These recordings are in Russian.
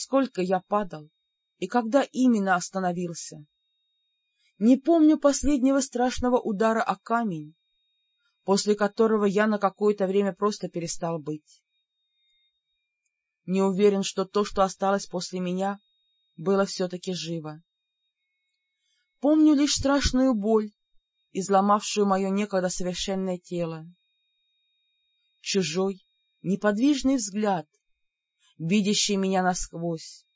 сколько я падал и когда именно остановился. Не помню последнего страшного удара о камень, после которого я на какое-то время просто перестал быть. Не уверен, что то, что осталось после меня, было все-таки живо. Помню лишь страшную боль, изломавшую мое некогда совершенное тело. Чужой, неподвижный взгляд, видящий меня насквозь,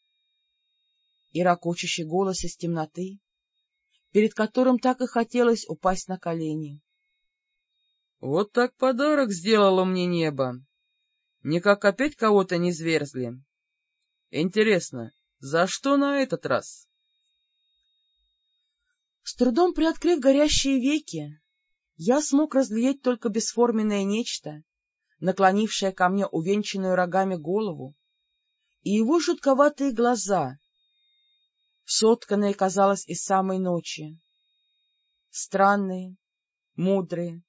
и ракочущий голос из темноты, перед которым так и хотелось упасть на колени. — Вот так подарок сделало мне небо. Никак опять кого-то не зверзли. Интересно, за что на этот раз? С трудом приоткрыв горящие веки, я смог разглядеть только бесформенное нечто, наклонившее ко мне увенчанную рогами голову, и его жутковатые глаза, сотканные, казалось, из самой ночи. Странные, мудрые,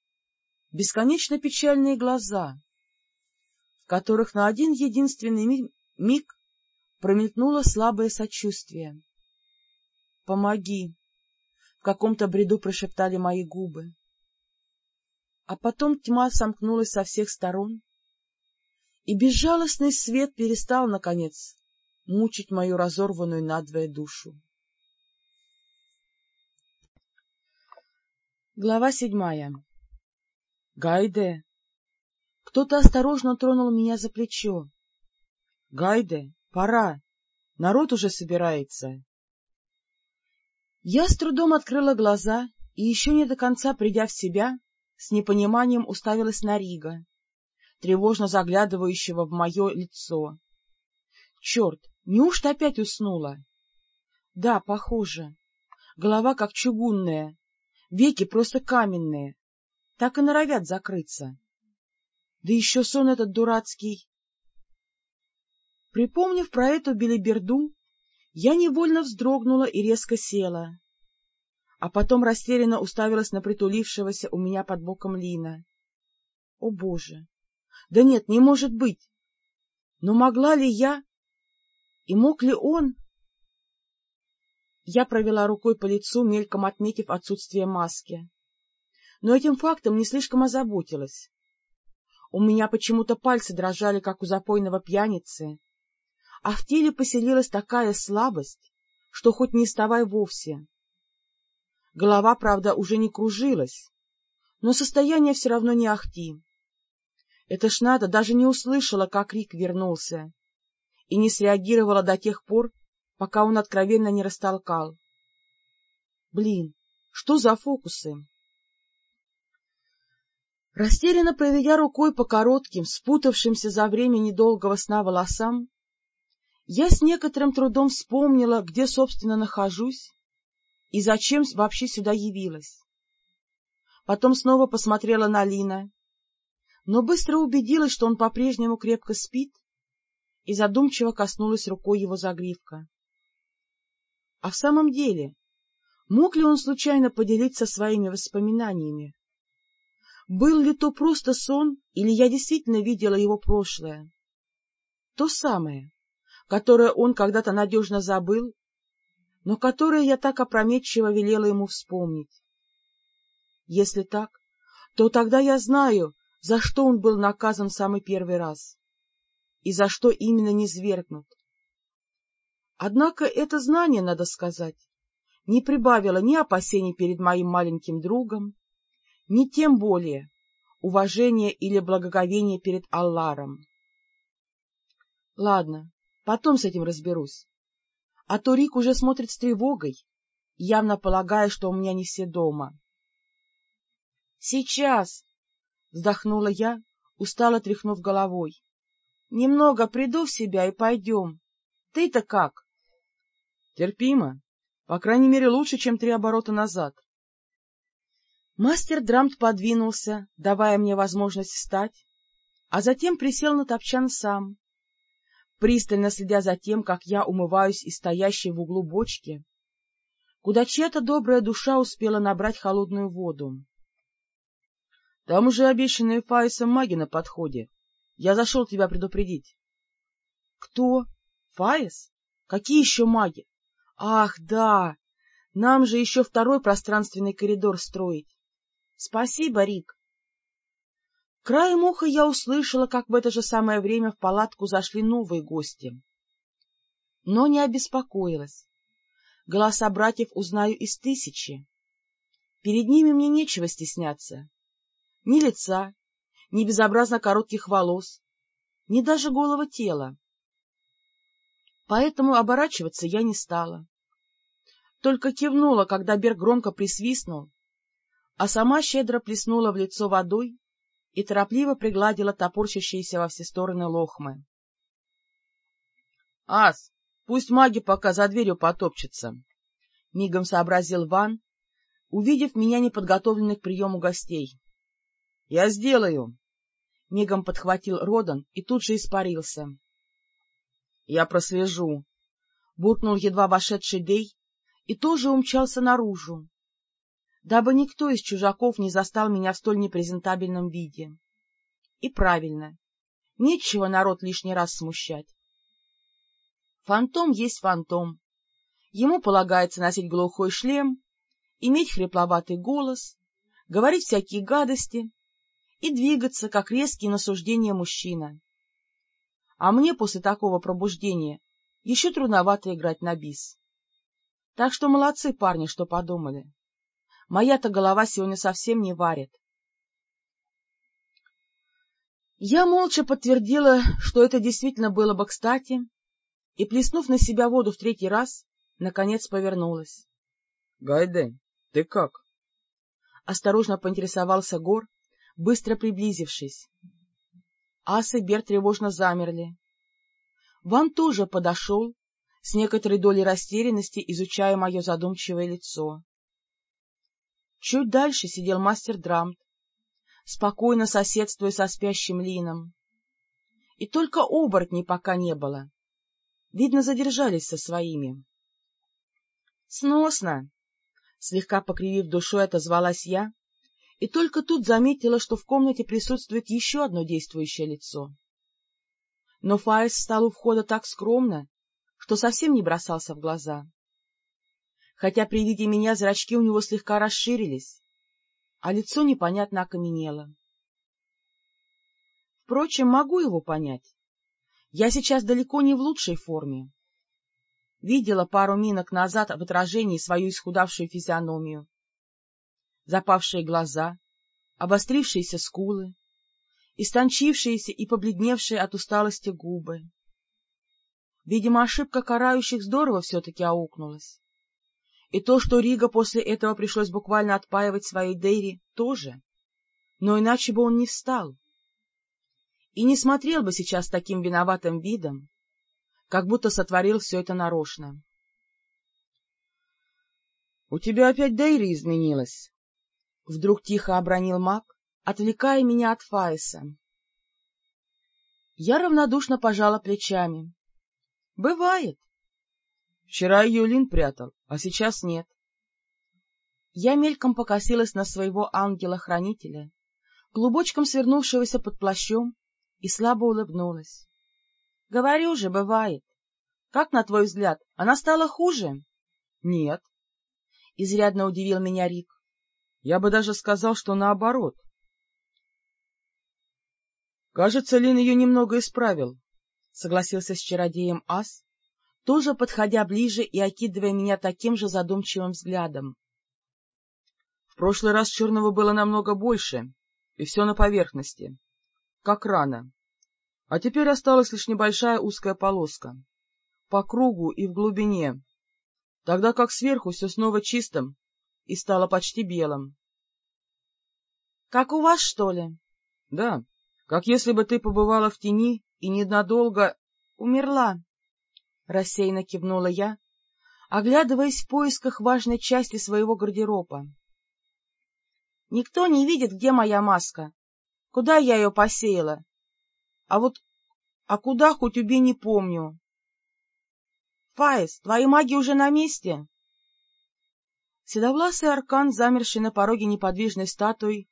бесконечно печальные глаза, в которых на один единственный миг промелькнуло слабое сочувствие. «Помоги!» — в каком-то бреду прошептали мои губы. А потом тьма сомкнулась со всех сторон, и безжалостный свет перестал, наконец, мучить мою разорванную надвое душу. Глава седьмая Гайде! Кто-то осторожно тронул меня за плечо. — Гайде, пора! Народ уже собирается. Я с трудом открыла глаза и, еще не до конца придя в себя, с непониманием уставилась на Рига, тревожно заглядывающего в мое лицо. Черт, неужто опять уснула? Да, похоже. Голова как чугунная, веки просто каменные, так и норовят закрыться. Да еще сон этот дурацкий. Припомнив про эту белиберду, я невольно вздрогнула и резко села, а потом растерянно уставилась на притулившегося у меня под боком Лина. О, Боже! Да нет, не может быть! Но могла ли я и мог ли он? Я провела рукой по лицу, мельком отметив отсутствие маски. Но этим фактом не слишком озаботилась. У меня почему-то пальцы дрожали, как у запойного пьяницы, а в теле поселилась такая слабость, что хоть не вставай вовсе. Голова, правда, уже не кружилась, но состояние все равно не ахти. Эта надо даже не услышала, как Рик вернулся и не среагировала до тех пор, пока он откровенно не растолкал. Блин, что за фокусы? Растерянно проведя рукой по коротким, спутавшимся за время недолгого сна волосам, я с некоторым трудом вспомнила, где, собственно, нахожусь и зачем вообще сюда явилась. Потом снова посмотрела на Лина, но быстро убедилась, что он по-прежнему крепко спит и задумчиво коснулась рукой его загривка. А в самом деле, мог ли он случайно поделиться своими воспоминаниями? Был ли то просто сон, или я действительно видела его прошлое? То самое, которое он когда-то надежно забыл, но которое я так опрометчиво велела ему вспомнить. Если так, то тогда я знаю, за что он был наказан в самый первый раз и за что именно не свергнут. Однако это знание, надо сказать, не прибавило ни опасений перед моим маленьким другом, ни тем более уважения или благоговения перед Алларом. Ладно, потом с этим разберусь. А то Рик уже смотрит с тревогой, явно полагая, что у меня не все дома. — Сейчас! — вздохнула я, устало тряхнув головой. Немного приду в себя и пойдем. Ты-то как? Терпимо. По крайней мере, лучше, чем три оборота назад. Мастер Драмт подвинулся, давая мне возможность встать, а затем присел на топчан сам, пристально следя за тем, как я умываюсь из стоящей в углу бочки, куда чья-то добрая душа успела набрать холодную воду. — Там уже обещанные Фаисом маги на подходе. Я зашел тебя предупредить. — Кто? Фаис? Какие еще маги? Ах, да! Нам же еще второй пространственный коридор строить. Спасибо, Рик. Краем уха я услышала, как в это же самое время в палатку зашли новые гости. Но не обеспокоилась. Голоса братьев узнаю из тысячи. Перед ними мне нечего стесняться. Ни лица, ни безобразно коротких волос, ни даже голого тела. Поэтому оборачиваться я не стала. Только кивнула, когда Берг громко присвистнул, а сама щедро плеснула в лицо водой и торопливо пригладила топорщащиеся во все стороны лохмы. — Ас, пусть маги пока за дверью потопчутся, — мигом сообразил Ван, увидев меня неподготовленных к приему гостей. — Я сделаю! — мигом подхватил Родан и тут же испарился. — Я прослежу! — буркнул едва вошедший Дей и тоже умчался наружу, дабы никто из чужаков не застал меня в столь непрезентабельном виде. И правильно, нечего народ лишний раз смущать. Фантом есть фантом. Ему полагается носить глухой шлем, иметь хрипловатый голос, говорить всякие гадости и двигаться, как резкий на суждение мужчина. А мне после такого пробуждения еще трудновато играть на бис. Так что молодцы парни, что подумали. Моя-то голова сегодня совсем не варит. Я молча подтвердила, что это действительно было бы кстати, и, плеснув на себя воду в третий раз, наконец повернулась. — Гайде, ты как? Осторожно поинтересовался Гор, быстро приблизившись. Ас и Бер тревожно замерли. Ван тоже подошел, с некоторой долей растерянности изучая мое задумчивое лицо. Чуть дальше сидел мастер Драмт, спокойно соседствуя со спящим Лином. И только оборотней пока не было. Видно, задержались со своими. — Сносно! — слегка покривив душой, отозвалась я, и только тут заметила, что в комнате присутствует еще одно действующее лицо. Но Фаис стал у входа так скромно, что совсем не бросался в глаза. Хотя при виде меня зрачки у него слегка расширились, а лицо непонятно окаменело. Впрочем, могу его понять. Я сейчас далеко не в лучшей форме. Видела пару минок назад в отражении свою исхудавшую физиономию. Запавшие глаза, обострившиеся скулы, истончившиеся и побледневшие от усталости губы. Видимо, ошибка карающих здорово все-таки аукнулась. И то, что Рига после этого пришлось буквально отпаивать своей Дейри, тоже. Но иначе бы он не встал. И не смотрел бы сейчас таким виноватым видом, как будто сотворил все это нарочно. — У тебя опять Дейри изменилась? — вдруг тихо обронил маг, отвлекая меня от Фаиса. Я равнодушно пожала плечами. — Бывает. Вчера ее Лин прятал, а сейчас нет. Я мельком покосилась на своего ангела-хранителя, клубочком свернувшегося под плащом, и слабо улыбнулась. — Говорю же, бывает. Как, на твой взгляд, она стала хуже? — Нет. — изрядно удивил меня Рик. — Я бы даже сказал, что наоборот. — Кажется, Лин ее немного исправил, — согласился с чародеем Ас, тоже подходя ближе и окидывая меня таким же задумчивым взглядом. В прошлый раз черного было намного больше, и все на поверхности, как рана. А теперь осталась лишь небольшая узкая полоска, по кругу и в глубине, тогда как сверху все снова чистым и стало почти белым. — Как у вас, что ли? — Да, как если бы ты побывала в тени и ненадолго умерла, — рассеянно кивнула я, оглядываясь в поисках важной части своего гардероба. — Никто не видит, где моя маска, куда я ее посеяла. А вот а куда, хоть убей, не помню. — Фаис, твои маги уже на месте? Седовласый аркан, замерший на пороге неподвижной статуей,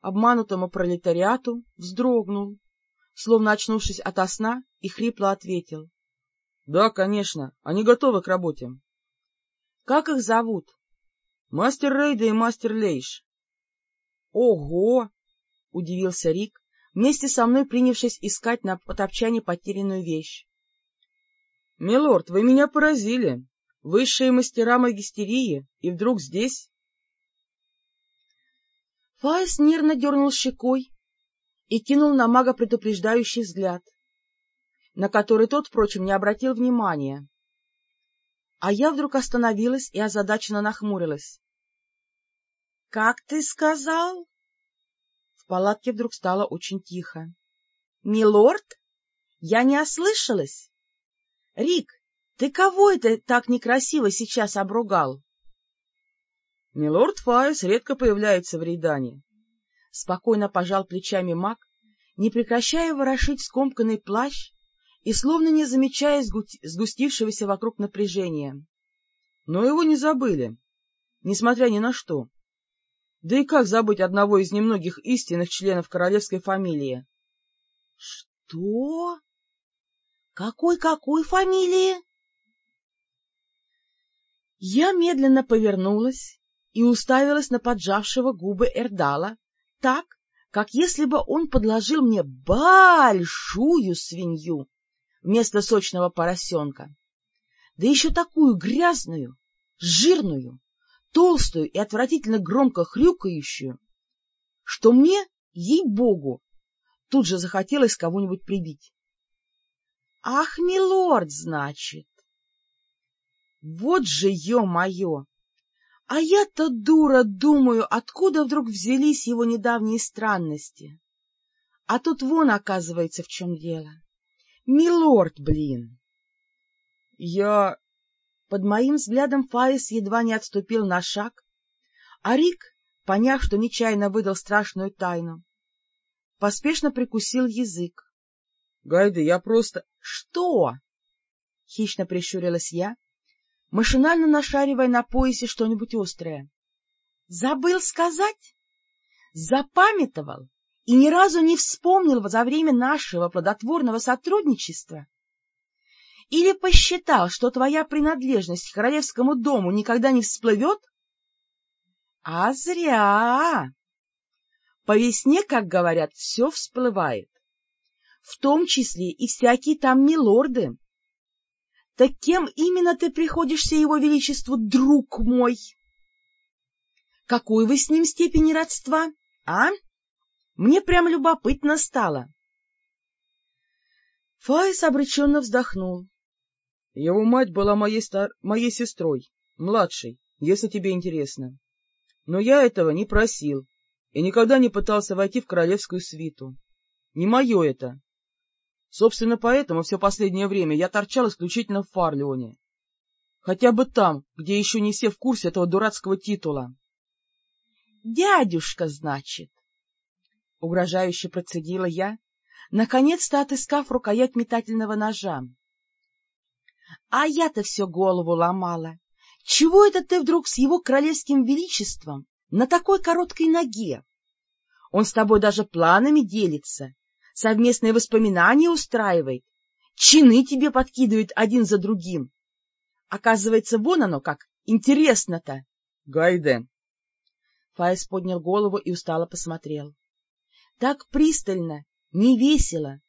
обманутому пролетариату, вздрогнул, словно очнувшись ото сна, и хрипло ответил. — Да, конечно. Они готовы к работе. — Как их зовут? — Мастер Рейда и мастер Лейш. — Ого! — удивился Рик, вместе со мной принявшись искать на топчане потерянную вещь. — Милорд, вы меня поразили. Высшие мастера магистерии, и вдруг здесь... Фаис нервно дернул щекой и кинул на мага предупреждающий взгляд, на который тот, впрочем, не обратил внимания. А я вдруг остановилась и озадаченно нахмурилась. — Как ты сказал? В палатке вдруг стало очень тихо. — Милорд? Я не ослышалась? — Рик, ты кого это так некрасиво сейчас обругал? — Милорд Фаис редко появляется в Рейдане. Спокойно пожал плечами маг, не прекращая ворошить скомканный плащ и словно не замечая сгустившегося вокруг напряжения. Но его не забыли, несмотря ни на что. Да и как забыть одного из немногих истинных членов королевской фамилии? — Что? Какой-какой фамилии? Я медленно повернулась и уставилась на поджавшего губы Эрдала так, как если бы он подложил мне большую свинью вместо сочного поросенка, да еще такую грязную, жирную, толстую и отвратительно громко хрюкающую, что мне, ей-богу, тут же захотелось кого-нибудь прибить. — Ах, милорд, значит! Вот же, ё-моё! А я-то, дура, думаю, откуда вдруг взялись его недавние странности. А тут вон, оказывается, в чем дело. Милорд, блин! Я... Под моим взглядом Фаис едва не отступил на шаг, а Рик, поняв, что нечаянно выдал страшную тайну, поспешно прикусил язык. — Гайда, я просто... — Что? — хищно прищурилась я, машинально нашаривая на поясе что-нибудь острое. — Забыл сказать? Запамятовал и ни разу не вспомнил за время нашего плодотворного сотрудничества? Или посчитал, что твоя принадлежность к королевскому дому никогда не всплывет? А зря! По весне, как говорят, все всплывает, в том числе и всякие там милорды. Так кем именно ты приходишься его величеству, друг мой? Какой вы с ним степени родства, а? Мне прям любопытно стало. Фаис обреченно вздохнул. Его мать была моей, стар... моей сестрой, младшей, если тебе интересно. Но я этого не просил и никогда не пытался войти в королевскую свиту. Не мое это. Собственно, поэтому все последнее время я торчал исключительно в Фарлеоне. Хотя бы там, где еще не все в курсе этого дурацкого титула. — Дядюшка, значит? — угрожающе процедила я, наконец-то отыскав рукоять метательного ножа. — А я-то все голову ломала. Чего это ты вдруг с его королевским величеством на такой короткой ноге? Он с тобой даже планами делится совместные воспоминания устраивает, чины тебе подкидывает один за другим. Оказывается, вон оно как, интересно-то. — Гайде. Фаис поднял голову и устало посмотрел. Так пристально, невесело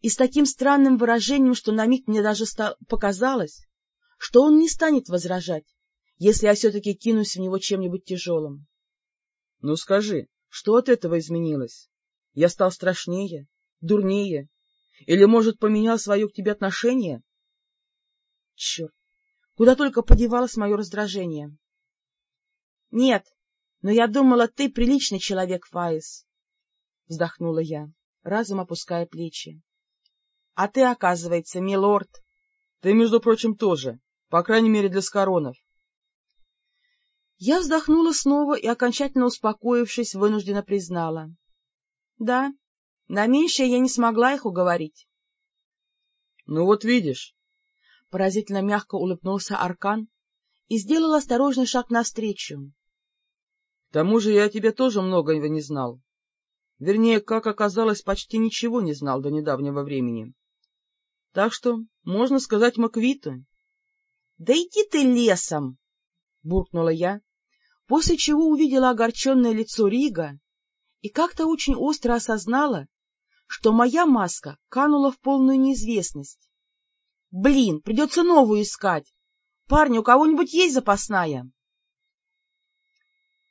и с таким странным выражением, что на миг мне даже показалось, что он не станет возражать, если я все-таки кинусь в него чем-нибудь тяжелым. — Ну скажи, что от этого изменилось? Я стал страшнее, дурнее? Или, может, поменял свое к тебе отношение? Черт! Куда только подевалось мое раздражение. — Нет, но я думала, ты приличный человек, Фаис, — вздохнула я, разом опуская плечи. — А ты, оказывается, милорд. — Ты, между прочим, тоже, по крайней мере, для скоронов. Я вздохнула снова и, окончательно успокоившись, вынужденно признала. Да, на меньшее я не смогла их уговорить. — Ну вот видишь. Поразительно мягко улыбнулся Аркан и сделал осторожный шаг навстречу. — К тому же я о тебе тоже многого не знал. Вернее, как оказалось, почти ничего не знал до недавнего времени. Так что, можно сказать, Маквита. — Да иди ты лесом! — буркнула я, после чего увидела огорченное лицо Рига и как-то очень остро осознала, что моя маска канула в полную неизвестность. Блин, придется новую искать. Парни, у кого-нибудь есть запасная?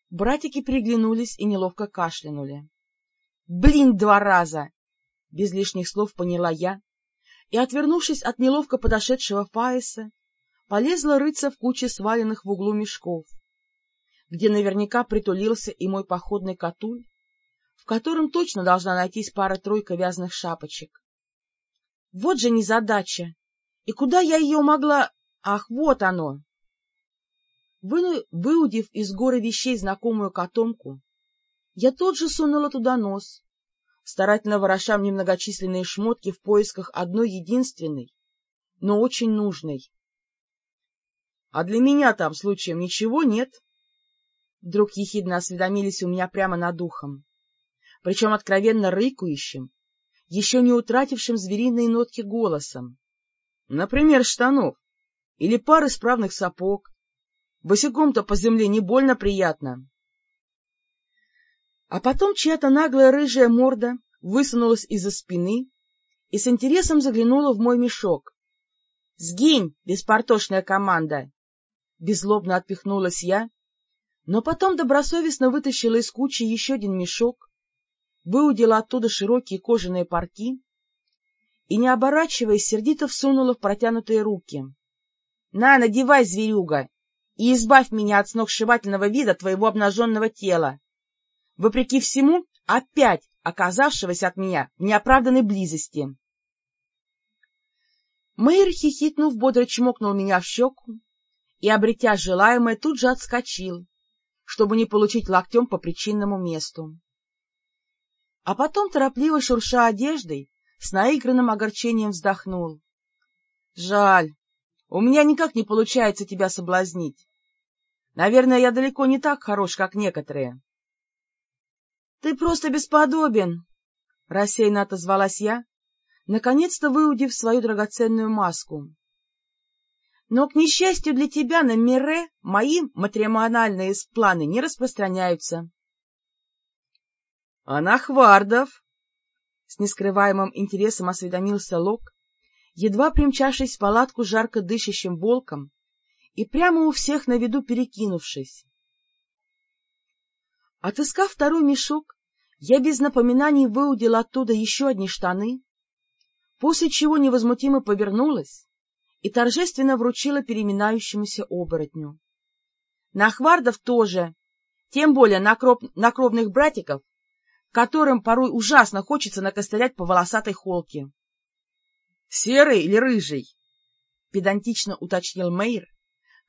Братики приглянулись и неловко кашлянули. — Блин, два раза! — без лишних слов поняла я, и, отвернувшись от неловко подошедшего Фаиса, полезла рыться в куче сваленных в углу мешков, где наверняка притулился и мой походный катуль, в котором точно должна найтись пара-тройка вязаных шапочек. Вот же незадача! И куда я ее могла... Ах, вот оно! Вы... Выудив из горы вещей знакомую котомку, я тут же сунула туда нос, старательно вороша немногочисленные шмотки в поисках одной единственной, но очень нужной. — А для меня там случаем ничего нет? Вдруг ехидно осведомились у меня прямо над ухом, причем откровенно рыкающим, еще не утратившим звериные нотки голосом. Например, штанов или пары справных сапог. Босиком-то по земле не больно приятно. А потом чья-то наглая рыжая морда высунулась из-за спины и с интересом заглянула в мой мешок. — Сгинь, беспортошная команда! Беззлобно отпихнулась я, но потом добросовестно вытащила из кучи еще один мешок, выудила оттуда широкие кожаные порки и, не оборачиваясь, сердито всунула в протянутые руки. — На, надевай, зверюга, и избавь меня от сногсшибательного вида твоего обнаженного тела, вопреки всему опять оказавшегося от меня в неоправданной близости. Мэйр, хихикнув, бодро чмокнул меня в щеку и, обретя желаемое, тут же отскочил, чтобы не получить локтем по причинному месту. А потом, торопливо шурша одеждой, с наигранным огорчением вздохнул. — Жаль, у меня никак не получается тебя соблазнить. Наверное, я далеко не так хорош, как некоторые. — Ты просто бесподобен! — рассеянно отозвалась я, наконец-то выудив свою драгоценную маску. Но, к несчастью для тебя, на Мире мои матримональные планы не распространяются. — А на Хвардов? — с нескрываемым интересом осведомился Лок, едва примчавшись в палатку жарко дышащим волком и прямо у всех на виду перекинувшись. Отыскав второй мешок, я без напоминаний выудила оттуда еще одни штаны, после чего невозмутимо повернулась и торжественно вручила переминающемуся оборотню. На хвардов тоже, тем более на кровных братиков, которым порой ужасно хочется накостылять по волосатой холке. — Серый или рыжий? — педантично уточнил Мейр,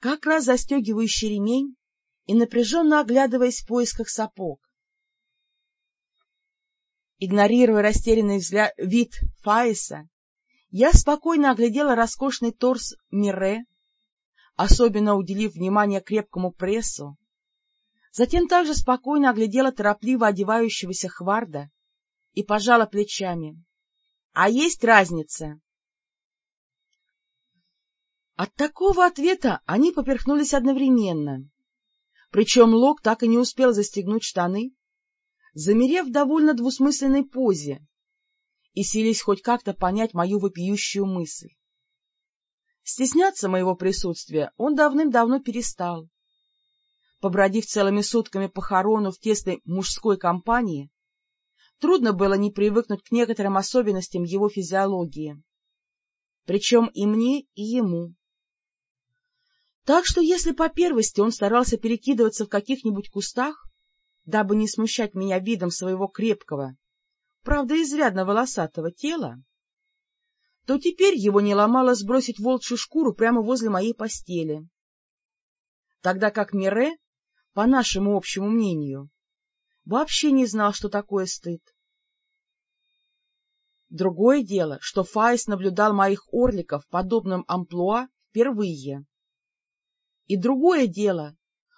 как раз застегивающий ремень и напряженно оглядываясь в поисках сапог. Игнорируя растерянный взгляд, вид Фаиса, я спокойно оглядела роскошный торс Мире, особенно уделив внимание крепкому прессу, затем также спокойно оглядела торопливо одевающегося Хварда и пожала плечами. — А есть разница? От такого ответа они поперхнулись одновременно. Причем Лок так и не успел застегнуть штаны, замерев в довольно двусмысленной позе, и сились хоть как-то понять мою вопиющую мысль. Стесняться моего присутствия он давным-давно перестал. Побродив целыми сутками похорону в тесной мужской компании, трудно было не привыкнуть к некоторым особенностям его физиологии. Причем и мне, и ему. Так что если по первости он старался перекидываться в каких-нибудь кустах, дабы не смущать меня видом своего крепкого, правда, изрядно волосатого тела, то теперь его не ломало сбросить волчью шкуру прямо возле моей постели. Тогда как Мире, по нашему общему мнению, вообще не знал, что такое стыд. Другое дело, что Фаис наблюдал моих орликов в подобном амплуа впервые. И другое дело,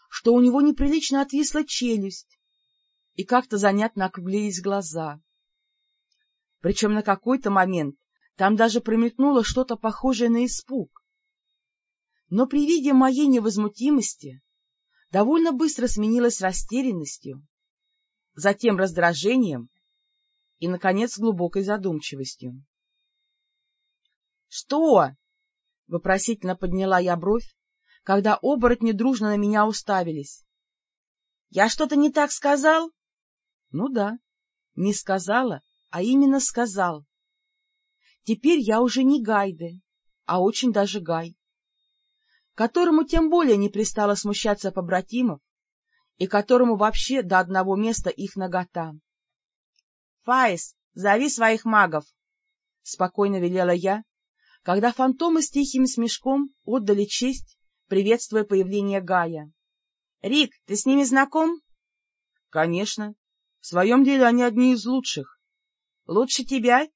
что у него неприлично отвисла челюсть, и как-то занятно округлились глаза. Причем на какой-то момент Там даже промелькнуло что-то похожее на испуг. Но при виде моей невозмутимости довольно быстро сменилось растерянностью, затем раздражением и, наконец, глубокой задумчивостью. — Что? — вопросительно подняла я бровь, когда оборотни дружно на меня уставились. — Я что-то не так сказал? — Ну да, не сказала, а именно сказал. Теперь я уже не Гайде, а очень даже Гай, которому тем более не пристало смущаться побратимов и которому вообще до одного места их нагота. — Фаис, зови своих магов! — спокойно велела я, когда фантомы с тихим смешком отдали честь, приветствуя появление Гая. — Рик, ты с ними знаком? — Конечно. В своем деле они одни из лучших. — Лучше тебя?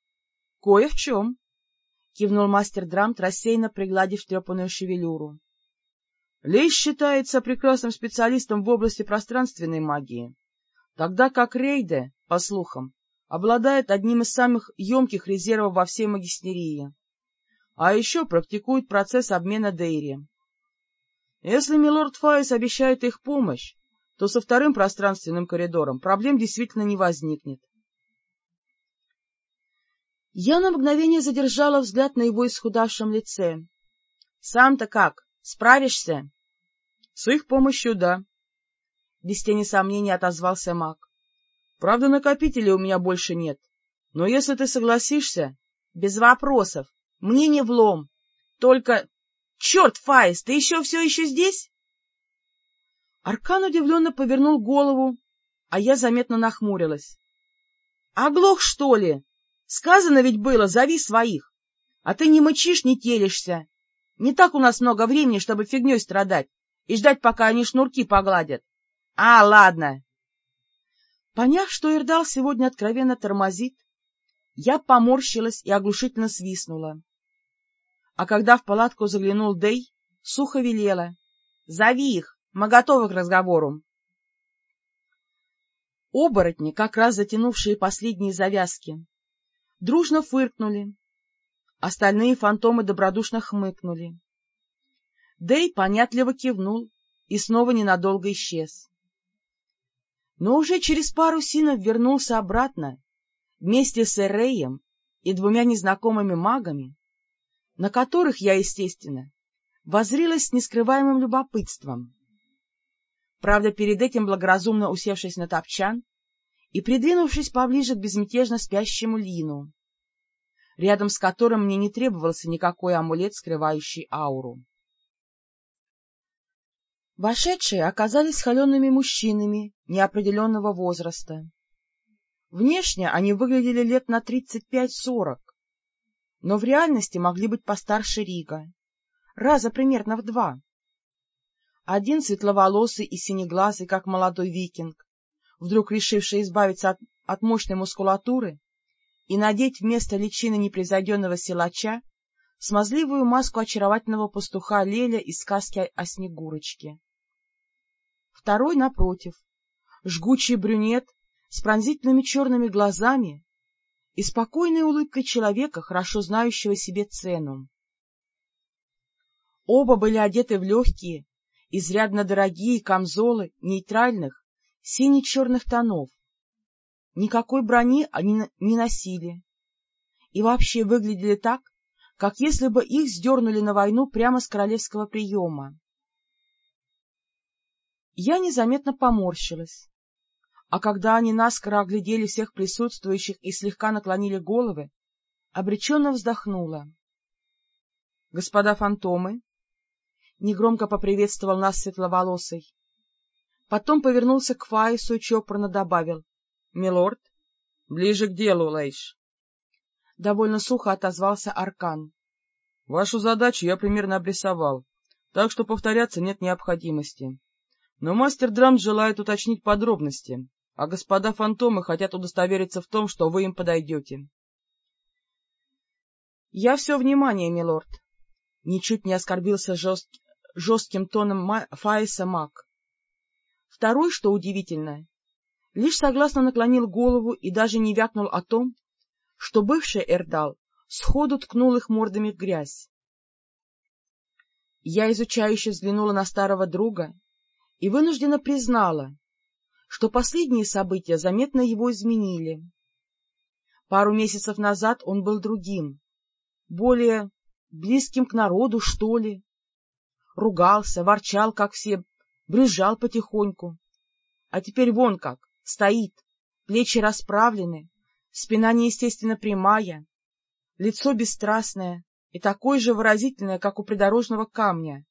— Кое в чем, — кивнул мастер Драмт, рассеянно пригладив встрепанную шевелюру. Лейс считается прекрасным специалистом в области пространственной магии, тогда как Рейде, по слухам, обладает одним из самых емких резервов во всей магистерии, а еще практикует процесс обмена Дейри. Если милорд Файс обещает их помощь, то со вторым пространственным коридором проблем действительно не возникнет. Я на мгновение задержала взгляд на его исхудавшем лице. — Сам-то как? Справишься? — С их помощью, да. Без тени сомнений отозвался маг. — Правда, накопителей у меня больше нет. Но если ты согласишься... — Без вопросов. Мне не влом. Только... Черт, Фаис, ты еще все еще здесь? Аркан удивленно повернул голову, а я заметно нахмурилась. — Оглох, что ли? Сказано ведь было, зови своих. А ты не мычишь, не телишься. Не так у нас много времени, чтобы фигней страдать и ждать, пока они шнурки погладят. А, ладно. Поняв, что Ирдал сегодня откровенно тормозит, я поморщилась и оглушительно свистнула. А когда в палатку заглянул Дей, сухо велела. — Зови их! Мы готовы к разговору. Оборотни, как раз затянувшие последние завязки, дружно фыркнули. Остальные фантомы добродушно хмыкнули. Дэй понятливо кивнул и снова ненадолго исчез. Но уже через пару синов вернулся обратно вместе с Эреем и двумя незнакомыми магами, на которых я, естественно, возрилась с нескрываемым любопытством правда, перед этим благоразумно усевшись на топчан и придвинувшись поближе к безмятежно спящему Лину, рядом с которым мне не требовался никакой амулет, скрывающий ауру. Вошедшие оказались холеными мужчинами неопределенного возраста. Внешне они выглядели лет на тридцать пять-сорок, но в реальности могли быть постарше Рига, раза примерно в два. Один светловолосый и синеглазый, как молодой викинг, вдруг решивший избавиться от, от мощной мускулатуры и надеть вместо личины непревзойденного силача смазливую маску очаровательного пастуха Леля из сказки о Снегурочке. Второй, напротив, жгучий брюнет с пронзительными черными глазами и спокойной улыбкой человека, хорошо знающего себе цену. Оба были одеты в легкие, изрядно дорогие камзолы нейтральных сине-черных тонов. Никакой брони они не носили и вообще выглядели так, как если бы их сдернули на войну прямо с королевского приема. Я незаметно поморщилась, а когда они наскоро оглядели всех присутствующих и слегка наклонили головы, обреченно вздохнула. — Господа фантомы, — негромко поприветствовал нас светловолосый. Потом повернулся к Фаису и чопорно добавил. — Милорд, ближе к делу, Лейш. Довольно сухо отозвался Аркан. — Вашу задачу я примерно обрисовал, так что повторяться нет необходимости. Но мастер Драм желает уточнить подробности, а господа фантомы хотят удостовериться в том, что вы им подойдете. — Я все внимание, милорд. Ничуть не оскорбился жест жестким тоном Фаиса Мак. Второй, что удивительно, лишь согласно наклонил голову и даже не вякнул о том, что бывший Эрдал сходу ткнул их мордами в грязь. Я изучающе взглянула на старого друга и вынужденно признала, что последние события заметно его изменили. Пару месяцев назад он был другим, более близким к народу, что ли. Ругался, ворчал, как все, брюзжал потихоньку. А теперь вон как, стоит, плечи расправлены, спина неестественно прямая, лицо бесстрастное и такое же выразительное, как у придорожного камня.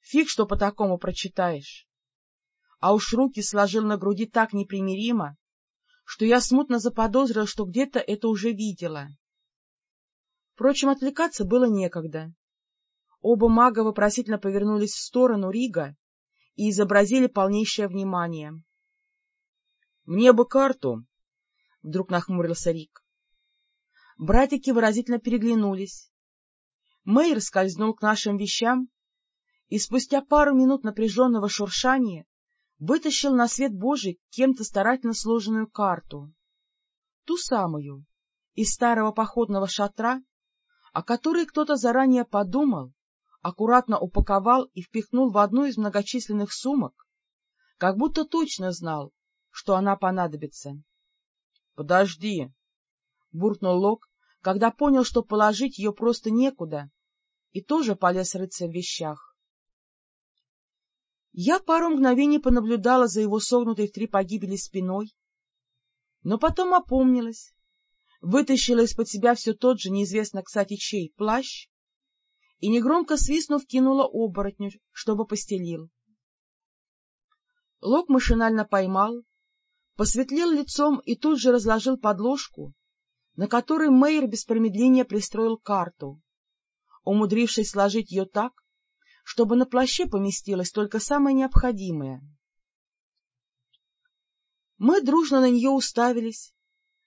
Фиг, что по такому прочитаешь. А уж руки сложил на груди так непримиримо, что я смутно заподозрила, что где-то это уже видела. Впрочем, отвлекаться было некогда. Оба мага вопросительно повернулись в сторону Рига и изобразили полнейшее внимание. — Мне бы карту! — вдруг нахмурился Рик. Братики выразительно переглянулись. Мэйр скользнул к нашим вещам и спустя пару минут напряженного шуршания вытащил на свет Божий кем-то старательно сложенную карту. Ту самую, из старого походного шатра, о которой кто-то заранее подумал, аккуратно упаковал и впихнул в одну из многочисленных сумок, как будто точно знал, что она понадобится. — Подожди! — буркнул Лок, когда понял, что положить ее просто некуда, и тоже полез рыться в вещах. Я пару мгновений понаблюдала за его согнутой в три погибели спиной, но потом опомнилась, вытащила из-под себя все тот же, неизвестно, кстати, чей, плащ и, негромко свистнув, кинула оборотню, чтобы постелил. Лок машинально поймал, посветлел лицом и тут же разложил подложку, на которой Мейер без промедления пристроил карту, умудрившись сложить ее так, чтобы на плаще поместилось только самое необходимое. Мы дружно на нее уставились,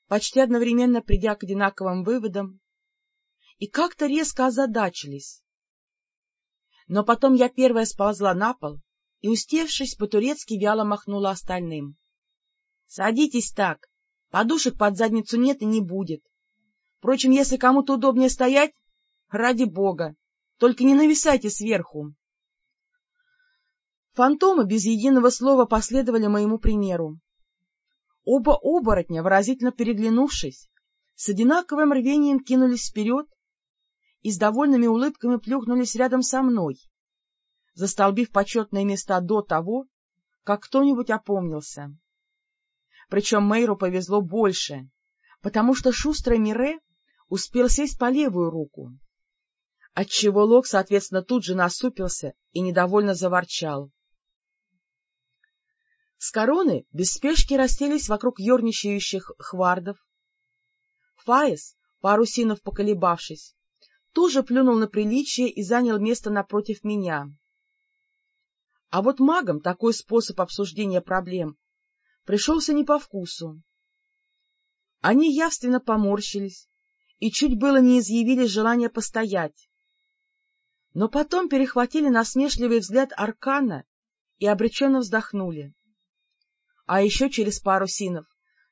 почти одновременно придя к одинаковым выводам, и как-то резко озадачились. Но потом я первая сползла на пол и, устевшись, по-турецки вяло махнула остальным. — Садитесь так, подушек под задницу нет и не будет. Впрочем, если кому-то удобнее стоять, ради бога, только не нависайте сверху. Фантомы без единого слова последовали моему примеру. Оба оборотня, выразительно переглянувшись, с одинаковым рвением кинулись вперед и с довольными улыбками плюхнулись рядом со мной, застолбив почетные места до того, как кто-нибудь опомнился. Причем Мэйру повезло больше, потому что шустрый Мире успел сесть по левую руку отчего Лок, соответственно, тут же насупился и недовольно заворчал. С короны без спешки расселись вокруг ерничающих хвардов. Фаис, пару синов поколебавшись, тоже плюнул на приличие и занял место напротив меня. А вот магам такой способ обсуждения проблем пришелся не по вкусу. Они явственно поморщились и чуть было не изъявили желание постоять, но потом перехватили насмешливый взгляд Аркана и обреченно вздохнули. А еще через пару синов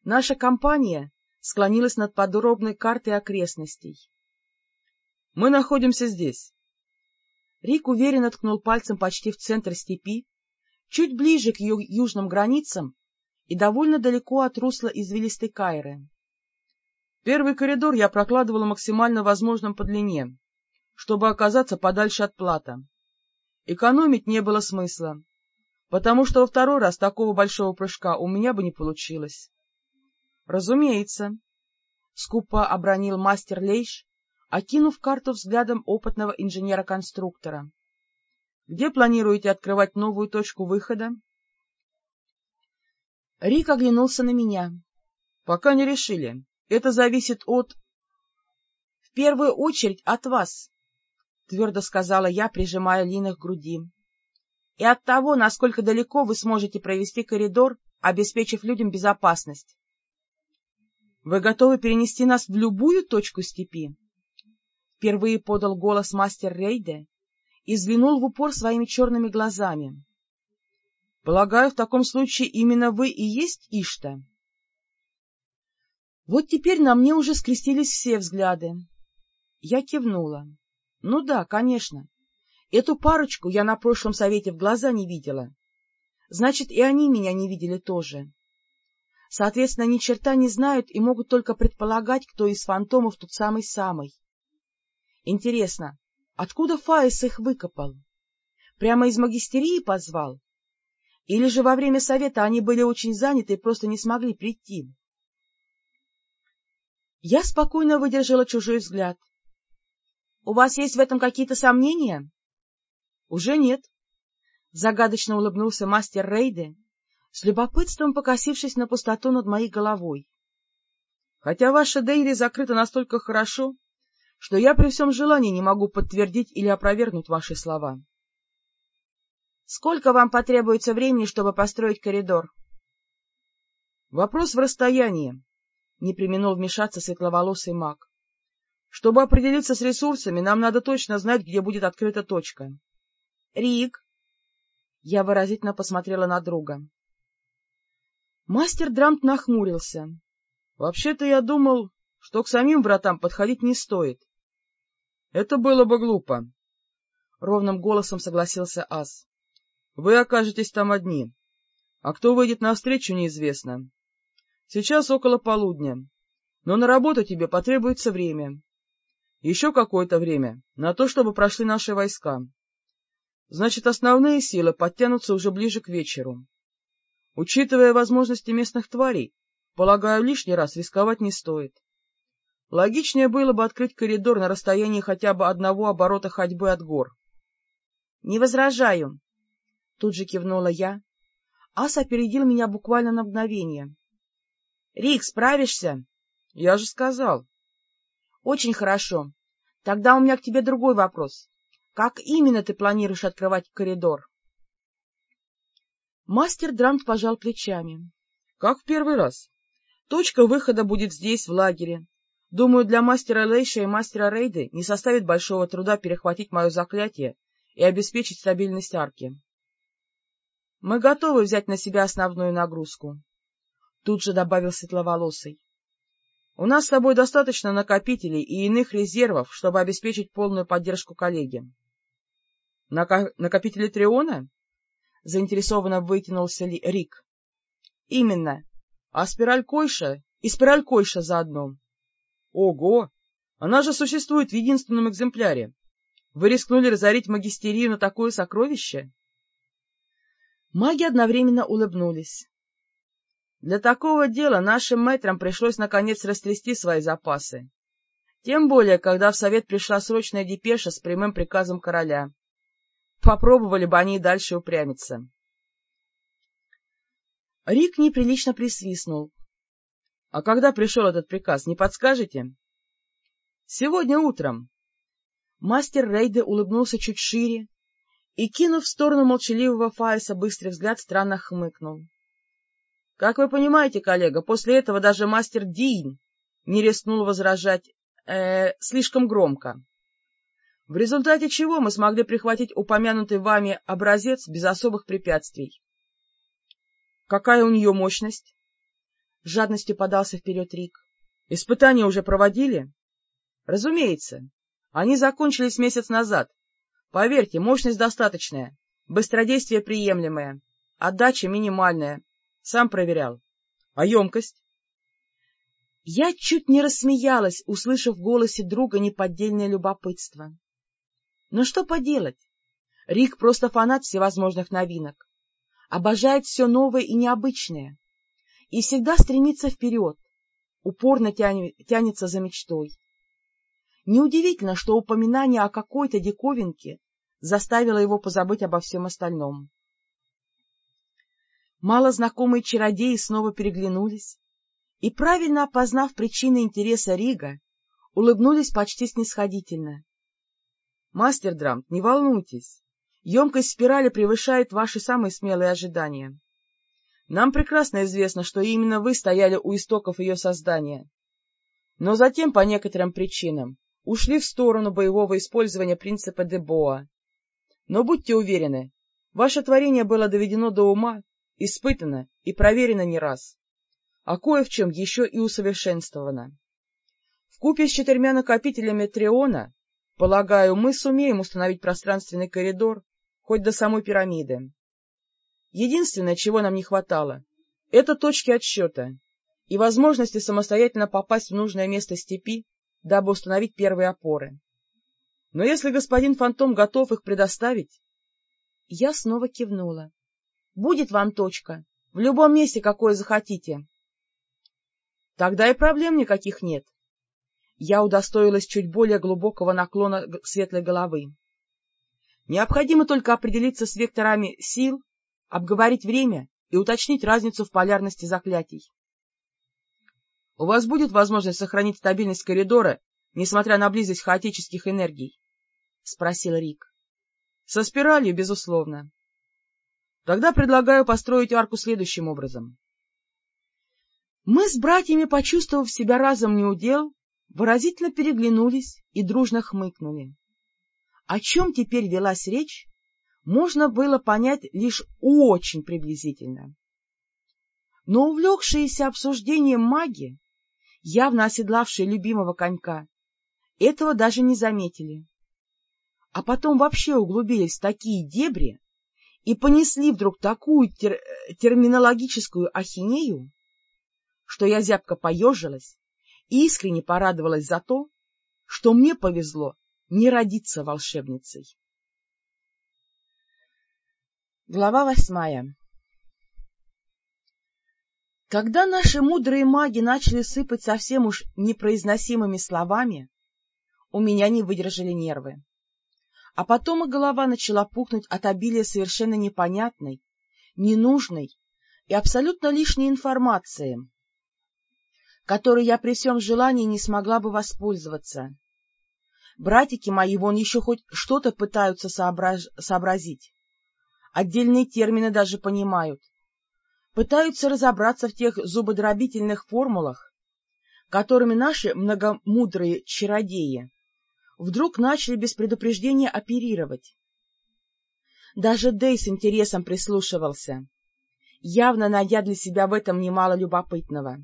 наша компания склонилась над подробной картой окрестностей. — Мы находимся здесь. Рик уверенно ткнул пальцем почти в центр степи, чуть ближе к ю южным границам и довольно далеко от русла извилистой Кайры. Первый коридор я прокладывал максимально возможным по длине, чтобы оказаться подальше от плата. Экономить не было смысла, потому что во второй раз такого большого прыжка у меня бы не получилось. — Разумеется, — скупо обронил мастер Лейш, окинув карту взглядом опытного инженера-конструктора. — Где планируете открывать новую точку выхода? Рик оглянулся на меня. — Пока не решили. Это зависит от... — В первую очередь от вас, — твердо сказала я, прижимая Лина к груди. — И от того, насколько далеко вы сможете провести коридор, обеспечив людям безопасность. — Вы готовы перенести нас в любую точку степи? Впервые подал голос мастер Рейде и взглянул в упор своими черными глазами. — Полагаю, в таком случае именно вы и есть Ишта? Вот теперь на мне уже скрестились все взгляды, Я кивнула. Ну да, конечно. Эту парочку я на прошлом совете в глаза не видела. Значит, и они меня не видели тоже. Соответственно, ни черта не знают и могут только предполагать, кто из фантомов тут самый-самый. Интересно, откуда Фаис их выкопал? Прямо из магистерии позвал? Или же во время совета они были очень заняты и просто не смогли прийти? Я спокойно выдержала чужой взгляд. — У вас есть в этом какие-то сомнения? — Уже нет. Загадочно улыбнулся мастер Рейды, с любопытством покосившись на пустоту над моей головой. — Хотя ваша Дейли закрыта настолько хорошо, что я при всем желании не могу подтвердить или опровергнуть ваши слова. — Сколько вам потребуется времени, чтобы построить коридор? — Вопрос в расстоянии, — не применил вмешаться светловолосый маг. — Чтобы определиться с ресурсами, нам надо точно знать, где будет открыта точка. — Рик! Я выразительно посмотрела на друга. Мастер Драмт нахмурился. — Вообще-то я думал, что к самим вратам подходить не стоит. — Это было бы глупо, — ровным голосом согласился Ас. — Вы окажетесь там одни, а кто выйдет навстречу, неизвестно. Сейчас около полудня, но на работу тебе потребуется время. Еще какое-то время на то, чтобы прошли наши войска. Значит, основные силы подтянутся уже ближе к вечеру. Учитывая возможности местных тварей, полагаю, лишний раз рисковать не стоит. Логичнее было бы открыть коридор на расстоянии хотя бы одного оборота ходьбы от гор. — Не возражаю, — тут же кивнула я. Ас опередил меня буквально на мгновение. Рик, справишься? — Я же сказал. — Очень хорошо. Тогда у меня к тебе другой вопрос. Как именно ты планируешь открывать коридор? Мастер Дрант пожал плечами. — Как в первый раз. Точка выхода будет здесь, в лагере. Думаю, для мастера Лейша и мастера Рейды не составит большого труда перехватить мое заклятие и обеспечить стабильность арки. Мы готовы взять на себя основную нагрузку. Тут же добавил светловолосый. — У нас с собой достаточно накопителей и иных резервов, чтобы обеспечить полную поддержку коллеги. — Накопители Триона? — заинтересованно вытянулся Рик. — Именно. А спираль Койша и спираль Койша заодно. — Ого! Она же существует в единственном экземпляре. Вы рискнули разорить магистерию на такое сокровище? Маги одновременно улыбнулись. Для такого дела нашим мэтрам пришлось наконец растрясти свои запасы. Тем более, когда в совет пришла срочная депеша с прямым приказом короля. Попробовали бы они дальше упрямиться. Рик неприлично присвистнул. — А когда пришел этот приказ, не подскажете? — Сегодня утром. Мастер Рейда улыбнулся чуть шире и, кинув в сторону молчаливого Фаиса быстрый взгляд, странно хмыкнул. Как вы понимаете, коллега, после этого даже мастер Дин не рискнул возражать э, слишком громко. В результате чего мы смогли прихватить упомянутый вами образец без особых препятствий. — Какая у нее мощность? — жадностью подался вперед Рик. — Испытания уже проводили? — Разумеется. Они закончились месяц назад. Поверьте, мощность достаточная, быстродействие приемлемое, отдача минимальная, сам проверял. А емкость? Я чуть не рассмеялась, услышав в голосе друга неподдельное любопытство. Но что поделать? Рик просто фанат всевозможных новинок. Обожает все новое и необычное. И всегда стремится вперед, упорно тянется за мечтой. Неудивительно, что упоминание о какой-то диковинке заставило его позабыть обо всем остальном. Малознакомые чародеи снова переглянулись и, правильно опознав причины интереса Рига, улыбнулись почти снисходительно. — Мастер Драмт, не волнуйтесь. Емкость спирали превышает ваши самые смелые ожидания. Нам прекрасно известно, что именно вы стояли у истоков ее создания. Но затем, по некоторым причинам, ушли в сторону боевого использования принципа Дебоа. Но будьте уверены, ваше творение было доведено до ума испытано и проверено не раз, а кое в чем еще и усовершенствовано. Вкупе с четырьмя накопителями Триона, полагаю, мы сумеем установить пространственный коридор хоть до самой пирамиды. Единственное, чего нам не хватало, — это точки отсчета и возможности самостоятельно попасть в нужное место степи, дабы установить первые опоры. Но если господин Фантом готов их предоставить... Я снова кивнула. — Будет вам точка. В любом месте, какое захотите. — Тогда и проблем никаких нет. Я удостоилась чуть более глубокого наклона светлой головы. Необходимо только определиться с векторами сил, обговорить время и уточнить разницу в полярности заклятий. У вас будет возможность сохранить стабильность коридора, несмотря на близость хаотических энергий? — спросил Рик. — Со спиралью, безусловно. Тогда предлагаю построить арку следующим образом. Мы с братьями, почувствовав себя разом неудел, выразительно переглянулись и дружно хмыкнули. О чем теперь велась речь, можно было понять лишь очень приблизительно. Но увлекшиеся обсуждением маги, явно оседлавшие любимого конька, этого даже не заметили. А потом вообще углубились в такие дебри и понесли вдруг такую тер терминологическую ахинею, что я зябко поежилась и искренне порадовалась за то, что мне повезло не родиться волшебницей. Глава восьмая Когда наши мудрые маги начали сыпать совсем уж непроизносимыми словами, у меня не выдержали нервы. А потом и голова начала пухнуть от обилия совершенно непонятной, ненужной и абсолютно лишней информации, которой я при всем желании не смогла бы воспользоваться. Братики мои вон еще хоть что-то пытаются соображ... сообразить. Отдельные термины даже понимают. Пытаются разобраться в тех зубодробительных формулах, которыми наши многомудрые чародеи вдруг начали без предупреждения оперировать. Даже Дэй с интересом прислушивался, явно найдя для себя в этом немало любопытного.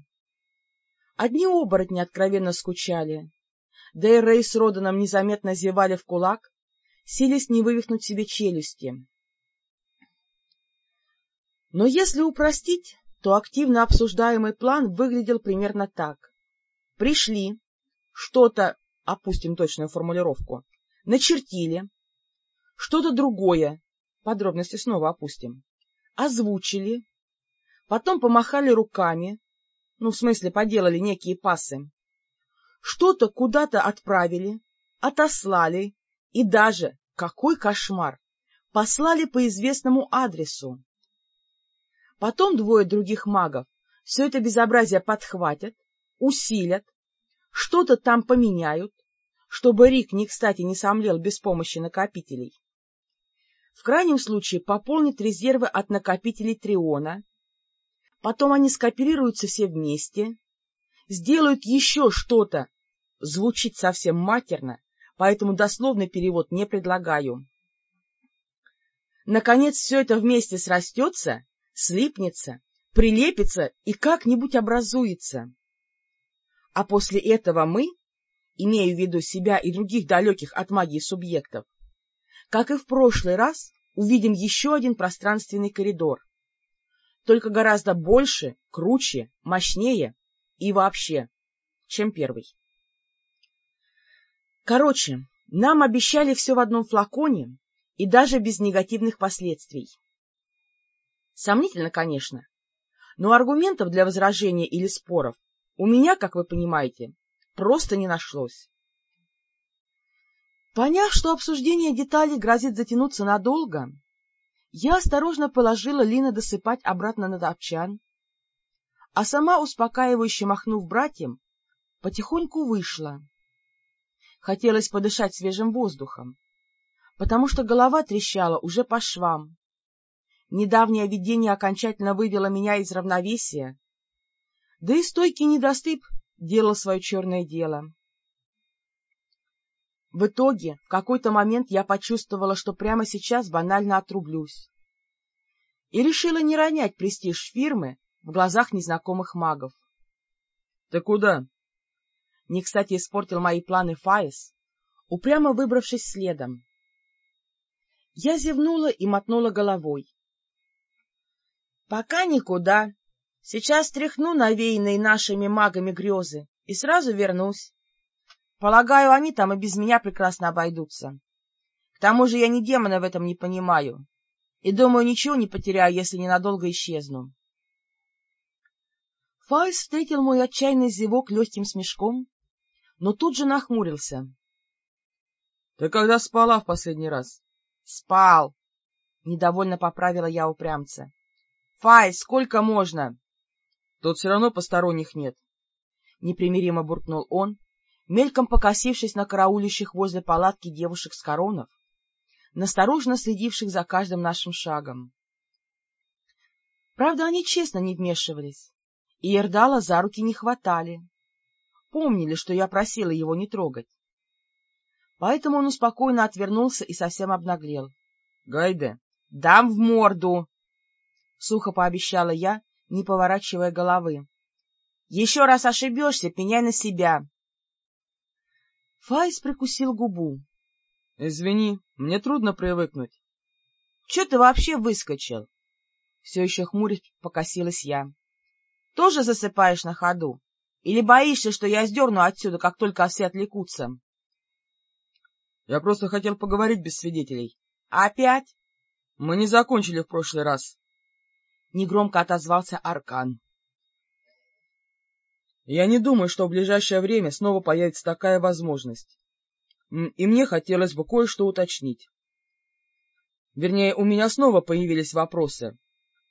Одни оборотни откровенно скучали, да и Рэй с Роданом незаметно зевали в кулак, силясь не вывихнуть себе челюсти. Но если упростить, то активно обсуждаемый план выглядел примерно так. Пришли, что-то, опустим точную формулировку, начертили, что-то другое, подробности снова опустим, озвучили, потом помахали руками, ну, в смысле, поделали некие пасы, что-то куда-то отправили, отослали и даже, какой кошмар, послали по известному адресу. Потом двое других магов все это безобразие подхватят, усилят, что-то там поменяют, чтобы Рик не кстати не сомлел без помощи накопителей. В крайнем случае пополнит резервы от накопителей Триона, потом они скооперируются все вместе, сделают еще что-то звучит совсем матерно, поэтому дословный перевод не предлагаю. Наконец все это вместе срастется, слипнется, прилепится и как-нибудь образуется. А после этого мы, имею в виду себя и других далеких от магии субъектов, как и в прошлый раз, увидим еще один пространственный коридор, только гораздо больше, круче, мощнее и вообще, чем первый. Короче, нам обещали все в одном флаконе и даже без негативных последствий. Сомнительно, конечно, но аргументов для возражения или споров у меня, как вы понимаете, просто не нашлось. Поняв, что обсуждение деталей грозит затянуться надолго, я осторожно положила Лина досыпать обратно на топчан, а сама, успокаивающе махнув братьям, потихоньку вышла. Хотелось подышать свежим воздухом, потому что голова трещала уже по швам. Недавнее видение окончательно вывело меня из равновесия, да и стойкий недостып делал свое черное дело. В итоге, в какой-то момент я почувствовала, что прямо сейчас банально отрублюсь. И решила не ронять престиж фирмы в глазах незнакомых магов. — Ты куда? не кстати испортил мои планы Фаис, упрямо выбравшись следом. Я зевнула и мотнула головой. — Пока никуда. Сейчас тряхну навеянные нашими магами грезы и сразу вернусь. Полагаю, они там и без меня прекрасно обойдутся. К тому же я ни демона в этом не понимаю, и, думаю, ничего не потеряю, если ненадолго исчезну. Файс встретил мой отчаянный зевок легким смешком, но тут же нахмурился. — Ты когда спала в последний раз? — Спал. Недовольно поправила я упрямца. — Файс, сколько можно? — Тут все равно посторонних нет. Непримиримо буркнул он, мельком покосившись на караулищих возле палатки девушек с коронов, насторожно следивших за каждым нашим шагом. Правда, они честно не вмешивались, и Эрдала за руки не хватали. Помнили, что я просила его не трогать. Поэтому он спокойно отвернулся и совсем обнаглел. — Гайде! — Дам в морду! — сухо пообещала я, не поворачивая головы. — Еще раз ошибешься, пеняй на себя. Файс прикусил губу. — Извини, мне трудно привыкнуть. — Че ты вообще выскочил? Все еще хмурясь покосилась я. — Тоже засыпаешь на ходу? Или боишься, что я сдерну отсюда, как только осветликутся? — Я просто хотел поговорить без свидетелей. — Опять? — Мы не закончили в прошлый раз. Негромко отозвался Аркан. — Я не думаю, что в ближайшее время снова появится такая возможность. И мне хотелось бы кое-что уточнить. Вернее, у меня снова появились вопросы.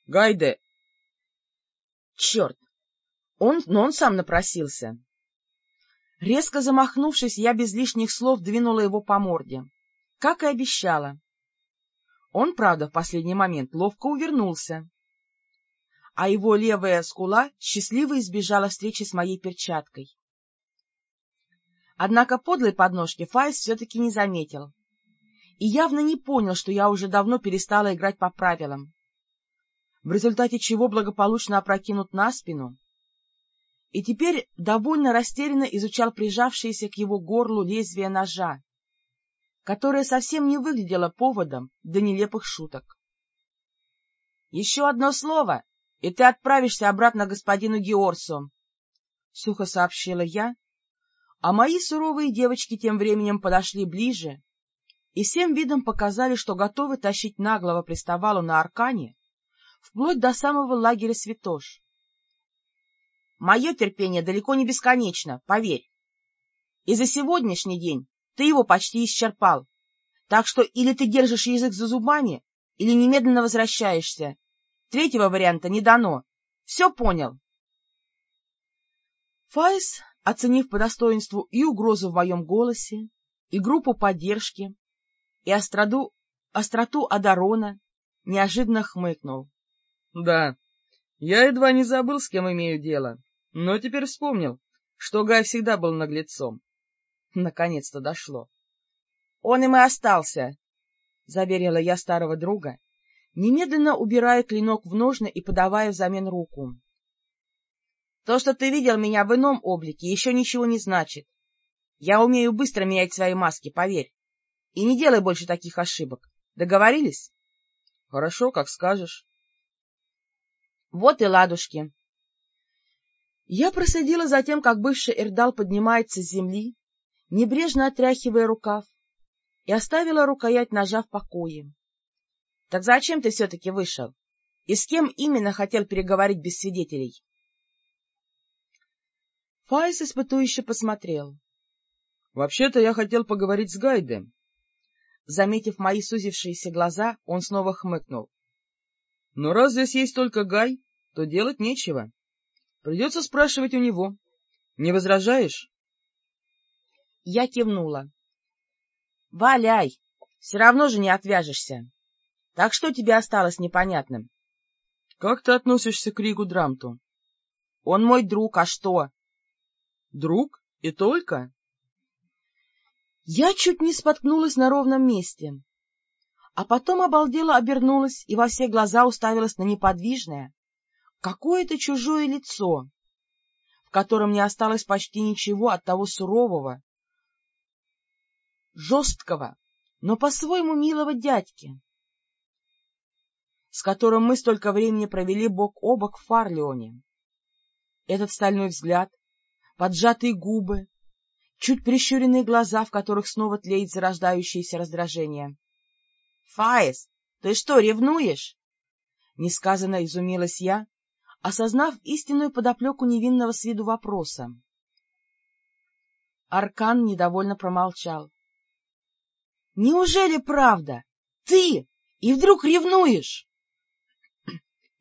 Гайде... Черт! Он, но он сам напросился. Резко замахнувшись, я без лишних слов двинула его по морде, как и обещала. Он, правда, в последний момент ловко увернулся, а его левая скула счастливо избежала встречи с моей перчаткой. Однако подлой подножки Файс все-таки не заметил и явно не понял, что я уже давно перестала играть по правилам, в результате чего благополучно опрокинут на спину и теперь довольно растерянно изучал прижавшееся к его горлу лезвие ножа, которое совсем не выглядело поводом для нелепых шуток. — Еще одно слово, и ты отправишься обратно к господину Георсу, — сухо сообщила я, а мои суровые девочки тем временем подошли ближе и всем видом показали, что готовы тащить наглого приставалу на аркане вплоть до самого лагеря Святош. Мое терпение далеко не бесконечно, поверь. И за сегодняшний день ты его почти исчерпал. Так что или ты держишь язык за зубами, или немедленно возвращаешься. Третьего варианта не дано. Все понял? Файс, оценив по достоинству и угрозу в моем голосе, и группу поддержки, и остроту, остроту Адарона, неожиданно хмыкнул. — Да, я едва не забыл, с кем имею дело. Но теперь вспомнил, что Гай всегда был наглецом. Наконец-то дошло. — Он им и остался, — заверила я старого друга, немедленно убирая клинок в ножны и подавая взамен руку. — То, что ты видел меня в ином облике, еще ничего не значит. Я умею быстро менять свои маски, поверь. И не делай больше таких ошибок. Договорились? — Хорошо, как скажешь. — Вот и ладушки. Я проследила за тем, как бывший Эрдал поднимается с земли, небрежно отряхивая рукав, и оставила рукоять ножа в покое. — Так зачем ты все-таки вышел? И с кем именно хотел переговорить без свидетелей? Файс испытующе посмотрел. — Вообще-то я хотел поговорить с Гайдем. Заметив мои сузившиеся глаза, он снова хмыкнул. — Но раз здесь есть только Гай, то делать нечего. Придется спрашивать у него. Не возражаешь? Я кивнула. — Валяй, все равно же не отвяжешься. Так что тебе осталось непонятным? — Как ты относишься к Ригу Драмту? — Он мой друг, а что? — Друг? И только? Я чуть не споткнулась на ровном месте, а потом обалдела обернулась и во все глаза уставилась на неподвижное, какое-то чужое лицо, в котором не осталось почти ничего от того сурового, жесткого, но по-своему милого дядьки, с которым мы столько времени провели бок о бок в Фарлеоне. Этот стальной взгляд, поджатые губы, чуть прищуренные глаза, в которых снова тлеет зарождающееся раздражение. — Фаис, ты что, ревнуешь? Несказанно изумилась я, осознав истинную подоплеку невинного с виду вопроса. Аркан недовольно промолчал. — Неужели правда? Ты! И вдруг ревнуешь?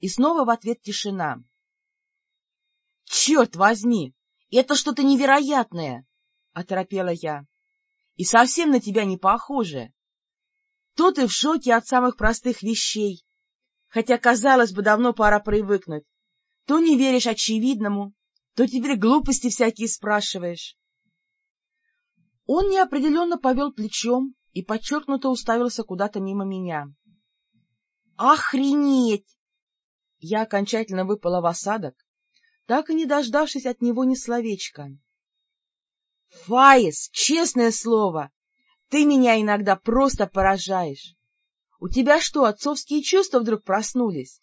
И снова в ответ тишина. — Черт возьми! Это что-то невероятное! — оторопела я. — И совсем на тебя не похоже. То ты в шоке от самых простых вещей, хотя, казалось бы, давно пора привыкнуть. То не веришь очевидному, то теперь глупости всякие спрашиваешь. Он неопределенно повел плечом и подчеркнуто уставился куда-то мимо меня. «Охренеть!» Я окончательно выпала в осадок, так и не дождавшись от него ни словечка. «Фаис, честное слово, ты меня иногда просто поражаешь. У тебя что, отцовские чувства вдруг проснулись?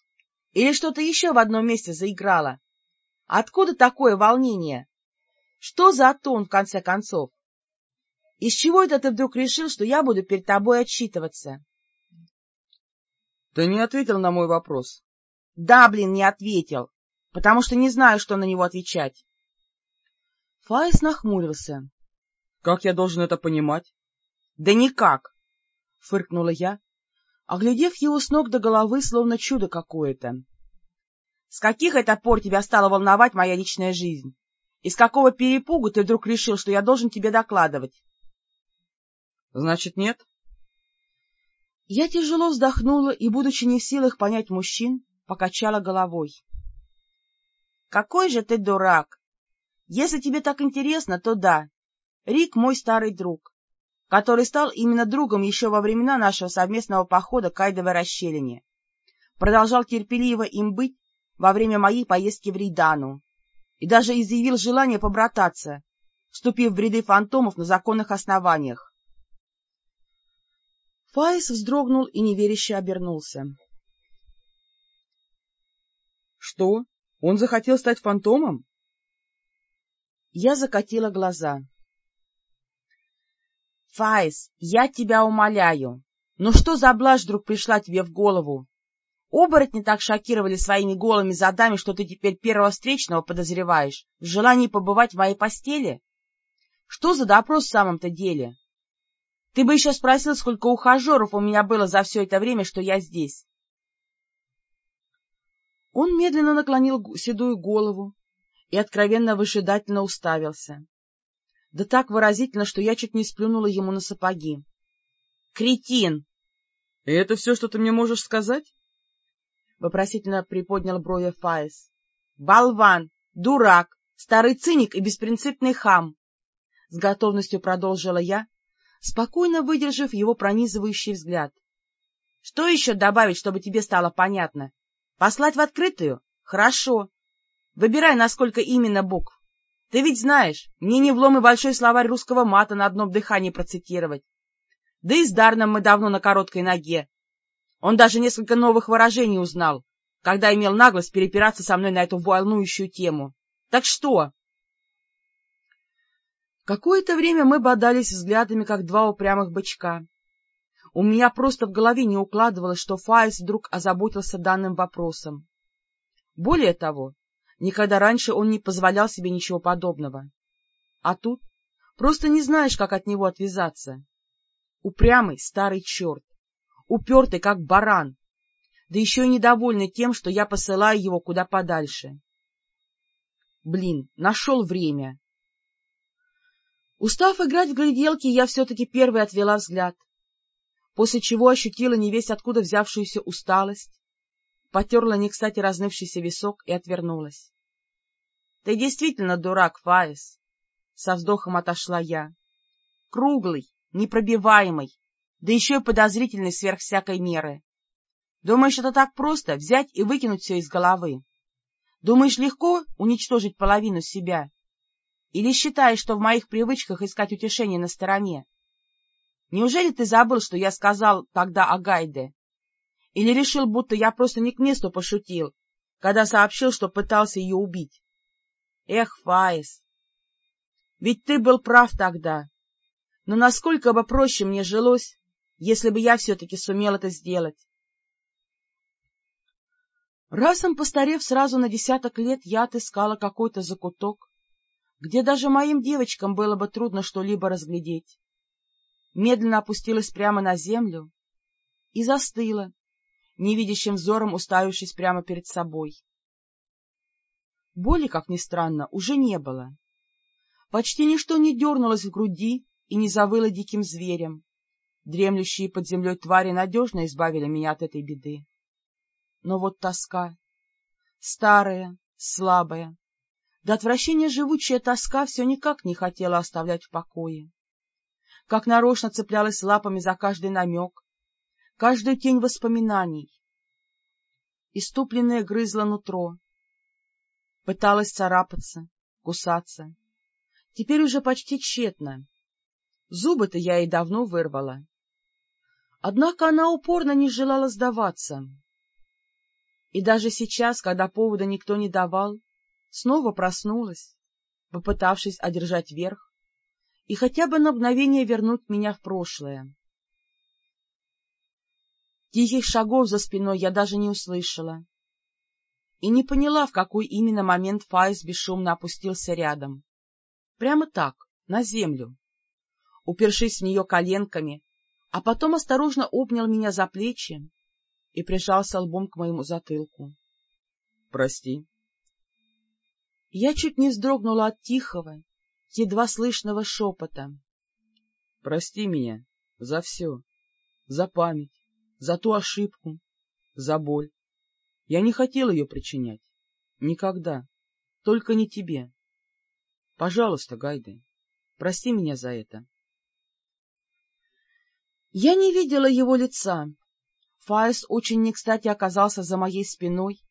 Или что-то еще в одном месте заиграло? Откуда такое волнение? Что за тон, в конце концов? Из чего это ты вдруг решил, что я буду перед тобой отчитываться? Ты не ответил на мой вопрос. Да, блин, не ответил, потому что не знаю, что на него отвечать. Фаис нахмурился. — Как я должен это понимать? — Да никак, — фыркнула я, оглядев его с ног до головы, словно чудо какое-то. — С каких это пор тебя стала волновать моя личная жизнь? И с какого перепугу ты вдруг решил, что я должен тебе докладывать? — Значит, нет? Я тяжело вздохнула и, будучи не в силах понять мужчин, покачала головой. — Какой же ты дурак! Если тебе так интересно, то да. Рик — мой старый друг который стал именно другом еще во времена нашего совместного похода к Айдовой расщелине. Продолжал терпеливо им быть во время моей поездки в Рейдану и даже изъявил желание побрататься, вступив в ряды фантомов на законных основаниях. Фаис вздрогнул и неверяще обернулся. — Что? Он захотел стать фантомом? Я закатила глаза. — Фаис, я тебя умоляю, ну что за блажь вдруг пришла тебе в голову? Оборотни так шокировали своими голыми задами, что ты теперь первого встречного подозреваешь в желании побывать в моей постели? Что за допрос в самом-то деле? Ты бы еще спросил, сколько ухажеров у меня было за все это время, что я здесь. Он медленно наклонил седую голову и откровенно выжидательно уставился да так выразительно, что я чуть не сплюнула ему на сапоги. — Кретин! — И это все, что ты мне можешь сказать? — вопросительно приподнял брови Фаис. — Болван! Дурак! Старый циник и беспринципный хам! — с готовностью продолжила я, спокойно выдержав его пронизывающий взгляд. — Что еще добавить, чтобы тебе стало понятно? Послать в открытую? Хорошо. Выбирай, насколько именно букв. Ты ведь знаешь, мне не влом и большой словарь русского мата на одном дыхании процитировать. Да и с Дарном мы давно на короткой ноге. Он даже несколько новых выражений узнал, когда имел наглость перепираться со мной на эту волнующую тему. Так что? Какое-то время мы бодались взглядами, как два упрямых бычка. У меня просто в голове не укладывалось, что Фаис вдруг озаботился данным вопросом. Более того, Никогда раньше он не позволял себе ничего подобного. А тут просто не знаешь, как от него отвязаться. Упрямый старый черт, упертый, как баран, да еще и недовольный тем, что я посылаю его куда подальше. Блин, нашел время. Устав играть в гляделки, я все-таки первой отвела взгляд, после чего ощутила невесть откуда взявшуюся усталость, потерла не кстати разнывшийся висок и отвернулась. — Ты действительно дурак, Фаис, — со вздохом отошла я. — Круглый, непробиваемый, да еще и подозрительный сверх всякой меры. Думаешь, это так просто — взять и выкинуть все из головы? Думаешь, легко уничтожить половину себя? Или считаешь, что в моих привычках искать утешение на стороне? Неужели ты забыл, что я сказал тогда о Гайде? Или решил, будто я просто не к месту пошутил, когда сообщил, что пытался ее убить? Эх, Фаис, ведь ты был прав тогда. Но насколько бы проще мне жилось, если бы я все-таки сумел это сделать. Разом постарев сразу на десяток лет, я отыскала какой-то закуток, где даже моим девочкам было бы трудно что-либо разглядеть. Медленно опустилась прямо на землю и застыла, невидящим взором уставившись прямо перед собой. Боли, как ни странно, уже не было. Почти ничто не дернулось в груди и не завыло диким зверем. Дремлющие под землей твари надежно избавили меня от этой беды. Но вот тоска, старая, слабая, до отвращения живучая тоска все никак не хотела оставлять в покое. Как нарочно цеплялась лапами за каждый намек, каждую тень воспоминаний. Иступленное грызло нутро, пыталась царапаться, кусаться. Теперь уже почти тщетно. Зубы-то я и давно вырвала. Однако она упорно не желала сдаваться. И даже сейчас, когда повода никто не давал, снова проснулась, попытавшись одержать верх и хотя бы на мгновение вернуть меня в прошлое. Тихих шагов за спиной я даже не услышала и не поняла, в какой именно момент Фаис бесшумно опустился рядом. Прямо так, на землю, упершись в нее коленками, а потом осторожно обнял меня за плечи и прижался лбом к моему затылку. — Прости. Я чуть не вздрогнула от тихого, едва слышного шепота. — Прости меня за все, за память, за ту ошибку, за боль. Я не хотел ее причинять. Никогда. Только не тебе. Пожалуйста, Гайде, прости меня за это. Я не видела его лица, Фаис очень не кстати оказался за моей спиной,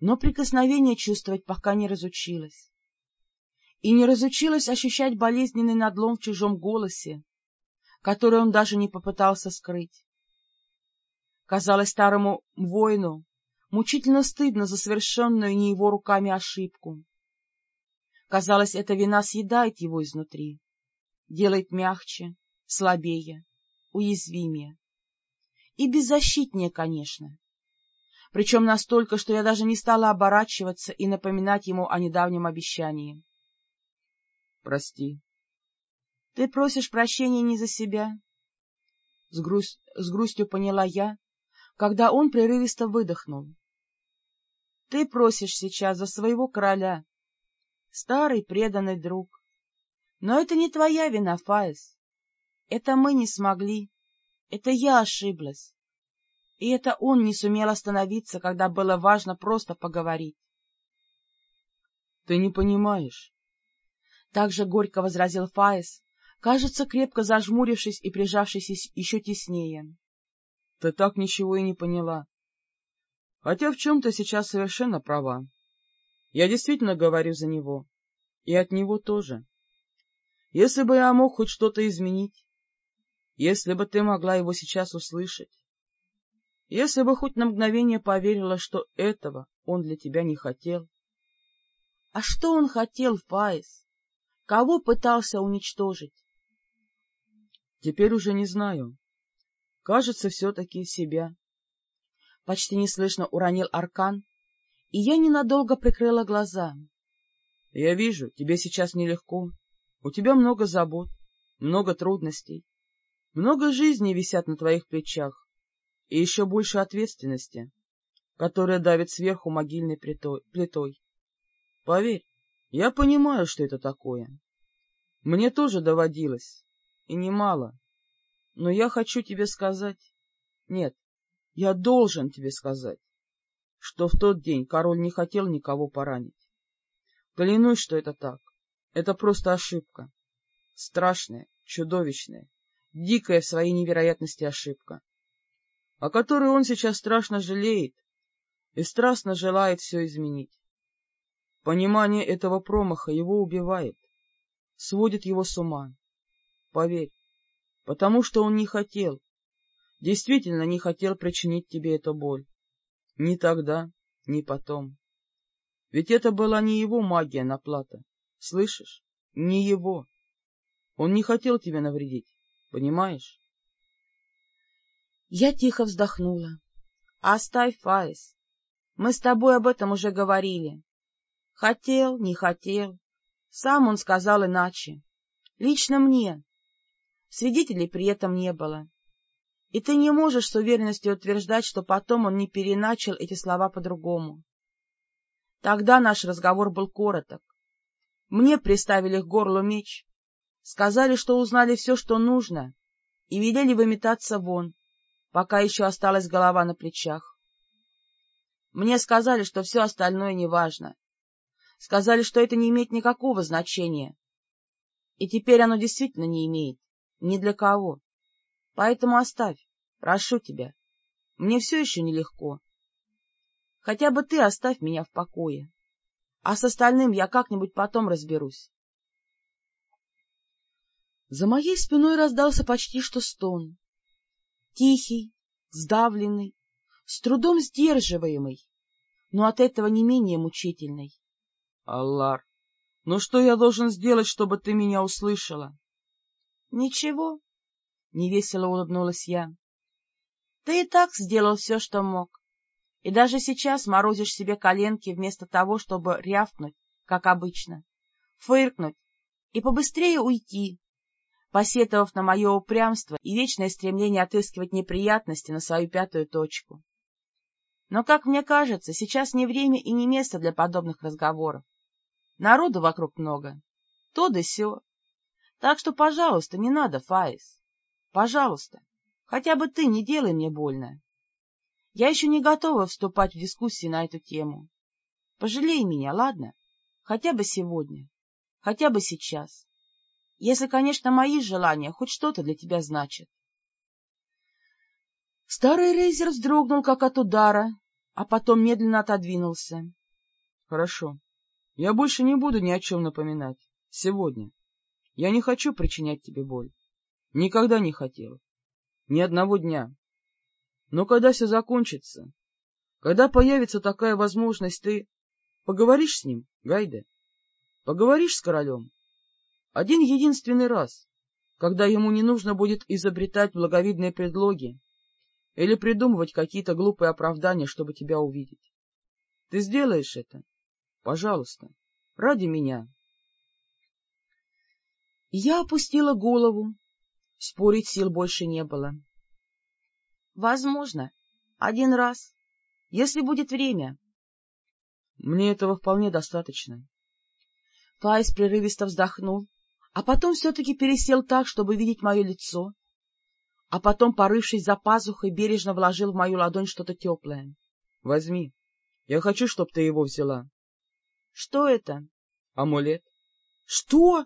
но прикосновение чувствовать пока не разучилась. И не разучилась ощущать болезненный надлом в чужом голосе, который он даже не попытался скрыть. Казалось старому воину мучительно стыдно за совершенную не его руками ошибку. Казалось, эта вина съедает его изнутри, делает мягче, слабее, уязвимее и беззащитнее, конечно. Причем настолько, что я даже не стала оборачиваться и напоминать ему о недавнем обещании. — Прости. — Ты просишь прощения не за себя? С, грусть, с грустью поняла я, когда он прерывисто выдохнул. — Ты просишь сейчас за своего короля, старый преданный друг. Но это не твоя вина, Фаис. Это мы не смогли. Это я ошиблась. И это он не сумел остановиться, когда было важно просто поговорить. — Ты не понимаешь. Так же горько возразил Фаис, кажется, крепко зажмурившись и прижавшись еще теснее. — Ты так ничего и не поняла. Хотя в чем-то сейчас совершенно права. Я действительно говорю за него. И от него тоже. Если бы я мог хоть что-то изменить, если бы ты могла его сейчас услышать, если бы хоть на мгновение поверила, что этого он для тебя не хотел. А что он хотел, Фаис? Кого пытался уничтожить? Теперь уже не знаю. Кажется, все-таки себя. Почти неслышно уронил Аркан, и я ненадолго прикрыла глаза. Я вижу, тебе сейчас нелегко. У тебя много забот, много трудностей. Много жизней висят на твоих плечах, и еще больше ответственности, которая давит сверху могильной плитой. Поверь, я понимаю, что это такое. Мне тоже доводилось, и немало. Но я хочу тебе сказать... Нет, я должен тебе сказать, что в тот день король не хотел никого поранить. Клянусь, что это так. Это просто ошибка. Страшная, чудовищная, дикая в своей невероятности ошибка, о которой он сейчас страшно жалеет и страстно желает все изменить. Понимание этого промаха его убивает, сводит его с ума. Поверь, потому что он не хотел, действительно не хотел причинить тебе эту боль. Ни тогда, ни потом. Ведь это была не его магия на плата, слышишь? Не его. Он не хотел тебе навредить, понимаешь? Я тихо вздохнула. — Оставь, Фаис. Мы с тобой об этом уже говорили. Хотел, не хотел. Сам он сказал иначе. Лично мне. Свидетелей при этом не было. И ты не можешь с уверенностью утверждать, что потом он не переначал эти слова по-другому. Тогда наш разговор был короток. Мне приставили к горлу меч, сказали, что узнали все, что нужно, и велели выметаться вон, пока еще осталась голова на плечах. Мне сказали, что все остальное неважно. Сказали, что это не имеет никакого значения. И теперь оно действительно не имеет. Ни для кого. Поэтому оставь, прошу тебя. Мне все еще нелегко. Хотя бы ты оставь меня в покое. А с остальным я как-нибудь потом разберусь. За моей спиной раздался почти что стон тихий, сдавленный, с трудом сдерживаемый, но от этого не менее мучительный. — Аллар, ну что я должен сделать, чтобы ты меня услышала? — Ничего, — невесело улыбнулась я. — Ты и так сделал все, что мог, и даже сейчас морозишь себе коленки вместо того, чтобы рявкнуть, как обычно, фыркнуть и побыстрее уйти, посетовав на мое упрямство и вечное стремление отыскивать неприятности на свою пятую точку. Но, как мне кажется, сейчас не время и не место для подобных разговоров. Народу вокруг много, то да сё. Так что, пожалуйста, не надо, Фаис. Пожалуйста, хотя бы ты не делай мне больно. Я еще не готова вступать в дискуссии на эту тему. Пожалей меня, ладно? Хотя бы сегодня, хотя бы сейчас. Если, конечно, мои желания хоть что-то для тебя значат. Старый рейзер вздрогнул, как от удара, а потом медленно отодвинулся. — Хорошо. Я больше не буду ни о чем напоминать. Сегодня. Я не хочу причинять тебе боль. Никогда не хотел. Ни одного дня. Но когда все закончится, когда появится такая возможность, ты поговоришь с ним, Гайде? Поговоришь с королем? Один единственный раз, когда ему не нужно будет изобретать благовидные предлоги или придумывать какие-то глупые оправдания, чтобы тебя увидеть. Ты сделаешь это? Пожалуйста, ради меня. Я опустила голову. Спорить сил больше не было. Возможно, один раз, если будет время. Мне этого вполне достаточно. Файс прерывисто вздохнул, а потом все-таки пересел так, чтобы видеть мое лицо, а потом, порывшись за пазухой, бережно вложил в мою ладонь что-то теплое. — Возьми. Я хочу, чтобы ты его взяла. — Что это? — Амулет. — Что?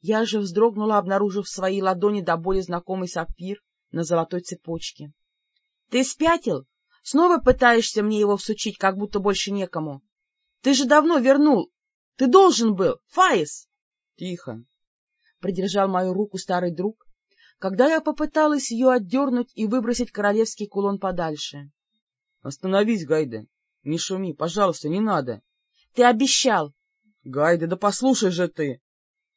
Я же вздрогнула, обнаружив в своей ладони до боли знакомый сапфир на золотой цепочке. — Ты спятил? Снова пытаешься мне его всучить, как будто больше некому? Ты же давно вернул. Ты должен был. Фаис! — Тихо придержал мою руку старый друг, когда я попыталась ее отдернуть и выбросить королевский кулон подальше. — Остановись, Гайде. Не шуми, пожалуйста, не надо. — Ты обещал. — Гайде, да послушай же ты.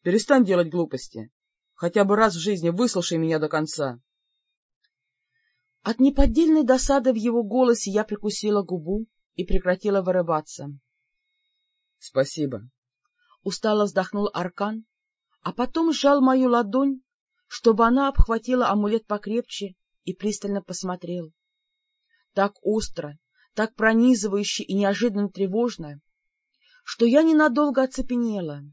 Перестань делать глупости. Хотя бы раз в жизни выслушай меня до конца. От неподдельной досады в его голосе я прикусила губу и прекратила вырываться. — Спасибо. Устало вздохнул Аркан, а потом сжал мою ладонь, чтобы она обхватила амулет покрепче и пристально посмотрел. Так остро, так пронизывающе и неожиданно тревожно, что я ненадолго оцепенела.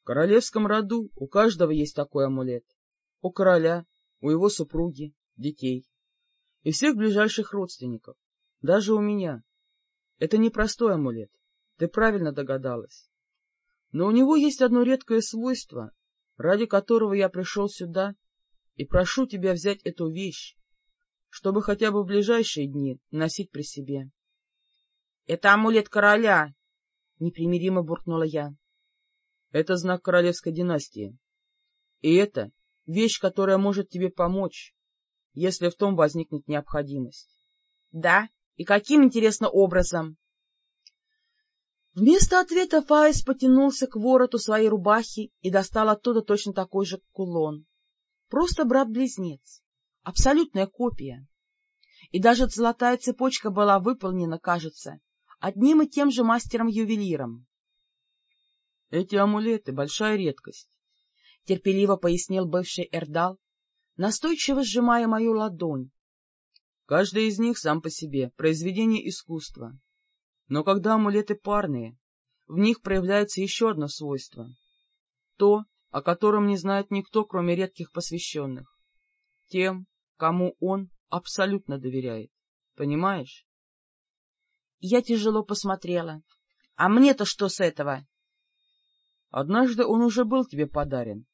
В королевском роду у каждого есть такой амулет. У короля, у его супруги, детей. И всех ближайших родственников. Даже у меня. Это не простой амулет. Ты правильно догадалась. Но у него есть одно редкое свойство, ради которого я пришел сюда и прошу тебя взять эту вещь, чтобы хотя бы в ближайшие дни носить при себе. — Это амулет короля, —— непримиримо буркнула я. — Это знак королевской династии. И это вещь, которая может тебе помочь, если в том возникнет необходимость. — Да? И каким, интересно, образом? Вместо ответа Фаис потянулся к вороту своей рубахи и достал оттуда точно такой же кулон. Просто брат-близнец, абсолютная копия. И даже золотая цепочка была выполнена, кажется, одним и тем же мастером-ювелиром. — Эти амулеты — большая редкость, — терпеливо пояснил бывший Эрдал, настойчиво сжимая мою ладонь. Каждый из них сам по себе — произведение искусства. Но когда амулеты парные, в них проявляется еще одно свойство — то, о котором не знает никто, кроме редких посвященных. Тем, кому он абсолютно доверяет. Понимаешь? Я тяжело посмотрела. А мне-то что с этого? Однажды он уже был тебе подарен.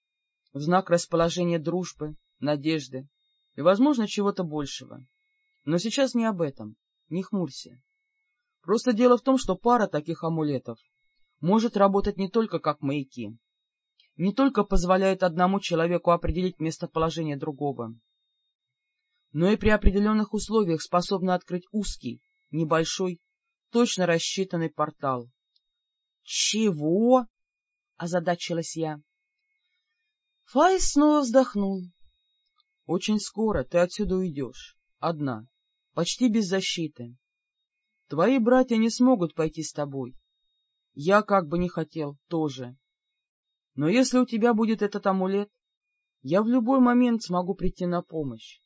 В знак расположения дружбы, надежды и, возможно, чего-то большего. Но сейчас не об этом. Не хмурься. Просто дело в том, что пара таких амулетов может работать не только как маяки, не только позволяет одному человеку определить местоположение другого, но и при определенных условиях способна открыть узкий, небольшой, точно рассчитанный портал. — Чего? — озадачилась я. Файс снова вздохнул. — Очень скоро ты отсюда уйдешь, одна, почти без защиты. Твои братья не смогут пойти с тобой. Я, как бы не хотел, тоже. Но если у тебя будет этот амулет, я в любой момент смогу прийти на помощь.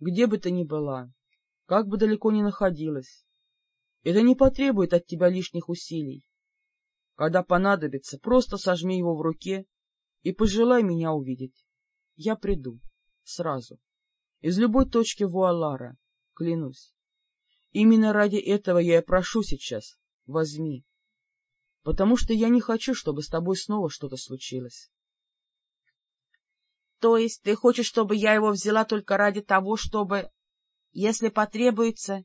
Где бы ты ни была, как бы далеко ни находилась. Это не потребует от тебя лишних усилий. Когда понадобится, просто сожми его в руке и пожелай меня увидеть. Я приду. Сразу. Из любой точки Вуалара. Клянусь. Именно ради этого я и прошу сейчас. Возьми. Потому что я не хочу, чтобы с тобой снова что-то случилось. — То есть ты хочешь, чтобы я его взяла только ради того, чтобы, если потребуется,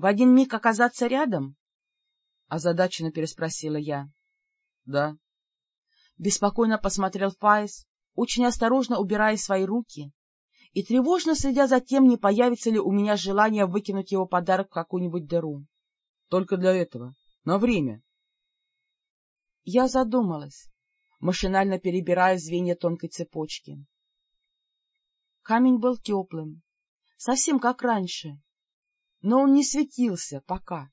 в один миг оказаться рядом? — озадаченно переспросила я. — Да. Беспокойно посмотрел Фаис, очень осторожно убирая свои руки и тревожно следя за тем, не появится ли у меня желание выкинуть его подарок в какую-нибудь дыру. — Только для этого. На время. Я задумалась, машинально перебирая звенья тонкой цепочки. Камень был теплым, совсем как раньше, но он не светился пока.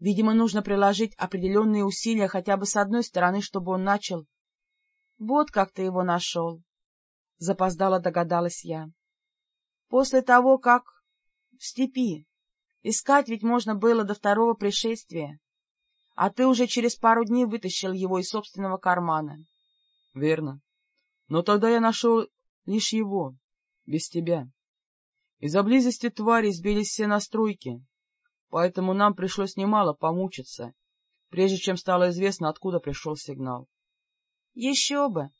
Видимо, нужно приложить определенные усилия хотя бы с одной стороны, чтобы он начал. Вот как ты его нашел. Запоздало догадалась я. После того, как в степи. Искать ведь можно было до второго пришествия. А ты уже через пару дней вытащил его из собственного кармана. — Верно. Но тогда я нашел лишь его, без тебя. Из-за близости твари сбились все настройки, поэтому нам пришлось немало помучиться, прежде чем стало известно, откуда пришел сигнал. — Еще бы!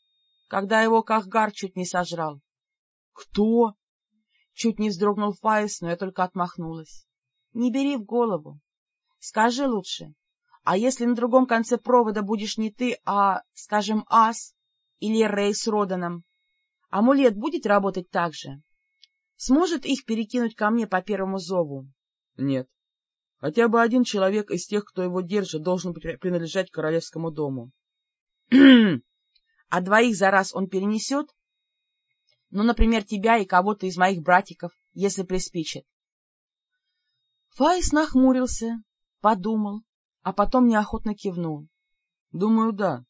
Когда его Кахгар чуть не сожрал. — Кто? Чуть не вздрогнул Фаис, но я только отмахнулась. — Не бери в голову. Скажи лучше, а если на другом конце провода будешь не ты, а, скажем, Ас или Рей с Роданом, амулет будет работать так же? Сможет их перекинуть ко мне по первому зову? — Нет. Хотя бы один человек из тех, кто его держит, должен принадлежать королевскому дому. — А двоих за раз он перенесет? Ну, например, тебя и кого-то из моих братиков, если приспичит. Фаис нахмурился, подумал, а потом неохотно кивнул. — Думаю, да.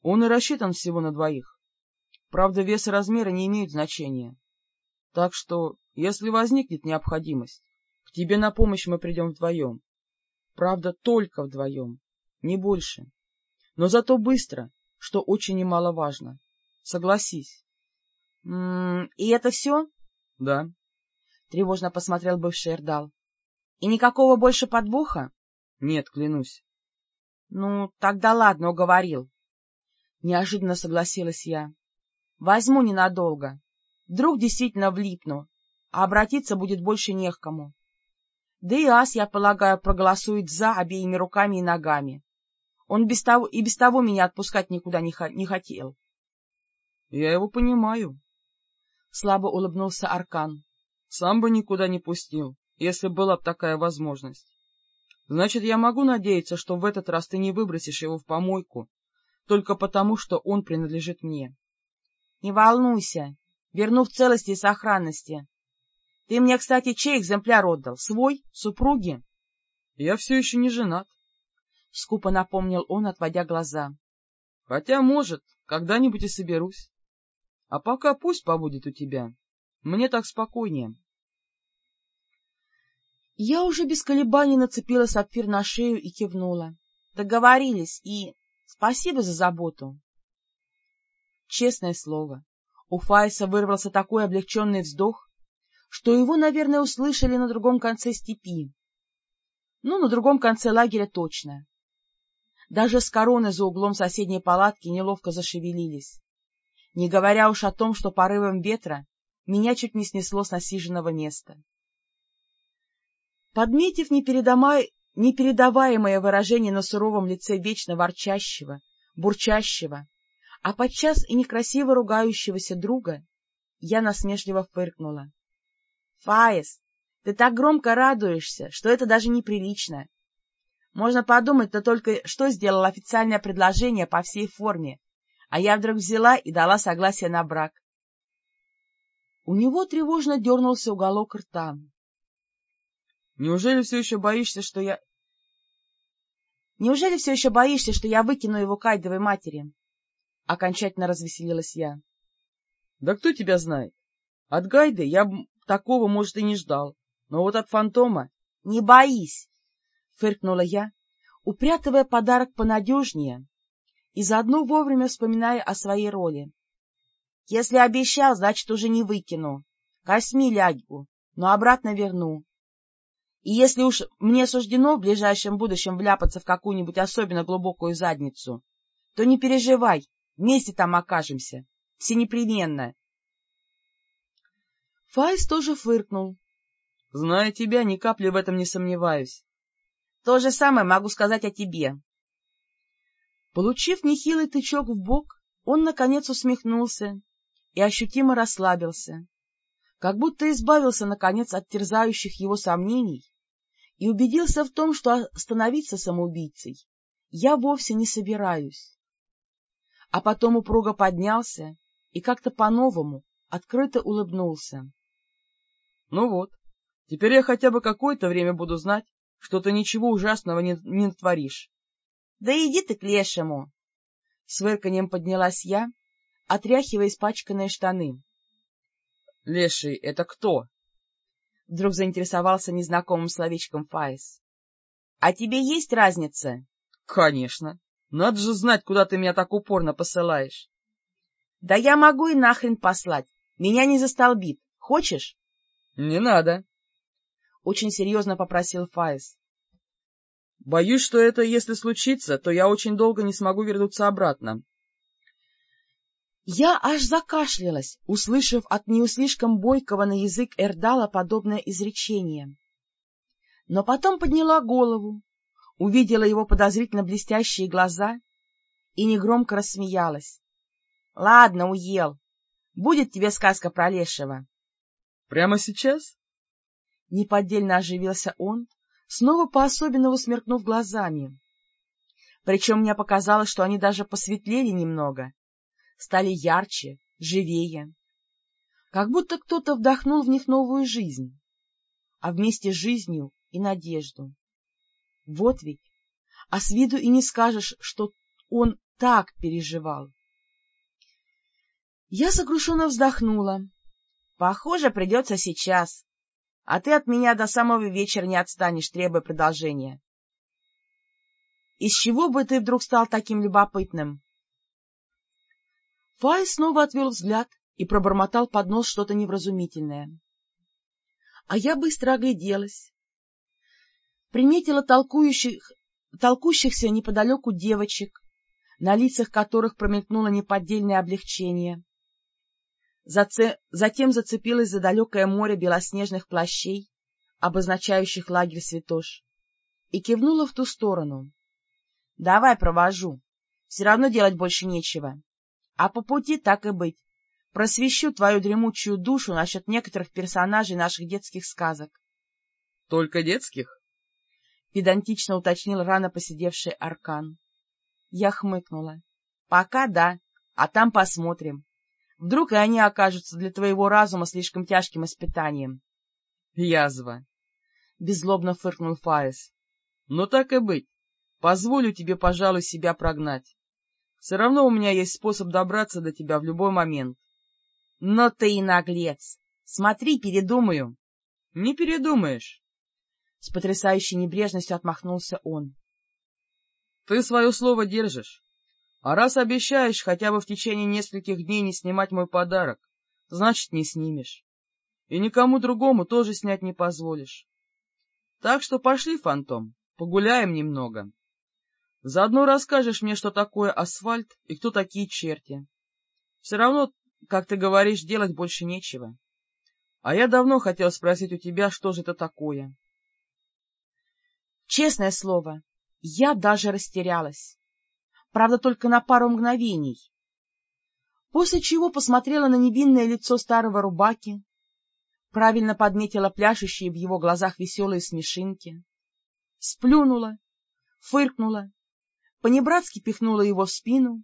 Он и рассчитан всего на двоих. Правда, вес и размеры не имеют значения. Так что, если возникнет необходимость, тебе на помощь мы придем вдвоем. Правда, только вдвоем, не больше. Но зато быстро, что очень немаловажно. Согласись. «М-м, — И это все? — Да. — тревожно посмотрел бывший Эрдал. — И никакого больше подвоха? — Нет, клянусь. — Ну, тогда ладно, уговорил. Неожиданно согласилась я. — Возьму ненадолго. Вдруг действительно влипну, а обратиться будет больше не к кому. Да и ас, я полагаю, проголосует «за» обеими руками и ногами. Он без того, и без того меня отпускать никуда не, не хотел. — Я его понимаю. Слабо улыбнулся Аркан. — Сам бы никуда не пустил, если была бы такая возможность. Значит, я могу надеяться, что в этот раз ты не выбросишь его в помойку, только потому, что он принадлежит мне. — Не волнуйся, верну в целости и сохранности. Ты мне, кстати, чей экземпляр отдал? Свой? Супруги? — Я все еще не женат. — скупо напомнил он, отводя глаза. — Хотя, может, когда-нибудь и соберусь. А пока пусть побудет у тебя. Мне так спокойнее. Я уже без колебаний нацепила сапфир на шею и кивнула. Договорились, и спасибо за заботу. Честное слово, у Файса вырвался такой облегченный вздох, что его, наверное, услышали на другом конце степи. Ну, на другом конце лагеря точно. Даже с короны за углом соседней палатки неловко зашевелились, не говоря уж о том, что порывом ветра меня чуть не снесло с насиженного места. Подметив непередаваемое выражение на суровом лице вечно ворчащего, бурчащего, а подчас и некрасиво ругающегося друга, я насмешливо фыркнула. — Фаис, ты так громко радуешься, что это даже неприлично. Можно подумать, ты только что сделал официальное предложение по всей форме, а я вдруг взяла и дала согласие на брак. У него тревожно дернулся уголок рта. Неужели все еще боишься, что я... Неужели все еще боишься, что я выкину его к Айдовой матери? Окончательно развеселилась я. Да кто тебя знает? От Гайды я такого, может, и не ждал. Но вот от фантома... Не боись! — фыркнула я, упрятывая подарок понадежнее и заодно вовремя вспоминая о своей роли. — Если обещал, значит, уже не выкину. Косми лягу, но обратно верну. И если уж мне суждено в ближайшем будущем вляпаться в какую-нибудь особенно глубокую задницу, то не переживай, вместе там окажемся. Все непременно. Файс тоже фыркнул. — Зная тебя, ни капли в этом не сомневаюсь. — То же самое могу сказать о тебе. Получив нехилый тычок в бок, он, наконец, усмехнулся и ощутимо расслабился, как будто избавился, наконец, от терзающих его сомнений и убедился в том, что становиться самоубийцей я вовсе не собираюсь. А потом упруго поднялся и как-то по-новому открыто улыбнулся. — Ну вот, теперь я хотя бы какое-то время буду знать, что ты ничего ужасного не, не натворишь. — Да иди ты к лешему! С вырканьем поднялась я, отряхивая испачканные штаны. — Леший — это кто? — вдруг заинтересовался незнакомым словечком Фаис. — А тебе есть разница? — Конечно. Надо же знать, куда ты меня так упорно посылаешь. — Да я могу и нахрен послать. Меня не застолбит. Хочешь? — Не надо. — очень серьезно попросил Фаис. — Боюсь, что это, если случится, то я очень долго не смогу вернуться обратно. Я аж закашлялась, услышав от не слишком бойкого на язык Эрдала подобное изречение. Но потом подняла голову, увидела его подозрительно блестящие глаза и негромко рассмеялась. — Ладно, уел. Будет тебе сказка про Лешего. — Прямо сейчас? Неподдельно оживился он, снова по-особенному смеркнув глазами. Причем мне показалось, что они даже посветлели немного стали ярче, живее. Как будто кто-то вдохнул в них новую жизнь, а вместе с жизнью и надежду. Вот ведь, а с виду и не скажешь, что он так переживал. Я сокрушенно вздохнула. Похоже, придется сейчас, а ты от меня до самого вечера не отстанешь, требуя продолжения. Из чего бы ты вдруг стал таким любопытным? Фай снова отвел взгляд и пробормотал под нос что-то невразумительное. А я быстро огляделась. Приметила толкующих, толкущихся неподалеку девочек, на лицах которых промелькнуло неподдельное облегчение. Заце... Затем зацепилась за далекое море белоснежных плащей, обозначающих лагерь святош, и кивнула в ту сторону. — Давай провожу. Все равно делать больше нечего. А по пути так и быть. Просвещу твою дремучую душу насчет некоторых персонажей наших детских сказок. — Только детских? — педантично уточнил рано посидевший Аркан. Я хмыкнула. — Пока да, а там посмотрим. Вдруг и они окажутся для твоего разума слишком тяжким испытанием. — Язва! — беззлобно фыркнул Фаис. — Ну так и быть. Позволю тебе, пожалуй, себя прогнать. Все равно у меня есть способ добраться до тебя в любой момент. — Но ты и наглец! Смотри, передумаю. — Не передумаешь. С потрясающей небрежностью отмахнулся он. — Ты свое слово держишь. А раз обещаешь хотя бы в течение нескольких дней не снимать мой подарок, значит, не снимешь. И никому другому тоже снять не позволишь. Так что пошли, фантом, погуляем немного. Заодно расскажешь мне, что такое асфальт и кто такие черти. Все равно, как ты говоришь, делать больше нечего. А я давно хотел спросить у тебя, что же это такое. Честное слово, я даже растерялась правда, только на пару мгновений. После чего посмотрела на невинное лицо старого рубаки, правильно подметила пляшущие в его глазах веселые смешинки, сплюнула, фыркнула, понебратски пихнула его в спину,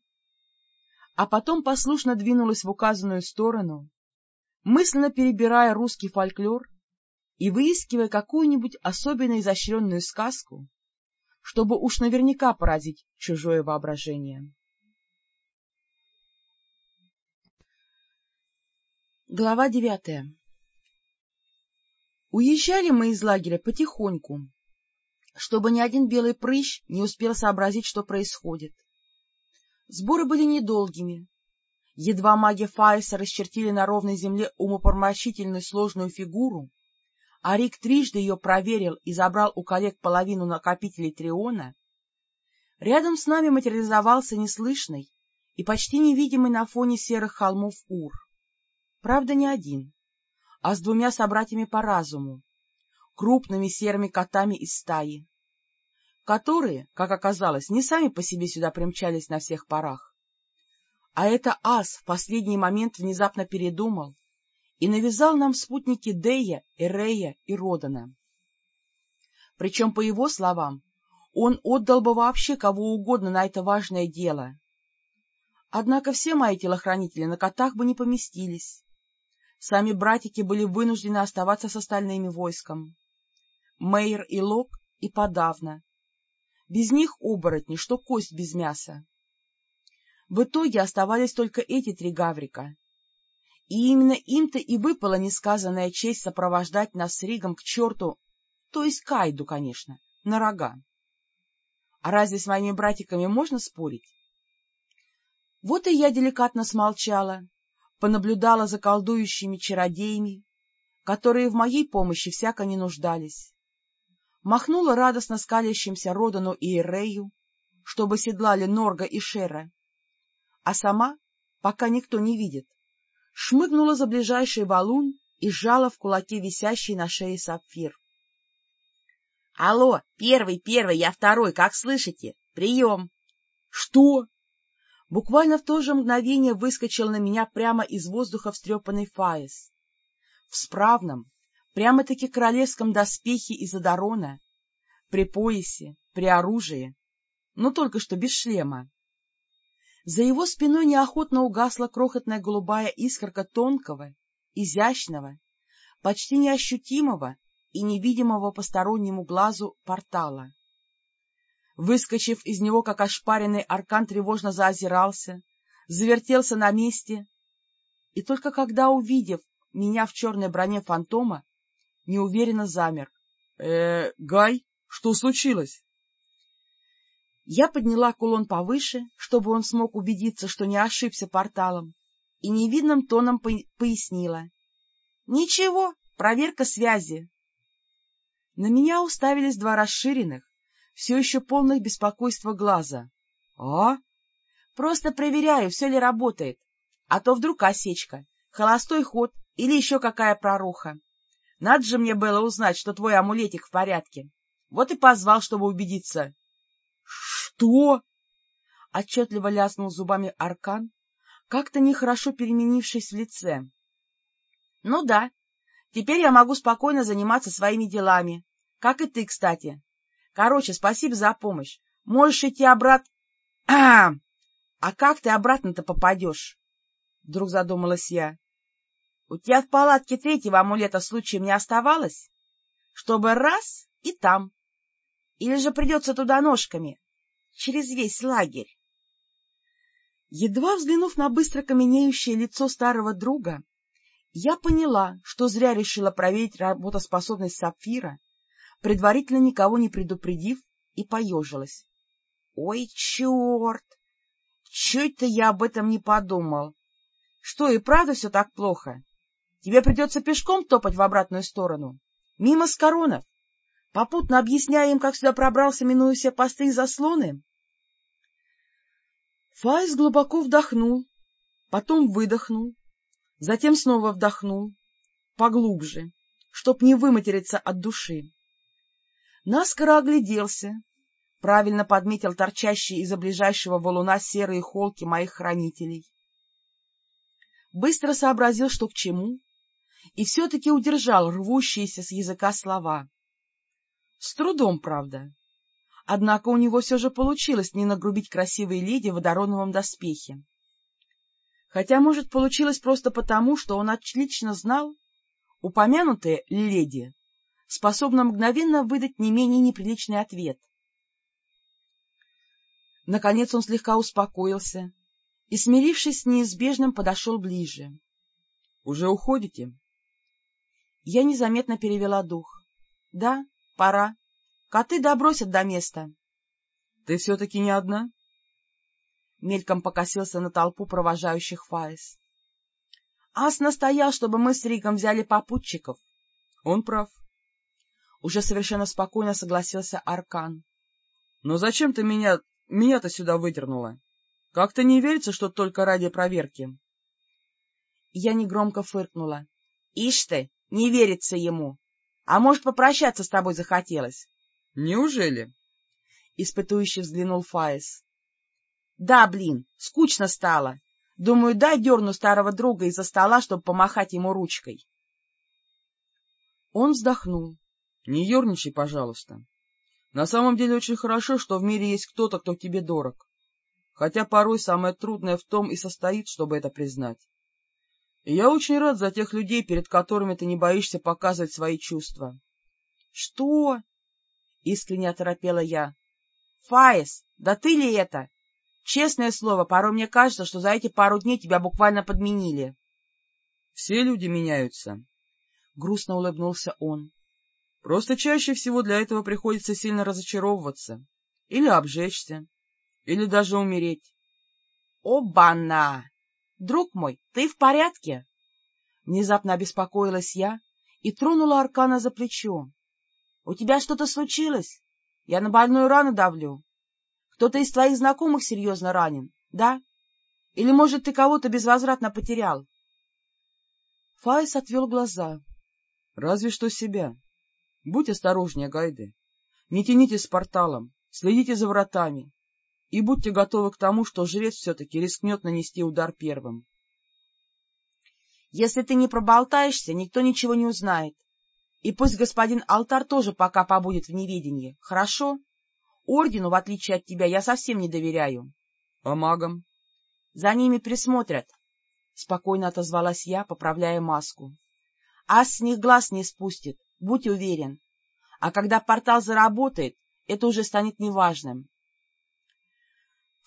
а потом послушно двинулась в указанную сторону, мысленно перебирая русский фольклор и выискивая какую-нибудь особенно изощренную сказку, чтобы уж наверняка поразить чужое воображение. Глава девятая Уезжали мы из лагеря потихоньку, чтобы ни один белый прыщ не успел сообразить, что происходит. Сборы были недолгими. Едва маги Фаиса расчертили на ровной земле умопомрачительную сложную фигуру, а Рик трижды ее проверил и забрал у коллег половину накопителей Триона, рядом с нами материализовался неслышный и почти невидимый на фоне серых холмов Ур. Правда, не один, а с двумя собратьями по разуму, крупными серыми котами из стаи, которые, как оказалось, не сами по себе сюда примчались на всех парах. А это ас в последний момент внезапно передумал и навязал нам спутники Дея, Эрея и Родана. Причем, по его словам, он отдал бы вообще кого угодно на это важное дело. Однако все мои телохранители на котах бы не поместились. Сами братики были вынуждены оставаться с остальными войском. Мейер и Лок и подавно. Без них оборотни, что кость без мяса. В итоге оставались только эти три гаврика, и именно им-то и выпала несказанная честь сопровождать нас с Ригом к черту, то есть Кайду, конечно, на рога. А разве с моими братиками можно спорить? Вот и я деликатно смолчала, понаблюдала за колдующими чародеями, которые в моей помощи всяко не нуждались. Махнула радостно скалящимся Родану и Эрею, чтобы седлали Норга и Шера, а сама, пока никто не видит, шмыгнула за ближайший валун и сжала в кулаке висящий на шее сапфир. — Алло, первый, первый, я второй, как слышите? Прием! — Что? Буквально в то же мгновение выскочил на меня прямо из воздуха встрепанный Фаис. В справном, прямо-таки королевском доспехе из Адарона, при поясе, при оружии, но только что без шлема. За его спиной неохотно угасла крохотная голубая искорка тонкого, изящного, почти неощутимого и невидимого постороннему глазу портала. Выскочив из него, как ошпаренный аркан, тревожно заозирался, завертелся на месте, и только когда, увидев меня в черной броне фантома, неуверенно замер. «Э, — Гай, что случилось? Я подняла кулон повыше, чтобы он смог убедиться, что не ошибся порталом, и невидным тоном по пояснила. — Ничего, проверка связи. На меня уставились два расширенных, все еще полных беспокойства глаза. — А? — Просто проверяю, все ли работает, а то вдруг осечка, холостой ход или еще какая проруха. Надо же мне было узнать, что твой амулетик в порядке. Вот и позвал, чтобы убедиться. Что? — отчетливо ляснул зубами Аркан, как-то нехорошо переменившись в лице. — Ну да, теперь я могу спокойно заниматься своими делами, как и ты, кстати. Короче, спасибо за помощь. Можешь идти обратно... А, как ты обратно-то попадешь? Вдруг задумалась я. У тебя в палатке третьего амулета случаем не оставалось? Чтобы раз — и там. Или же придется туда ножками? Через весь лагерь. Едва взглянув на быстро каменеющее лицо старого друга, я поняла, что зря решила проверить работоспособность Сапфира, предварительно никого не предупредив, и поежилась. — Ой, черт! Чуть-то я об этом не подумал. Что, и правда все так плохо? Тебе придется пешком топать в обратную сторону, мимо скоронов, попутно объясняя им, как сюда пробрался, минуя все посты и заслоны? Файс глубоко вдохнул, потом выдохнул, затем снова вдохнул, поглубже, чтоб не выматериться от души. Наскоро огляделся, правильно подметил торчащие из-за ближайшего валуна серые холки моих хранителей. Быстро сообразил, что к чему, и все-таки удержал рвущиеся с языка слова. С трудом, правда. Однако у него все же получилось не нагрубить красивой леди в водороновом доспехе. Хотя, может, получилось просто потому, что он отлично знал, упомянутая леди способна мгновенно выдать не менее неприличный ответ — Наконец он слегка успокоился и, смирившись с неизбежным, подошел ближе. — Уже уходите? Я незаметно перевела дух. — Да, пора. Коты добросят до места. — Ты все-таки не одна? Мельком покосился на толпу провожающих Фаис. Ас настоял, чтобы мы с Риком взяли попутчиков. Он прав. Уже совершенно спокойно согласился Аркан. — Но зачем ты меня меня-то сюда выдернуло. Как-то не верится, что только ради проверки. Я негромко фыркнула. — Ишь ты, не верится ему. А может, попрощаться с тобой захотелось? — Неужели? — испытующе взглянул Фаис. — Да, блин, скучно стало. Думаю, дай дерну старого друга из-за стола, чтобы помахать ему ручкой. Он вздохнул. — Не ерничай, пожалуйста. На самом деле очень хорошо, что в мире есть кто-то, кто тебе дорог. Хотя порой самое трудное в том и состоит, чтобы это признать. И я очень рад за тех людей, перед которыми ты не боишься показывать свои чувства. — Что? — искренне оторопела я. — Фаис, да ты ли это? Честное слово, порой мне кажется, что за эти пару дней тебя буквально подменили. — Все люди меняются, — грустно улыбнулся он. Просто чаще всего для этого приходится сильно разочаровываться, или обжечься, или даже умереть. — Оба-на! Друг мой, ты в порядке? Внезапно обеспокоилась я и тронула Аркана за плечо. — У тебя что-то случилось? Я на больную рану давлю. Кто-то из твоих знакомых серьезно ранен, да? Или, может, ты кого-то безвозвратно потерял? Фаис отвел глаза. — Разве что себя. Будь осторожнее, Гайды. Не тяните с порталом, следите за вратами и будьте готовы к тому, что жрец все-таки рискнет нанести удар первым. Если ты не проболтаешься, никто ничего не узнает. И пусть господин Алтар тоже пока побудет в неведении, хорошо? Ордену, в отличие от тебя, я совсем не доверяю. — А магам? — За ними присмотрят, — спокойно отозвалась я, поправляя маску. — Ас с них глаз не спустит, будь уверен. А когда портал заработает, это уже станет неважным.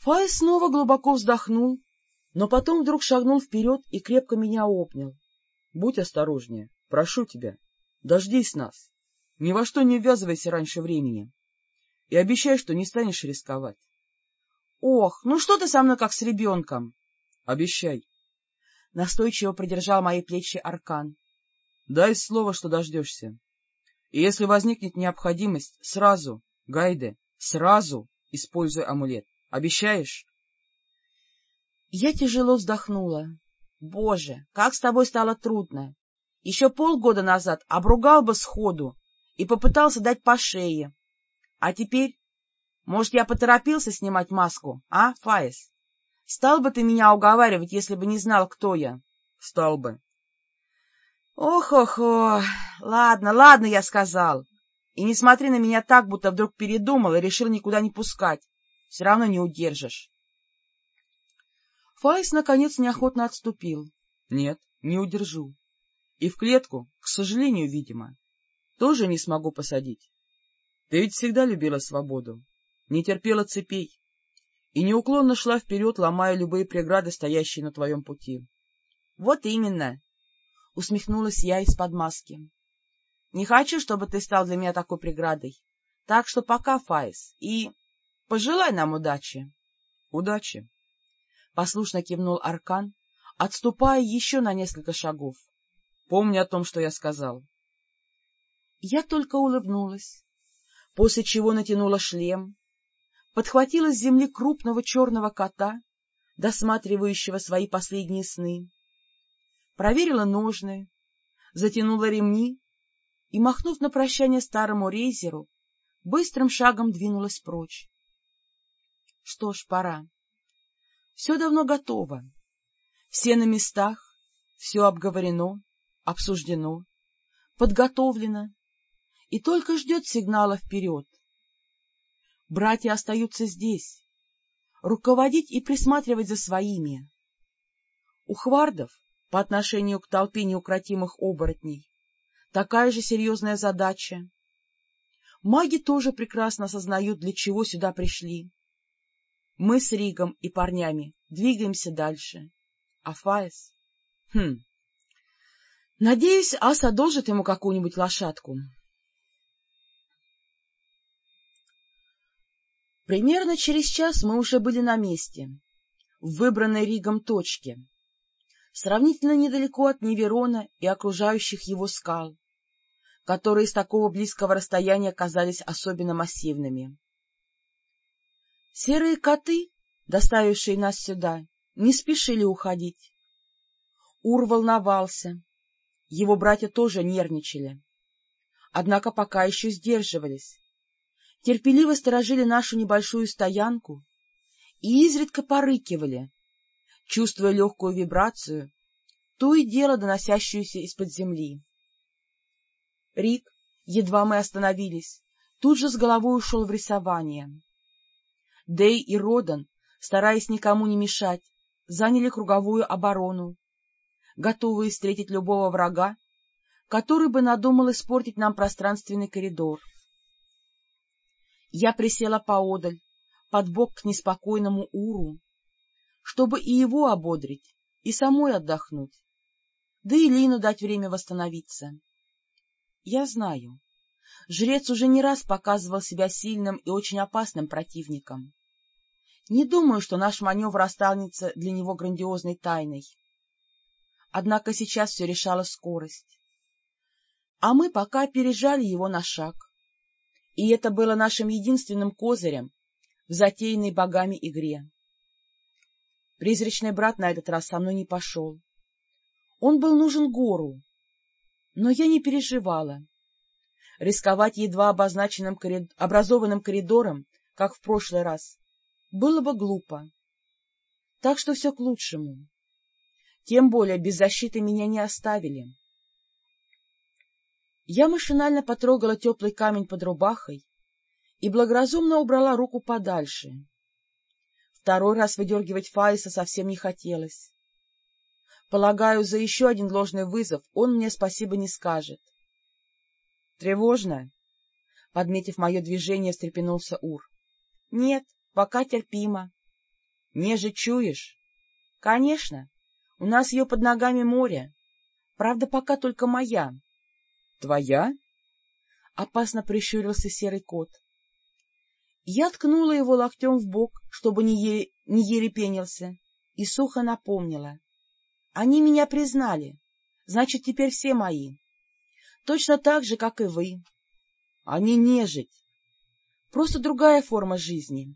Фай снова глубоко вздохнул, но потом вдруг шагнул вперед и крепко меня обнял. — Будь осторожнее, прошу тебя, дождись нас, ни во что не ввязывайся раньше времени и обещай, что не станешь рисковать. — Ох, ну что ты со мной как с ребенком? — Обещай. Настойчиво придержал мои плечи Аркан. — Дай слово, что дождешься. И если возникнет необходимость, сразу, Гайде, сразу используй амулет. Обещаешь? Я тяжело вздохнула. Боже, как с тобой стало трудно. Еще полгода назад обругал бы сходу и попытался дать по шее. А теперь Может, я поторопился снимать маску, а, Фаис? Стал бы ты меня уговаривать, если бы не знал, кто я? — Стал бы. — Ох-ох-ох, ладно, ладно, я сказал. И не смотри на меня так, будто вдруг передумал и решил никуда не пускать. Все равно не удержишь. Фаис, наконец, неохотно отступил. — Нет, не удержу. И в клетку, к сожалению, видимо, тоже не смогу посадить. Ты ведь всегда любила свободу, не терпела цепей и неуклонно шла вперед, ломая любые преграды, стоящие на твоем пути. — Вот именно! — усмехнулась я из-под маски. — Не хочу, чтобы ты стал для меня такой преградой. Так что пока, Фаис, и пожелай нам удачи. — Удачи! — послушно кивнул Аркан, отступая еще на несколько шагов. — Помни о том, что я сказал. Я только улыбнулась, после чего натянула шлем, подхватила с земли крупного черного кота, досматривающего свои последние сны, проверила ножны, затянула ремни и, махнув на прощание старому рейзеру, быстрым шагом двинулась прочь. Что ж, пора. Все давно готово. Все на местах, все обговорено, обсуждено, подготовлено и только ждет сигнала вперед. Братья остаются здесь, руководить и присматривать за своими. У хвардов, по отношению к толпе неукротимых оборотней, такая же серьезная задача. Маги тоже прекрасно осознают, для чего сюда пришли. Мы с Ригом и парнями двигаемся дальше. А Фаес? Хм. Надеюсь, Ас одолжит ему какую-нибудь лошадку. Примерно через час мы уже были на месте, в выбранной Ригом точке, сравнительно недалеко от Неверона и окружающих его скал, которые с такого близкого расстояния казались особенно массивными. Серые коты, доставившие нас сюда, не спешили уходить. Ур волновался, его братья тоже нервничали, однако пока еще сдерживались терпеливо сторожили нашу небольшую стоянку и изредка порыкивали, чувствуя легкую вибрацию, то и дело доносящуюся из-под земли. Рик, едва мы остановились, тут же с головой ушел в рисование. Дэй и Родан, стараясь никому не мешать, заняли круговую оборону, готовые встретить любого врага, который бы надумал испортить нам пространственный коридор. Я присела поодаль, под бок к неспокойному Уру, чтобы и его ободрить, и самой отдохнуть, да и Лину дать время восстановиться. Я знаю, жрец уже не раз показывал себя сильным и очень опасным противником. Не думаю, что наш маневр останется для него грандиозной тайной. Однако сейчас все решала скорость. А мы пока опережали его на шаг и это было нашим единственным козырем в затеянной богами игре. Призрачный брат на этот раз со мной не пошел. Он был нужен гору, но я не переживала. Рисковать едва обозначенным корид... образованным коридором, как в прошлый раз, было бы глупо. Так что все к лучшему. Тем более без защиты меня не оставили. Я машинально потрогала теплый камень под рубахой и благоразумно убрала руку подальше. Второй раз выдергивать Фаиса совсем не хотелось. Полагаю, за еще один ложный вызов он мне спасибо не скажет. — Тревожно? — подметив мое движение, встрепенулся Ур. — Нет, пока терпимо. — Неже чуешь? — Конечно. У нас ее под ногами море. Правда, пока только моя. — Твоя? — опасно прищурился серый кот. Я ткнула его локтем в бок, чтобы не, е... не ерепенился, и сухо напомнила. — Они меня признали, значит, теперь все мои. Точно так же, как и вы. Они нежить. Просто другая форма жизни.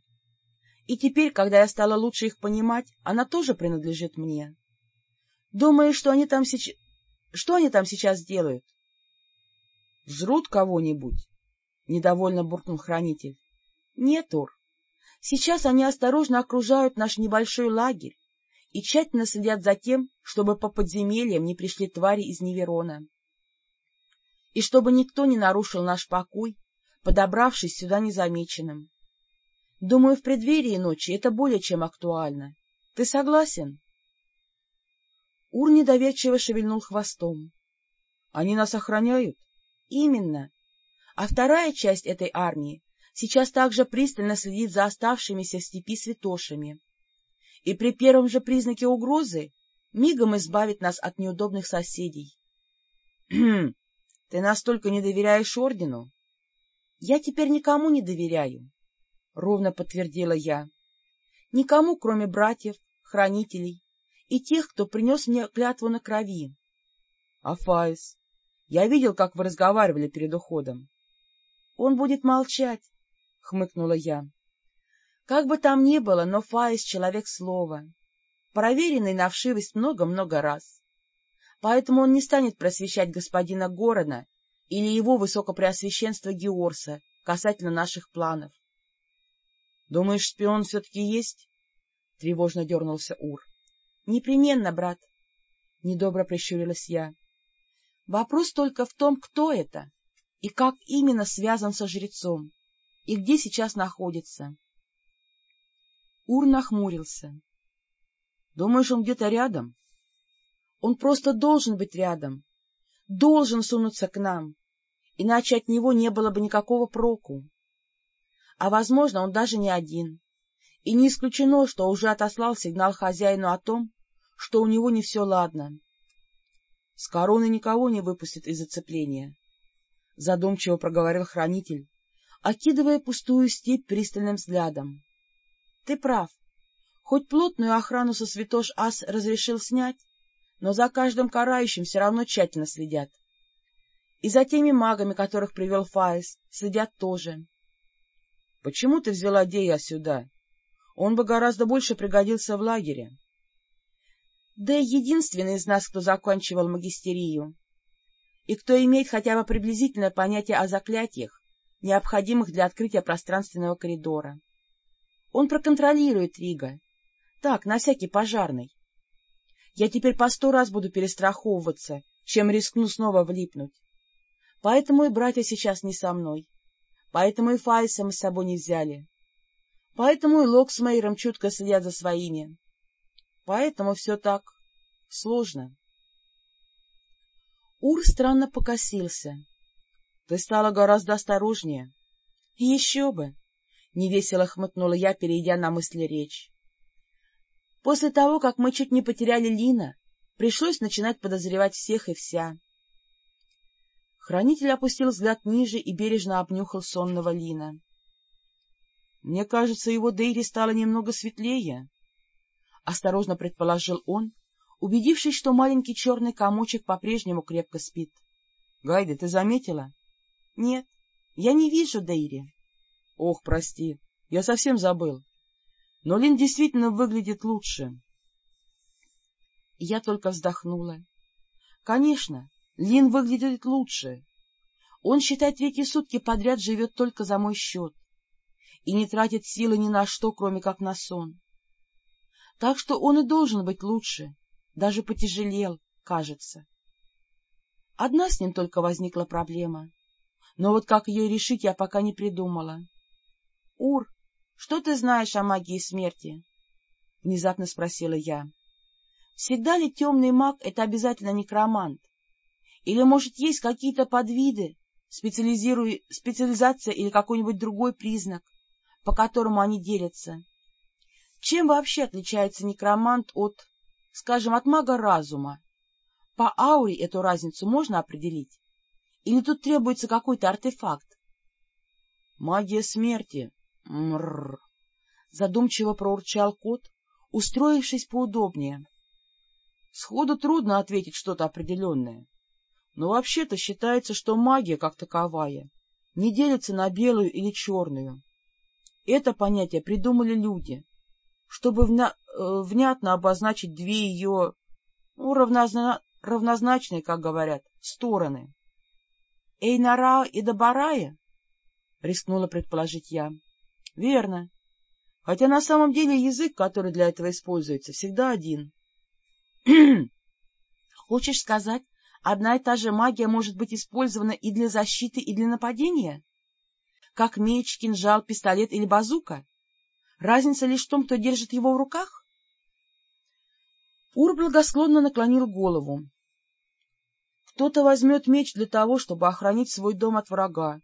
И теперь, когда я стала лучше их понимать, она тоже принадлежит мне. Думаю, что они там сейчас... Что они там сейчас делают? — Жрут кого-нибудь? — недовольно буркнул хранитель. — Нет, Ур, Сейчас они осторожно окружают наш небольшой лагерь и тщательно следят за тем, чтобы по подземельям не пришли твари из Неверона. И чтобы никто не нарушил наш покой, подобравшись сюда незамеченным. Думаю, в преддверии ночи это более чем актуально. Ты согласен? Ур недоверчиво шевельнул хвостом. — Они нас охраняют? — Именно. А вторая часть этой армии сейчас также пристально следит за оставшимися в степи святошами. И при первом же признаке угрозы мигом избавит нас от неудобных соседей. — Ты настолько не доверяешь ордену? — Я теперь никому не доверяю, — ровно подтвердила я. — Никому, кроме братьев, хранителей и тех, кто принес мне клятву на крови. — А Фаис? Я видел, как вы разговаривали перед уходом. — Он будет молчать, — хмыкнула я. Как бы там ни было, но Фаис — человек слова, проверенный на вшивость много-много раз. Поэтому он не станет просвещать господина Горона или его высокопреосвященство Георса касательно наших планов. — Думаешь, шпион все-таки есть? — тревожно дернулся Ур. Непременно, брат, — недобро прищурилась я. Вопрос только в том, кто это и как именно связан со жрецом, и где сейчас находится. Ур нахмурился. — Думаешь, он где-то рядом? — Он просто должен быть рядом, должен сунуться к нам, иначе от него не было бы никакого проку. А, возможно, он даже не один, и не исключено, что уже отослал сигнал хозяину о том, что у него не все ладно. С короны никого не выпустит из зацепления, — задумчиво проговорил хранитель, окидывая пустую степь пристальным взглядом. — Ты прав. Хоть плотную охрану со святош ас разрешил снять, но за каждым карающим все равно тщательно следят. И за теми магами, которых привел Фаис, следят тоже. — Почему ты взяла Дея сюда? Он бы гораздо больше пригодился в лагере. Да единственный из нас, кто заканчивал магистерию, и кто имеет хотя бы приблизительное понятие о заклятиях, необходимых для открытия пространственного коридора. Он проконтролирует Рига. Так, на всякий пожарный. Я теперь по сто раз буду перестраховываться, чем рискну снова влипнуть. Поэтому и братья сейчас не со мной. Поэтому и Файса мы с собой не взяли. Поэтому и Лок с Мейром чутко следят за своими. Поэтому все так сложно. Ур странно покосился. — Ты стала гораздо осторожнее. — Еще бы! — невесело хмыкнула я, перейдя на мысли речь. После того, как мы чуть не потеряли Лина, пришлось начинать подозревать всех и вся. Хранитель опустил взгляд ниже и бережно обнюхал сонного Лина. — Мне кажется, его Дейри стало немного светлее, — осторожно предположил он, убедившись, что маленький черный комочек по-прежнему крепко спит. — Гайда, ты заметила? — Нет, я не вижу Дейри. — Ох, прости, я совсем забыл. Но Лин действительно выглядит лучше. Я только вздохнула. Конечно, Лин выглядит лучше. Он, считай, третьи сутки подряд живет только за мой счет и не тратит силы ни на что, кроме как на сон. Так что он и должен быть лучше, даже потяжелел, кажется. Одна с ним только возникла проблема, но вот как ее решить, я пока не придумала. — Ур, что ты знаешь о магии смерти? — внезапно спросила я. — Всегда ли темный маг — это обязательно некромант? Или, может, есть какие-то подвиды, специализация или какой-нибудь другой признак, по которому они делятся? Чем вообще отличается некромант от, скажем, от мага разума? По ауре эту разницу можно определить? Или тут требуется какой-то артефакт? — Магия смерти. Мрррр. Задумчиво проурчал кот, устроившись поудобнее. Сходу трудно ответить что-то определенное. Но вообще-то считается, что магия, как таковая, не делится на белую или черную. Это понятие придумали люди, чтобы вня... Э, внятно обозначить две ее, ну, равнозна... равнозначные, как говорят, стороны. — Эйнара и Добарая? — рискнула предположить я. — Верно. хотя на самом деле язык, который для этого используется, всегда один. Хочешь сказать, одна и та же магия может быть использована и для защиты, и для нападения? Как меч, кинжал, пистолет или базука? Разница лишь в том, кто держит его в руках? Ур благосклонно наклонил голову. Кто-то возьмет меч для того, чтобы охранить свой дом от врага.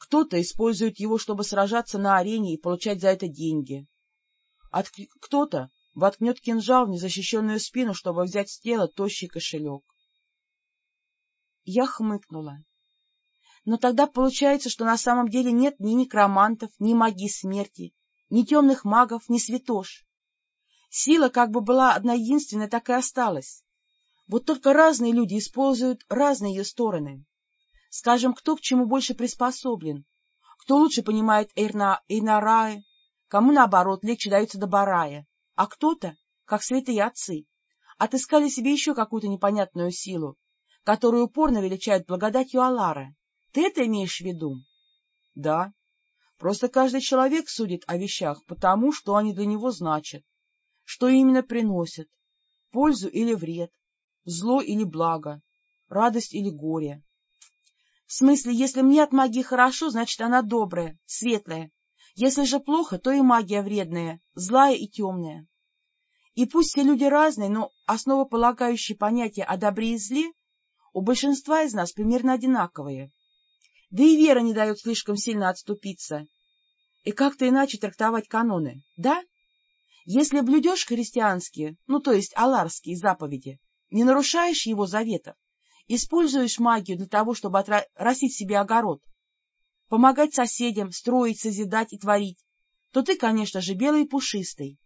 Кто-то использует его, чтобы сражаться на арене и получать за это деньги. А кто-то воткнет кинжал в незащищенную спину, чтобы взять с тела тощий кошелек. Я хмыкнула. Но тогда получается, что на самом деле нет ни некромантов, ни магии смерти, ни темных магов, ни святош. Сила как бы была одна единственная, так и осталась. Вот только разные люди используют разные ее стороны. Скажем, кто к чему больше приспособлен, кто лучше понимает Эйна, Эйнарае, кому, наоборот, легче дается до а кто-то, как святые отцы, отыскали себе еще какую-то непонятную силу, которую упорно величают благодатью Алара. Ты это имеешь в виду? — Да. Просто каждый человек судит о вещах потому, что они для него значат, что именно приносят, пользу или вред, зло или благо, радость или горе. В смысле, если мне от магии хорошо, значит, она добрая, светлая. Если же плохо, то и магия вредная, злая и темная. И пусть все люди разные, но основополагающие понятия о добре и зле у большинства из нас примерно одинаковые. Да и вера не дает слишком сильно отступиться. И как-то иначе трактовать каноны, да? Если блюдешь христианские, ну, то есть аларские заповеди, не нарушаешь его заветов, используешь магию для того, чтобы отрастить себе огород, помогать соседям, строить, созидать и творить, то ты, конечно же, белый и пушистый.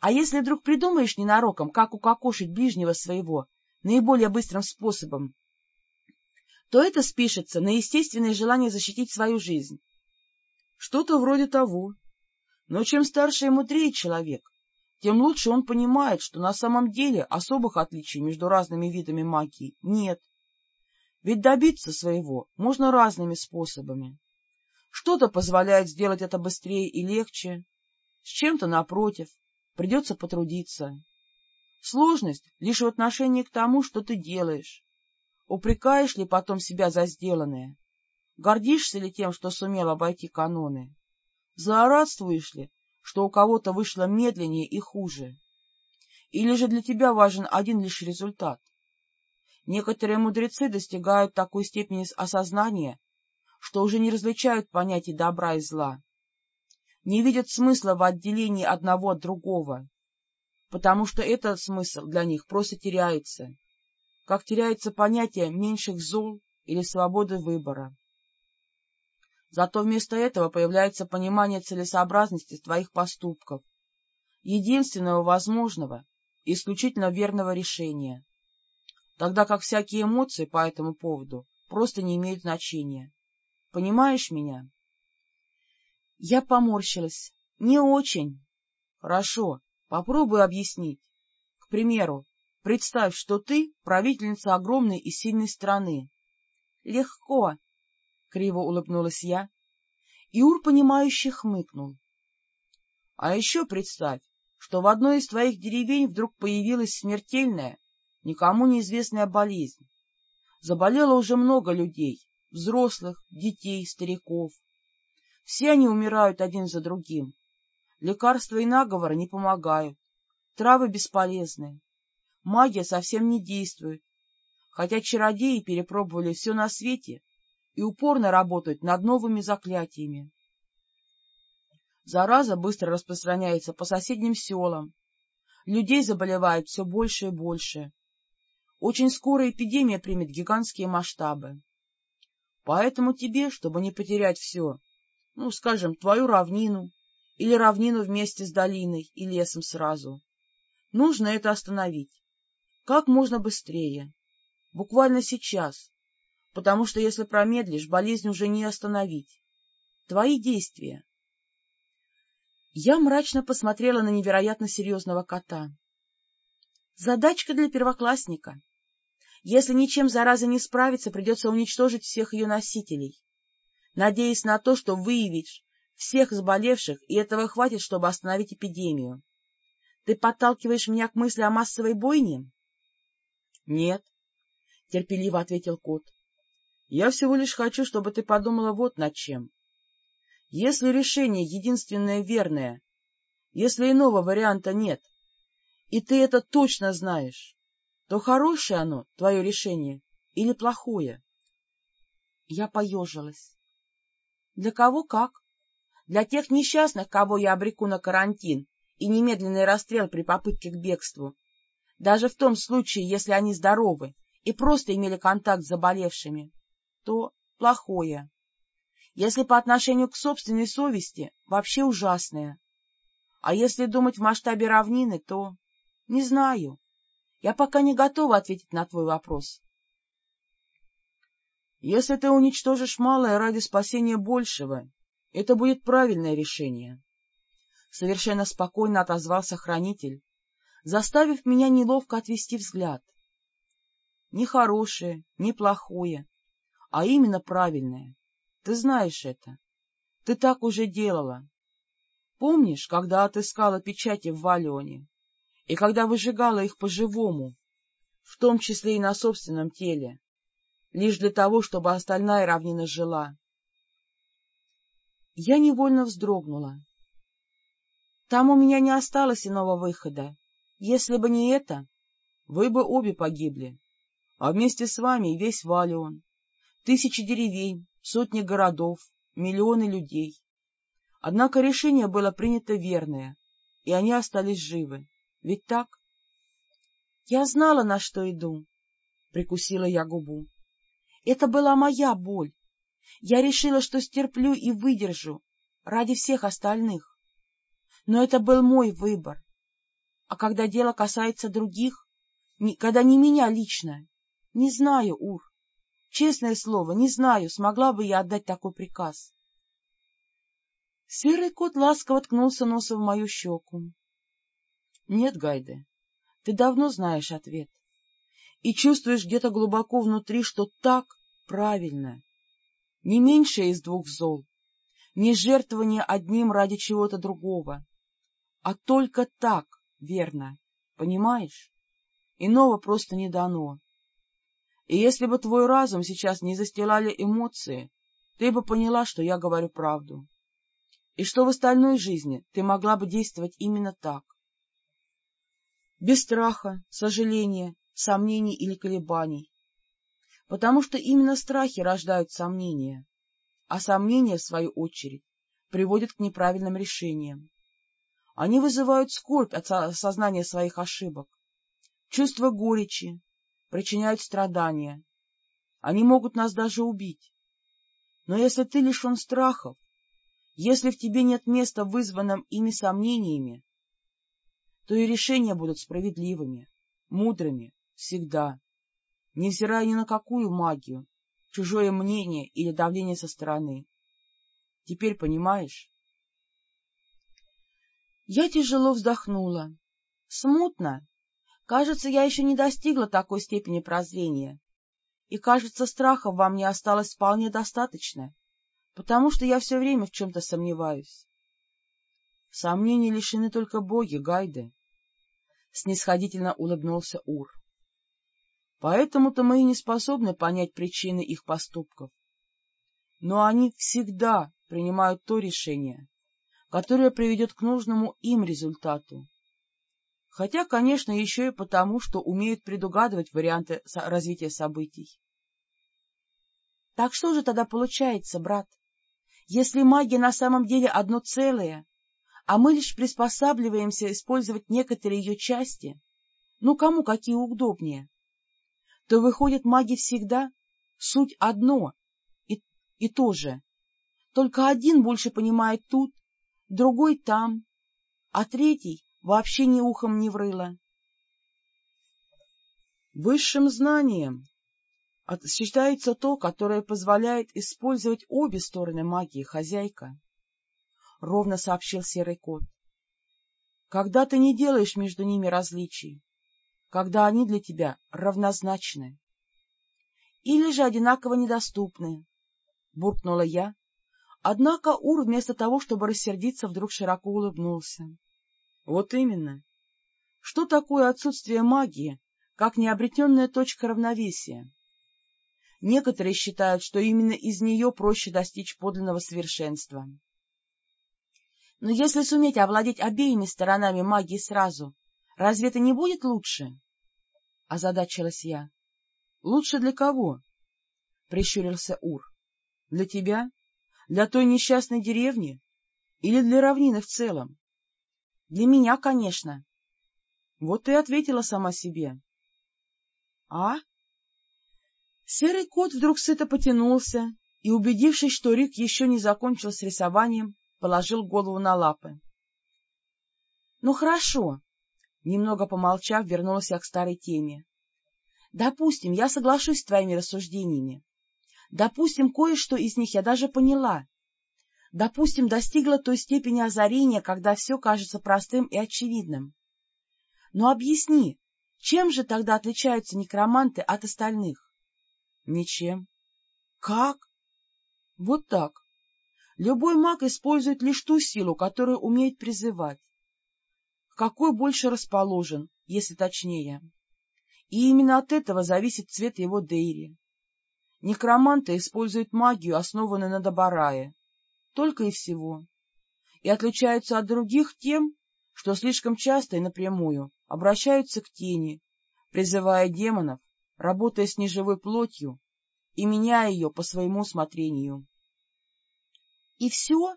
А если вдруг придумаешь ненароком, как укокошить ближнего своего наиболее быстрым способом, то это спишется на естественное желание защитить свою жизнь. Что-то вроде того. Но чем старше и мудрее человек, тем лучше он понимает, что на самом деле особых отличий между разными видами магии нет. Ведь добиться своего можно разными способами. Что-то позволяет сделать это быстрее и легче, с чем-то, напротив, придется потрудиться. Сложность лишь в отношении к тому, что ты делаешь. Упрекаешь ли потом себя за сделанное? Гордишься ли тем, что сумел обойти каноны? Злорадствуешь ли, что у кого-то вышло медленнее и хуже? Или же для тебя важен один лишь результат? Некоторые мудрецы достигают такой степени осознания, что уже не различают понятий добра и зла, не видят смысла в отделении одного от другого, потому что этот смысл для них просто теряется, как теряется понятие меньших зол или свободы выбора. Зато вместо этого появляется понимание целесообразности твоих поступков, единственного возможного и исключительно верного решения, тогда как всякие эмоции по этому поводу просто не имеют значения. Понимаешь меня? Я поморщилась. Не очень. Хорошо, попробуй объяснить. К примеру, представь, что ты правительница огромной и сильной страны. Легко, — криво улыбнулась я, и Ур, понимающе хмыкнул. — А еще представь, что в одной из твоих деревень вдруг появилась смертельная, никому неизвестная болезнь. Заболело уже много людей, взрослых, детей, стариков. Все они умирают один за другим. Лекарства и наговоры не помогают, травы бесполезны, магия совсем не действует, хотя чародеи перепробовали все на свете и упорно работают над новыми заклятиями. Зараза быстро распространяется по соседним селам. Людей заболевает все больше и больше. Очень скоро эпидемия примет гигантские масштабы. Поэтому тебе, чтобы не потерять все, ну, скажем, твою равнину или равнину вместе с долиной и лесом сразу, нужно это остановить. Как можно быстрее. Буквально сейчас, потому что если промедлишь, болезнь уже не остановить. Твои действия. Я мрачно посмотрела на невероятно серьезного кота. Задачка для первоклассника. Если ничем зараза не справится, придется уничтожить всех ее носителей, надеясь на то, что выявишь всех заболевших, и этого хватит, чтобы остановить эпидемию. Ты подталкиваешь меня к мысли о массовой бойне? — Нет, — терпеливо ответил кот. — Я всего лишь хочу, чтобы ты подумала вот над чем. Если решение единственное верное, если иного варианта нет, и ты это точно знаешь, то хорошее оно, твое решение, или плохое? Я поежилась. Для кого как? Для тех несчастных, кого я обреку на карантин и немедленный расстрел при попытке к бегству, даже в том случае, если они здоровы и просто имели контакт с заболевшими, то плохое. Если по отношению к собственной совести, вообще ужасное. А если думать в масштабе равнины, то... Не знаю. Я пока не готова ответить на твой вопрос. Если ты уничтожишь малое ради спасения большего, это будет правильное решение. Совершенно спокойно отозвался хранитель, заставив меня неловко отвести взгляд. Не хорошее, не плохое, а именно правильное. Ты знаешь это. Ты так уже делала. Помнишь, когда отыскала печати в Валионе, и когда выжигала их по-живому, в том числе и на собственном теле, лишь для того, чтобы остальная равнина жила? Я невольно вздрогнула. Там у меня не осталось иного выхода. Если бы не это, вы бы обе погибли, а вместе с вами и весь Валион, тысячи деревень, сотни городов, миллионы людей. Однако решение было принято верное, и они остались живы. Ведь так? Я знала, на что иду, — прикусила я губу. Это была моя боль, я решила, что стерплю и выдержу ради всех остальных. Но это был мой выбор. А когда дело касается других, когда не меня лично, не знаю, Ур. Честное слово, не знаю, смогла бы я отдать такой приказ. Серый кот ласково ткнулся носом в мою щеку. — Нет, Гайде, ты давно знаешь ответ. И чувствуешь где-то глубоко внутри, что так правильно не меньшее из двух зол, не жертвование одним ради чего-то другого, а только так, верно, понимаешь? Иного просто не дано. И если бы твой разум сейчас не застилали эмоции, ты бы поняла, что я говорю правду. И что в остальной жизни ты могла бы действовать именно так. Без страха, сожаления, сомнений или колебаний, потому что именно страхи рождают сомнения, а сомнения, в свою очередь, приводят к неправильным решениям. Они вызывают скорбь от осознания своих ошибок, чувство горечи, причиняют страдания. Они могут нас даже убить. Но если ты лишен страхов, если в тебе нет места вызванным ими сомнениями, то и решения будут справедливыми, мудрыми, всегда невзирая ни на какую магию, чужое мнение или давление со стороны. Теперь понимаешь? Я тяжело вздохнула. Смутно. Кажется, я еще не достигла такой степени прозрения. И, кажется, страхов во мне осталось вполне достаточно, потому что я все время в чем-то сомневаюсь. Сомнений лишены только боги, Гайды. Снисходительно улыбнулся Ур. Поэтому-то мы и не способны понять причины их поступков. Но они всегда принимают то решение, которое приведет к нужному им результату. Хотя, конечно, еще и потому, что умеют предугадывать варианты развития событий. Так что же тогда получается, брат? Если магия на самом деле одно целое, а мы лишь приспосабливаемся использовать некоторые ее части, ну, кому какие удобнее, то выходит маги всегда суть одно и, и то же. Только один больше понимает тут, другой там, а третий вообще ни ухом не врыло. Высшим знанием считается то, которое позволяет использовать обе стороны магии, хозяйка, — ровно сообщил серый кот. Когда ты не делаешь между ними различий, когда они для тебя равнозначны. Или же одинаково недоступны, — буркнула я, Однако Ур вместо того, чтобы рассердиться, вдруг широко улыбнулся. — Вот именно. Что такое отсутствие магии, как необретенная точка равновесия? Некоторые считают, что именно из нее проще достичь подлинного совершенства. Но если суметь овладеть обеими сторонами магии сразу, разве это не будет лучше? — озадачилась я. — Лучше для кого? — прищурился Ур. — Для тебя? Для той несчастной деревни? Или для равнины в целом? — Для меня, конечно. — Вот ты ответила сама себе. — А? Серый кот вдруг сыто потянулся и, убедившись, что Рик еще не закончил с рисованием, положил голову на лапы. — Ну, хорошо. Немного помолчав, вернулась я к старой теме. — Допустим, я соглашусь с твоими рассуждениями. Допустим, кое-что из них я даже поняла. Допустим, достигла той степени озарения, когда все кажется простым и очевидным. Но объясни, чем же тогда отличаются некроманты от остальных? Ничем. Как? Вот так. Любой маг использует лишь ту силу, которую умеет призывать. Какой больше расположен, если точнее. И именно от этого зависит цвет его дейри. Некроманты используют магию, основанную на Добарае. Только и всего. И отличаются от других тем, что слишком часто и напрямую обращаются к тени, призывая демонов работая с неживой плотью и меняя ее по своему усмотрению. — И все?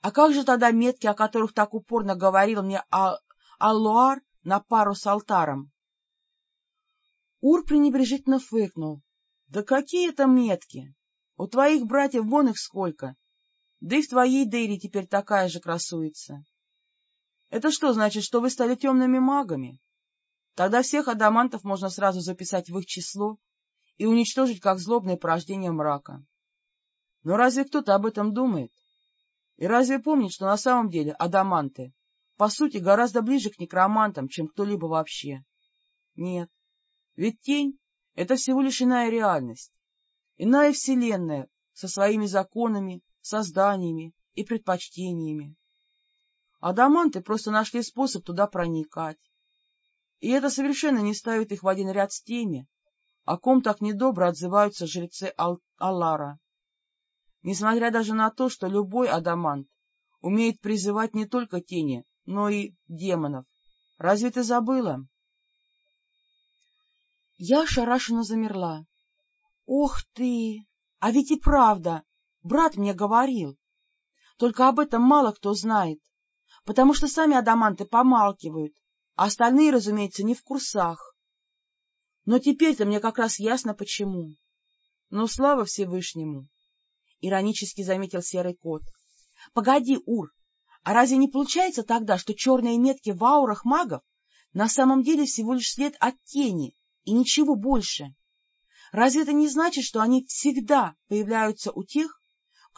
А как же тогда метки, о которых так упорно говорил мне а Аллуар на пару с алтаром? Ур пренебрежительно фыркнул. — Да какие это метки! У твоих братьев вон их сколько! Да и в твоей Дейре теперь такая же красуется. Это что значит, что вы стали темными магами? Тогда всех адамантов можно сразу записать в их число и уничтожить как злобное порождение мрака. Но разве кто-то об этом думает? И разве помнит, что на самом деле адаманты, по сути, гораздо ближе к некромантам, чем кто-либо вообще? Нет. Ведь тень — это всего лишь иная реальность, иная вселенная со своими законами, созданиями и предпочтениями. Адаманты просто нашли способ туда проникать, и это совершенно не ставит их в один ряд с теми, о ком так недобро отзываются жрецы Ал Аллара. Несмотря даже на то, что любой адамант умеет призывать не только тени, но и демонов. Разве ты забыла? Я шарашенно замерла. — Ох ты! А ведь и правда! Брат мне говорил. Только об этом мало кто знает, потому что сами адаманты помалкивают, а остальные, разумеется, не в курсах. Но теперь-то мне как раз ясно, почему. Но слава Всевышнему! — иронически заметил серый кот. — Погоди, Ур, а разве не получается тогда, что черные метки в аурах магов на самом деле всего лишь след от тени и ничего больше? Разве это не значит, что они всегда появляются у тех,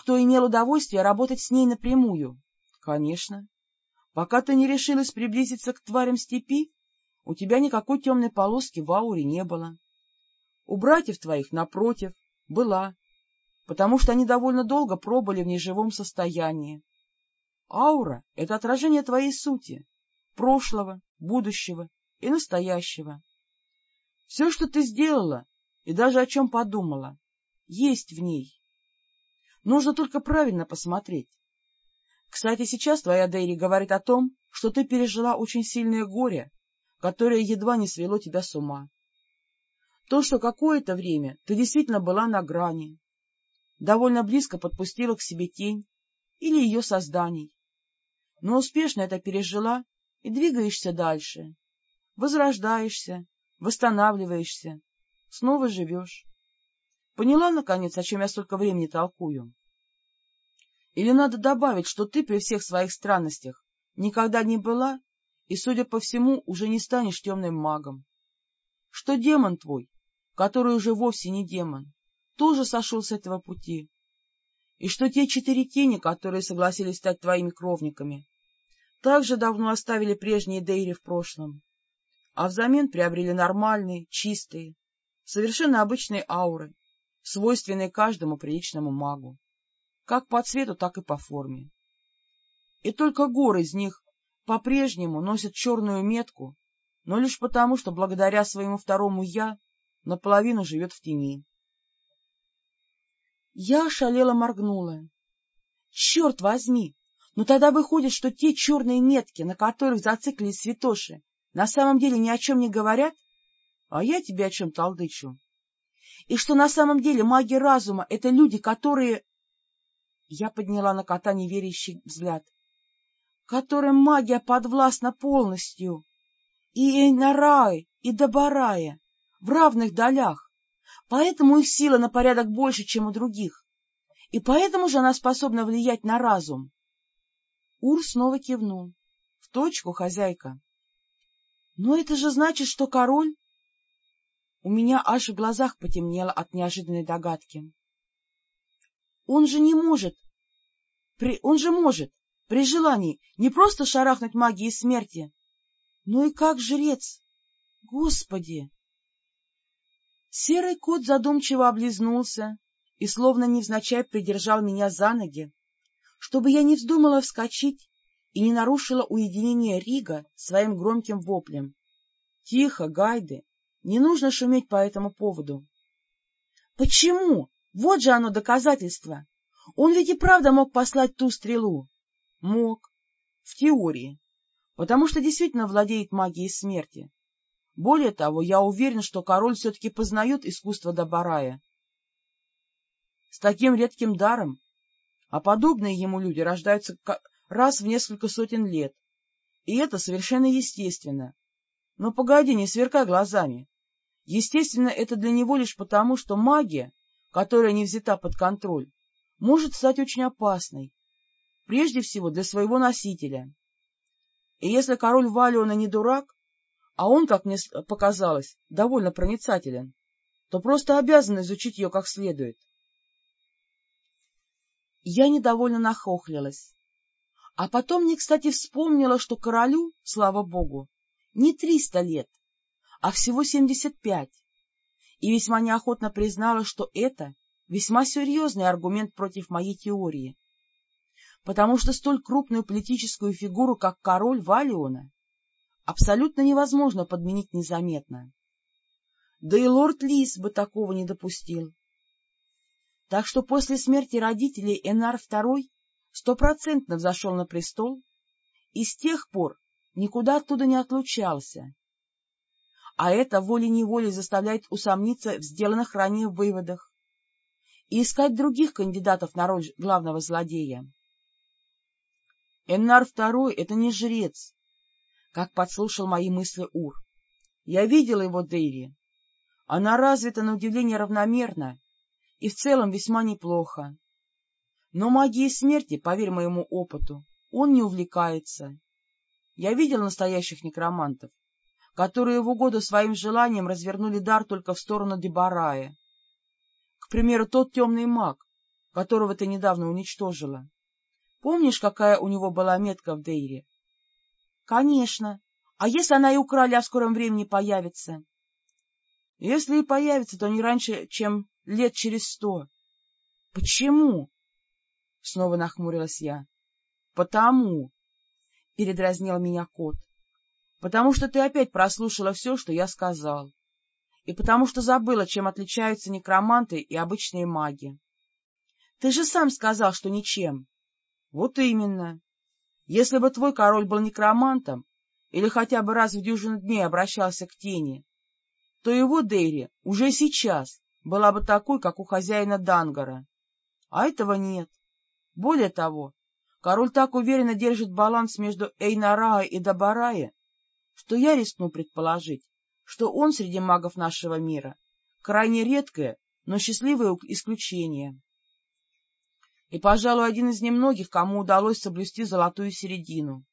кто имел удовольствие работать с ней напрямую? — Конечно. Пока ты не решилась приблизиться к тварям степи, у тебя никакой темной полоски в ауре не было. У братьев твоих, напротив, была, потому что они довольно долго пробыли в неживом состоянии. Аура — это отражение твоей сути, прошлого, будущего и настоящего. Все, что ты сделала и даже о чем подумала, есть в ней. Нужно только правильно посмотреть. Кстати, сейчас твоя Дейри говорит о том, что ты пережила очень сильное горе, которое едва не свело тебя с ума. То, что какое-то время ты действительно была на грани, довольно близко подпустила к себе тень или ее созданий, но успешно это пережила и двигаешься дальше, возрождаешься, восстанавливаешься, снова живешь. Поняла, наконец, о чем я столько времени толкую? Или надо добавить, что ты при всех своих странностях никогда не была и, судя по всему, уже не станешь темным магом? Что демон твой, который уже вовсе не демон, тоже сошел с этого пути? И что те четыре тени, которые согласились стать твоими кровниками, также давно оставили прежние Дейри в прошлом, а взамен приобрели нормальные, чистые, совершенно обычные ауры, свойственные каждому приличному магу? как по цвету, так и по форме. И только гор из них по-прежнему носят черную метку, но лишь потому, что благодаря своему второму «я» наполовину живет в тени. Я ошалела моргнула. Черт возьми! Ну тогда выходит, что те черные метки, на которых зациклились святоши, на самом деле ни о чем не говорят, а я тебе о чем толдычу. И что на самом деле маги разума — это люди, которые... Я подняла на кота неверящий взгляд. Которым магия подвластна полностью. И Эйнарай, и Добарая, в равных долях. Поэтому их сила на порядок больше, чем у других. И поэтому же она способна влиять на разум. Ур снова кивнул. — В точку, хозяйка. — Но это же значит, что король... У меня аж в глазах потемнело от неожиданной догадки. Он же не может... При... Он же может, при желании, не просто шарахнуть магией смерти, но и как жрец. Господи! Серый кот задумчиво облизнулся и, словно невзначай, придержал меня за ноги, чтобы я не вздумала вскочить и не нарушила уединение Рига своим громким воплем. — Тихо, Гайды, не нужно шуметь по этому поводу. — Почему? Вот же оно доказательство. Он ведь и правда мог послать ту стрелу. — Мог. В теории. Потому что действительно владеет магией смерти. Более того, я уверен, что король все-таки познает искусство Добарая. С таким редким даром а подобные ему люди рождаются раз в несколько сотен лет, и это совершенно естественно. Но погоди, не сверкай глазами. Естественно, это для него лишь потому, что магия, которая не взята под контроль, может стать очень опасной, прежде всего для своего носителя. И если король Валиона не дурак, а он, как мне показалось, довольно проницателен, то просто обязан изучить ее как следует. Я недовольно нахохлилась. А потом мне, кстати, вспомнила, что королю, слава богу, не триста лет, а всего семьдесят пять, и весьма неохотно признала, что это весьма серьезный аргумент против моей теории, потому что столь крупную политическую фигуру, как король Валиона, абсолютно невозможно подменить незаметно. Да и лорд Лис бы такого не допустил. Так что после смерти родителей Энар II стопроцентно взошел на престол и с тех пор никуда оттуда не отлучался. А это волей-неволей заставляет усомниться в сделанных ранее выводах и искать других кандидатов на роль главного злодея. Эннар II — это не жрец, как подслушал мои мысли Ур. Я видел его Дейри. Она развита на удивление равномерно и в целом весьма неплохо. Но магией смерти, поверь моему опыту, он не увлекается. Я видел настоящих некромантов, которые в угоду своим желаниям развернули дар только в сторону Дебарая. К примеру, тот темный маг, которого ты недавно уничтожила. Помнишь, какая у него была метка в Дейре? — Конечно. А если она и украли, а в скором времени появится? — Если и появится, то не раньше, чем лет через сто. — Почему? — снова нахмурилась я. — Потому, — передразнил меня кот, — потому что ты опять прослушала все, что я сказал, и потому что забыла, чем отличаются некроманты и обычные маги. Ты же сам сказал, что ничем. — Вот именно. Если бы твой король был некромантом или хотя бы раз в дюжину дней обращался к тени, то его Дейри уже сейчас была бы такой, как у хозяина Дангара. А этого нет. Более того, король так уверенно держит баланс между Эйнараа и Дабарая, что я рискну предположить, что он среди магов нашего мира крайне редкое, но счастливое исключение. И, пожалуй, один из немногих, кому удалось соблюсти золотую середину,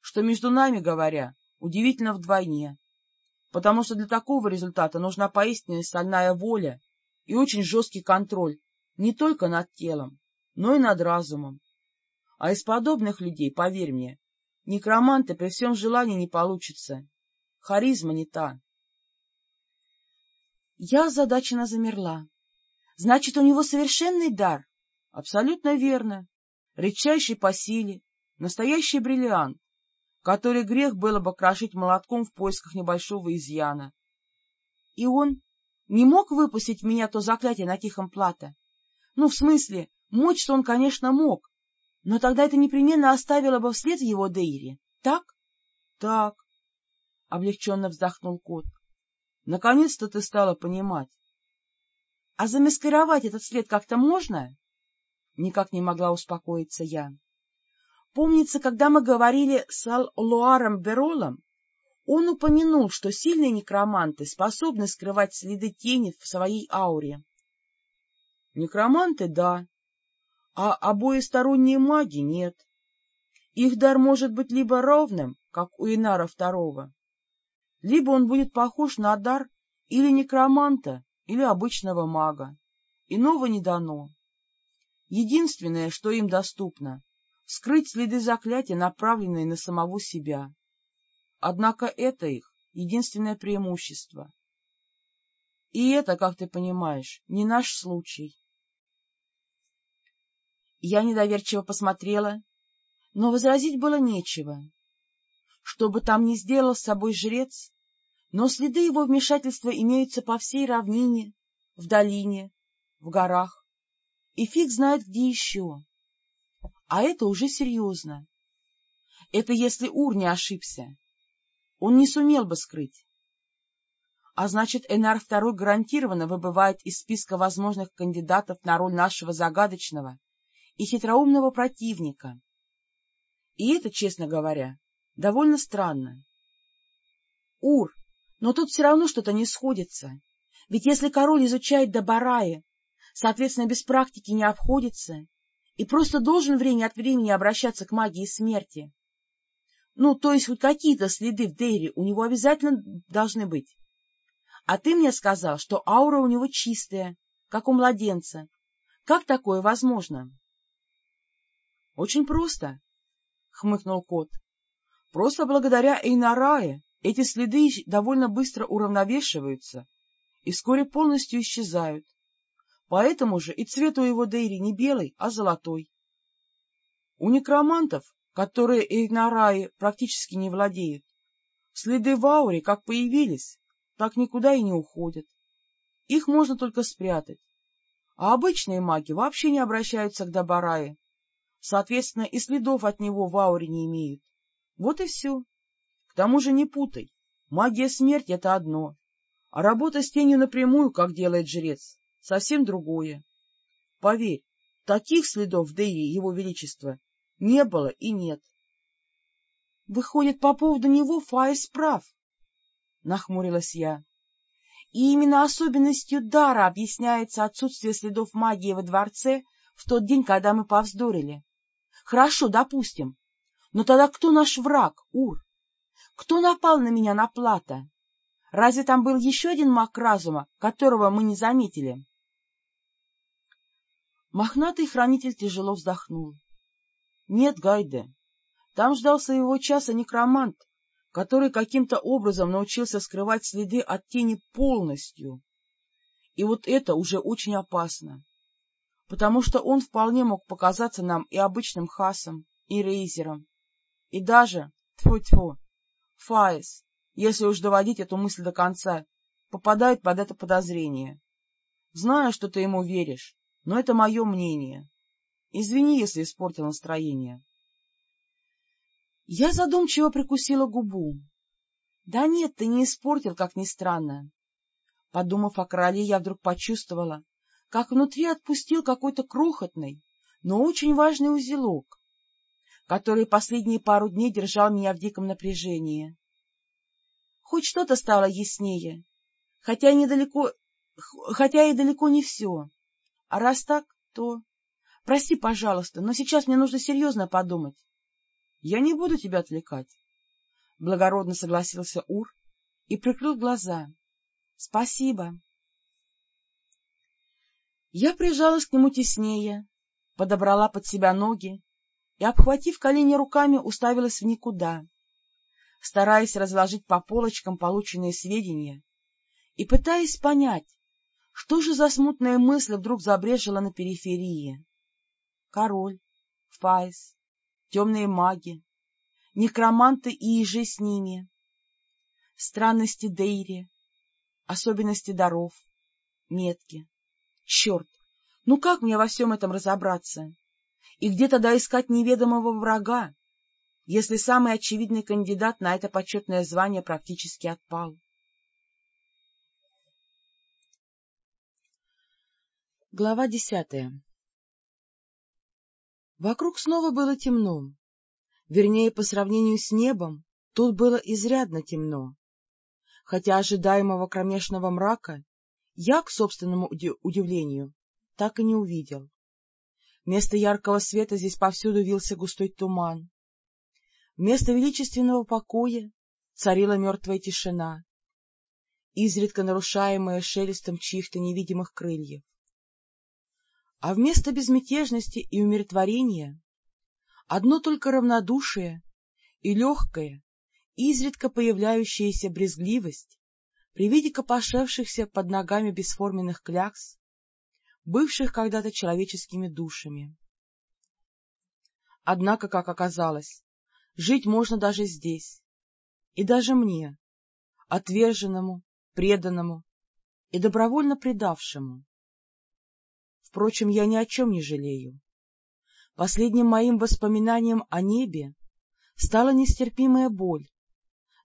что, между нами говоря, удивительно вдвойне потому что для такого результата нужна поистине стальная воля и очень жесткий контроль не только над телом, но и над разумом. А из подобных людей, поверь мне, некроманты при всем желании не получится. Харизма не та. Я озадаченно замерла. Значит, у него совершенный дар? Абсолютно верно. Редчайший по силе, настоящий бриллиант, который грех было бы крошить молотком в поисках небольшого изъяна. И он не мог выпустить меня то заклятие на тихом плата. Ну, в смысле, мочь-то он, конечно, мог, но тогда это непременно оставило бы вслед его Дейре, так? — Так, — облегченно вздохнул кот. — Наконец-то ты стала понимать. — А замаскировать этот след как-то можно? Никак не могла успокоиться я. Помнится, когда мы говорили с Ал-Луаром Беролом, он упомянул, что сильные некроманты способны скрывать следы тени в своей ауре. — Некроманты — да, а обоесторонние маги — нет. Их дар может быть либо ровным, как у Инара Второго, либо он будет похож на дар или некроманта, или обычного мага. Иного не дано. Единственное, что им доступно — скрыть следы заклятия, направленные на самого себя. Однако это их единственное преимущество. И это, как ты понимаешь, не наш случай. Я недоверчиво посмотрела, но возразить было нечего. Что бы там ни сделал с собой жрец, но следы его вмешательства имеются по всей равнине, в долине, в горах, и фиг знает где еще. А это уже серьезно. Это если Ур не ошибся. Он не сумел бы скрыть. А значит, Энар II гарантированно выбывает из списка возможных кандидатов на роль нашего загадочного и хитроумного противника. И это, честно говоря, довольно странно. Ур, но тут все равно что-то не сходится. Ведь если король изучает Добарая, соответственно, без практики не обходится, и просто должен время от времени обращаться к магии смерти. Ну, то есть хоть какие-то следы в Дейре у него обязательно должны быть. А ты мне сказал, что аура у него чистая, как у младенца. Как такое возможно? — Очень просто, — хмыкнул кот. — Просто благодаря Эйнарае эти следы довольно быстро уравновешиваются и вскоре полностью исчезают. Поэтому же и цвет у его Дейри не белый, а золотой. У некромантов, которые Эйнараи практически не владеют, следы в ауре как появились, так никуда и не уходят. Их можно только спрятать. А обычные маги вообще не обращаются к Добарае, соответственно, и следов от него в ауре не имеют. Вот и все. К тому же не путай, магия смерти — это одно, а работа с тенью напрямую, как делает жрец, совсем другое. Поверь, таких следов в Дейе Его Величества не было и нет. — Выходит, по поводу него Фаис прав, — нахмурилась я. И именно особенностью дара объясняется отсутствие следов магии во дворце в тот день, когда мы повздорили. Хорошо, допустим. Но тогда кто наш враг, Ур? Кто напал на меня на плата? Разве там был еще один маг разума, которого мы не заметили? Мохнатый хранитель тяжело вздохнул. Нет, Гайде, там ждал своего часа некромант, который каким-то образом научился скрывать следы от тени полностью. И вот это уже очень опасно, потому что он вполне мог показаться нам и обычным хасом, и рейзером, и даже, тьфу-тьфу, Фаис, если уж доводить эту мысль до конца, попадает под это подозрение. Знаю, что ты ему веришь, но это мое мнение. Извини, если испортил настроение. Я задумчиво прикусила губу. Да нет, ты не испортил, как ни странно. Подумав о короле, я вдруг почувствовала, как внутри отпустил какой-то крохотный, но очень важный узелок, который последние пару дней держал меня в диком напряжении. Хоть что-то стало яснее, хотя, недалеко, хотя и далеко не все. А раз так, то... Прости, пожалуйста, но сейчас мне нужно серьезно подумать. — Я не буду тебя отвлекать. Благородно согласился Ур и прикрыл глаза. — Спасибо. Я прижалась к нему теснее, подобрала под себя ноги и, обхватив колени руками, уставилась в никуда, стараясь разложить по полочкам полученные сведения и пытаясь понять, что же за смутная мысль вдруг забрежила на периферии. король, фаис, темные маги, некроманты и ежи с ними, странности Дейри, особенности даров, метки. Черт, ну как мне во всем этом разобраться? И где тогда искать неведомого врага, если самый очевидный кандидат на это почетное звание практически отпал? Глава десятая Вокруг снова было темно. Вернее, по сравнению с небом, тут было изрядно темно. Хотя ожидаемого кромешного мрака я, к собственному удивлению, так и не увидел. Вместо яркого света здесь повсюду вился густой туман. Вместо величественного покоя царила мертвая тишина, изредка нарушаемая шелестом чьих-то невидимых крыльев. А вместо безмятежности и умиротворения одно только равнодушие и легкая, изредка появляющаяся брезгливость при виде копошевшихся под ногами бесформенных клякс, бывших когда-то человеческими душами. Однако, как оказалось, жить можно даже здесь, и даже мне, отверженному, преданному и добровольно предавшему. Впрочем, я ни о чем не жалею. Последним моим воспоминанием о небе стала нестерпимая боль,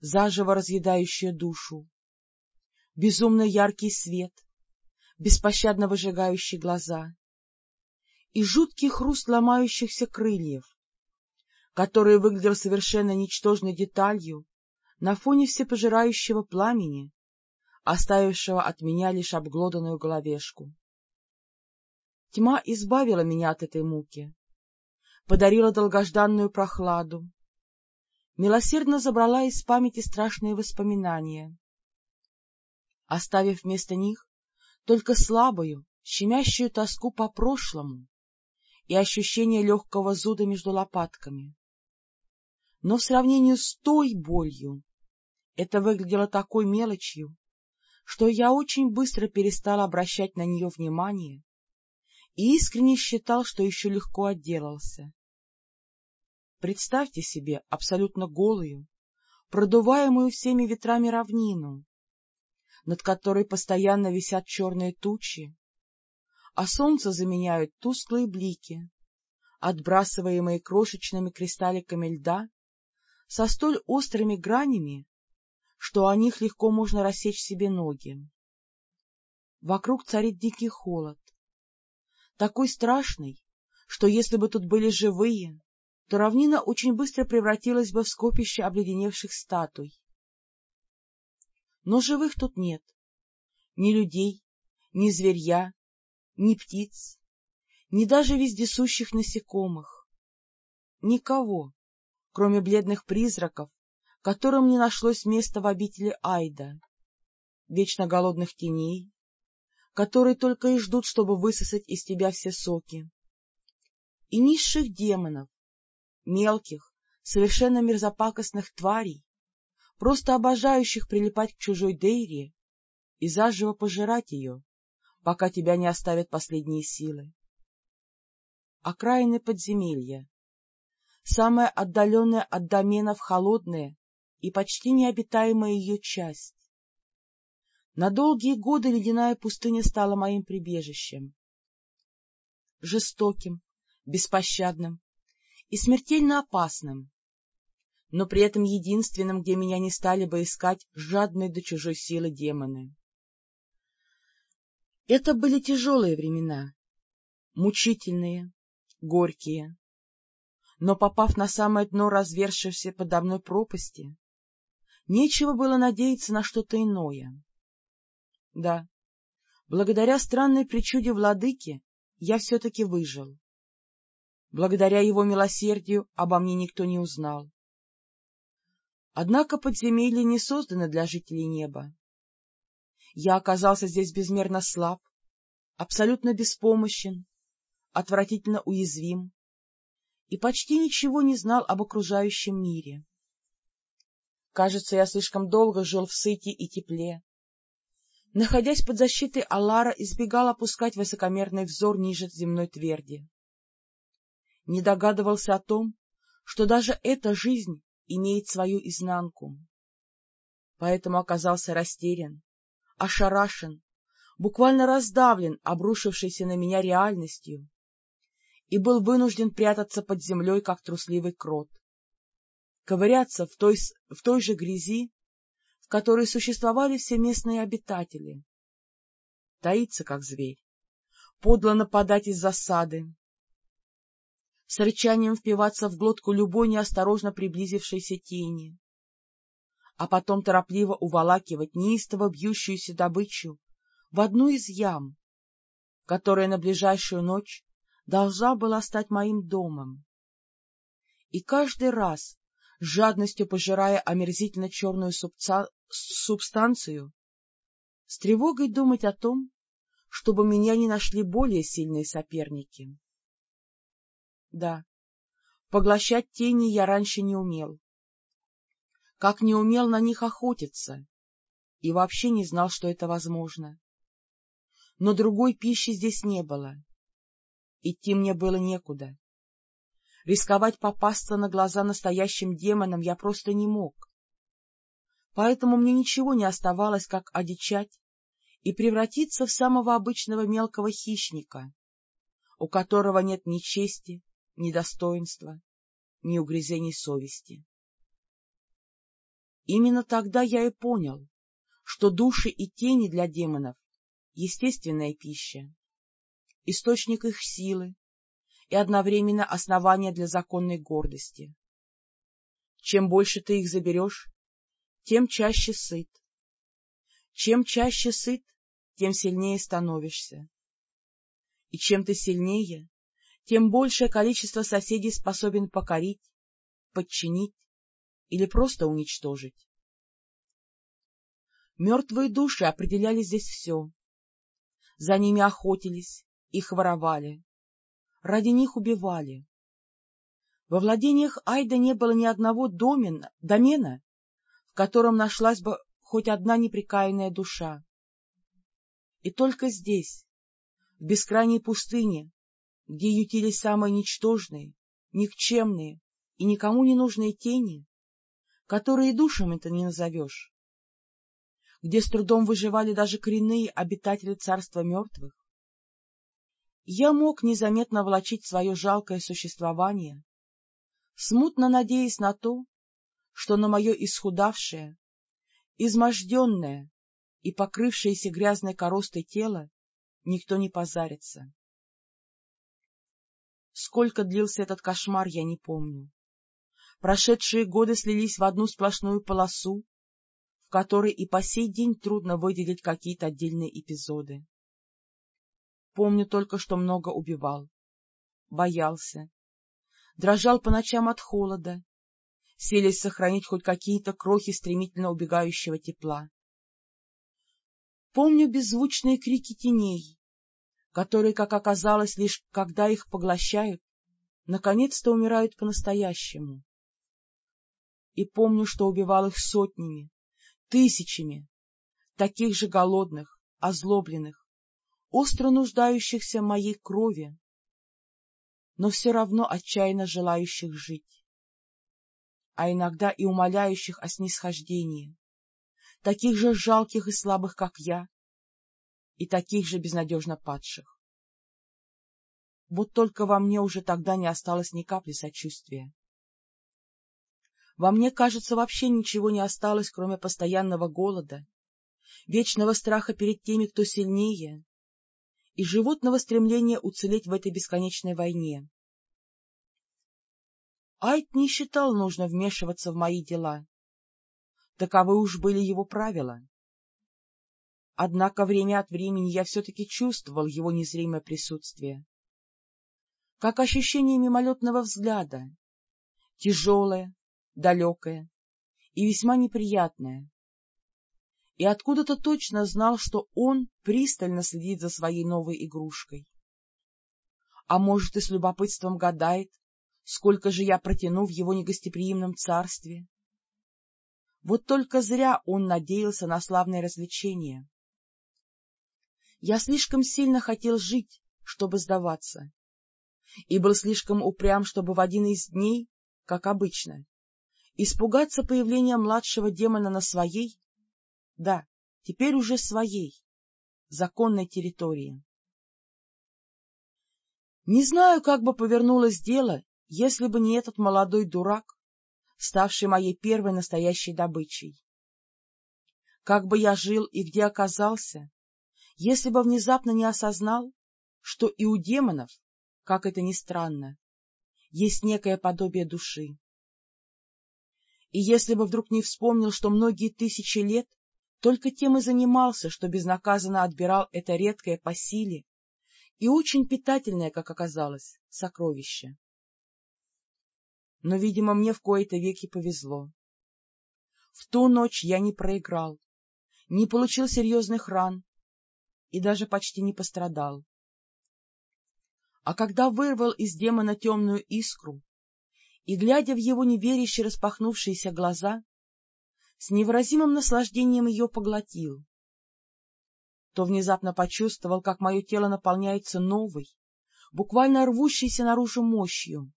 заживо разъедающая душу, безумно яркий свет, беспощадно выжигающий глаза, и жуткий хруст ломающихся крыльев, который выглядел совершенно ничтожной деталью на фоне всепожирающего пламени, оставившего от меня лишь обглоданную головешку. Тьма избавила меня от этой муки, подарила долгожданную прохладу, милосердно забрала из памяти страшные воспоминания, оставив вместо них только слабую, щемящую тоску по прошлому и ощущение легкого зуда между лопатками. Но в сравнении с той болью это выглядело такой мелочью, что я очень быстро перестал обращать на нее внимание и искренне считал, что еще легко отделался. Представьте себе абсолютно голую, продуваемую всеми ветрами равнину, над которой постоянно висят черные тучи, а солнце заменяют тусклые блики, отбрасываемые крошечными кристалликами льда со столь острыми гранями, что о них легко можно рассечь себе ноги. Вокруг царит дикий холод, такой страшный, что если бы тут были живые, то равнина очень быстро превратилась бы в скопище обледеневших статуй. Но живых тут нет. Ни людей, ни зверья, ни птиц, ни даже вездесущих насекомых. Никого, кроме бледных призраков, которым не нашлось места в обители Айда, вечно голодных теней, которые только и ждут, чтобы высосать из тебя все соки, и низших демонов, мелких, совершенно мерзопакостных тварей, просто обожающих прилипать к чужой дейре и заживо пожирать ее, пока тебя не оставят последние силы. Окраины подземелья, самая отдаленная от доменов холодная и почти необитаемая ее часть, на долгие годы ледяная пустыня стала моим прибежищем. Жестоким, беспощадным и смертельно опасным, но при этом единственным, где меня не стали бы искать жадные до чужой силы демоны. Это были тяжелые времена, мучительные, горькие. Но, попав на самое дно развершившейся подо мной пропасти, нечего было надеяться на что-то иное. Да, благодаря странной причуде владыки я все-таки выжил. Благодаря его милосердию обо мне никто не узнал. Однако подземелье не создано для жителей неба. Я оказался здесь безмерно слаб, абсолютно беспомощен, отвратительно уязвим и почти ничего не знал об окружающем мире. Кажется, я слишком долго жил в сыте и тепле, находясь под защитой Аллара, избегал опускать высокомерный взор ниже земной тверди. не догадывался о том, что даже эта жизнь имеет свою изнанку. Поэтому оказался растерян, ошарашен, буквально раздавлен обрушившейся на меня реальностью и был вынужден прятаться под землей, как трусливый крот, ковыряться в той, в той же грязи, в которой существовали все местные обитатели, таиться, как зверь, подло нападать из засады, с рычанием впиваться в глотку любой неосторожно приблизившейся тени, а потом торопливо уволакивать неистово бьющуюся добычу в одну из ям, которая на ближайшую ночь должна была стать моим домом. И каждый раз, жадностью пожирая омерзительно черную субца... субстанцию, с тревогой думать о том, чтобы меня не нашли более сильные соперники. Да, поглощать тени я раньше не умел. Как не умел на них охотиться, и вообще не знал, что это возможно. Но другой пищи здесь не было. Идти мне было некуда. Рисковать попасться на глаза настоящим демонам я просто не мог. Поэтому мне ничего не оставалось, как одичать и превратиться в самого обычного мелкого хищника, у которого нет ни чести, ни достоинства, ни угрызений совести. Именно тогда я и понял, что души и тени для демонов — естественная пища, источник их силы и одновременно основание для законной гордости. Чем больше ты их заберешь, тем чаще сыт. Чем чаще сыт, тем сильнее становишься. И чем ты сильнее, тем большее количество соседей способен покорить, подчинить или просто уничтожить. Мертвые души определяли здесь все. За ними охотились, их воровали, ради них убивали. Во владениях Айда не было ни одного домена, домена, в котором нашлась бы хоть одна неприкаянная душа. И только здесь, в бескрайней пустыне, где ютились самые ничтожные, никчемные и никому не нужные тени, которые душами-то не назовешь, где с трудом выживали даже коренные обитатели царства мертвых, я мог незаметно влачить свое жалкое существование, смутно надеясь на то, что на мое исхудавшее, изможденное и покрывшееся грязной коростой тело никто не позарится. Сколько длился этот кошмар, я не помню. Прошедшие годы слились в одну сплошную полосу, в которой и по сей день трудно выделить какие-то отдельные эпизоды. Помню только, что много убивал, боялся, дрожал по ночам от холода, селись сохранить хоть какие-то крохи стремительно убегающего тепла. Помню беззвучные крики теней, которые, как оказалось, лишь когда их поглощают, наконец-то умирают по-настоящему. И помню, что убивал их сотнями, тысячами, таких же голодных, озлобленных, остро нуждающихся моей крови, но все равно отчаянно желающих жить, а иногда и умоляющих о снисхождении, таких же жалких и слабых, как я, и таких же безнадежно падших. Вот только во мне уже тогда не осталось ни капли сочувствия. Во мне, кажется, вообще ничего не осталось, кроме постоянного голода, вечного страха перед теми, кто сильнее, и животного стремления уцелеть в этой бесконечной войне. Айт не считал нужно вмешиваться в мои дела. Таковы уж были его правила. Однако время от времени я все-таки чувствовал его незримое присутствие. Как ощущение мимолетного взгляда, тяжелое, далекое и весьма неприятное. И откуда-то точно знал, что он пристально следит за своей новой игрушкой. А может, и с любопытством гадает, сколько же я протяну в его негостеприимном царстве. Вот только зря он надеялся на славное развлечение. Я слишком сильно хотел жить, чтобы сдаваться. и был слишком упрям, чтобы в один из дней, как обычно, испугаться появления младшего демона на своей, да, теперь уже своей, законной территории. Не знаю, как бы повернулось дело, если бы не этот молодой дурак, ставший моей первой настоящей добычей. Как бы я жил и где оказался, если бы внезапно не осознал, что и у демонов, как это ни странно, есть некое подобие души. И если бы вдруг не вспомнил, что многие тысячи лет только тем и занимался, что безнаказанно отбирал это редкое по силе и очень питательное, как оказалось, сокровище. Но, видимо, мне в кои-то веки повезло. В ту ночь я не проиграл, не получил серьезных ран и даже почти не пострадал. А когда вырвал из демона темную искру и, глядя в его неверяще распахнувшиеся глаза, с невыразимым наслаждением ее поглотил, то внезапно почувствовал, как мое тело наполняется новой, буквально рвущейся наружу мощью,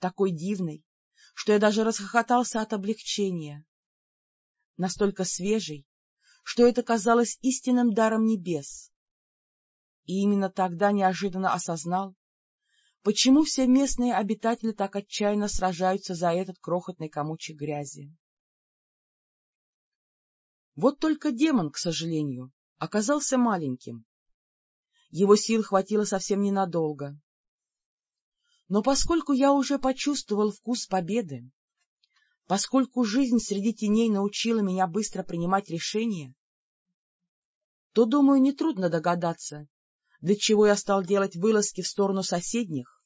такой дивной, что я даже расхохотался от облегчения, настолько свежей, что это казалось истинным даром небес. И именно тогда неожиданно осознал, почему все местные обитатели так отчаянно сражаются за этот крохотный комочек грязи. Вот только демон, к сожалению, оказался маленьким. Его сил хватило совсем ненадолго. Но поскольку я уже почувствовал вкус победы, поскольку жизнь среди теней научила меня быстро принимать решения, то, думаю, нетрудно догадаться, для чего я стал делать вылазки в сторону соседних,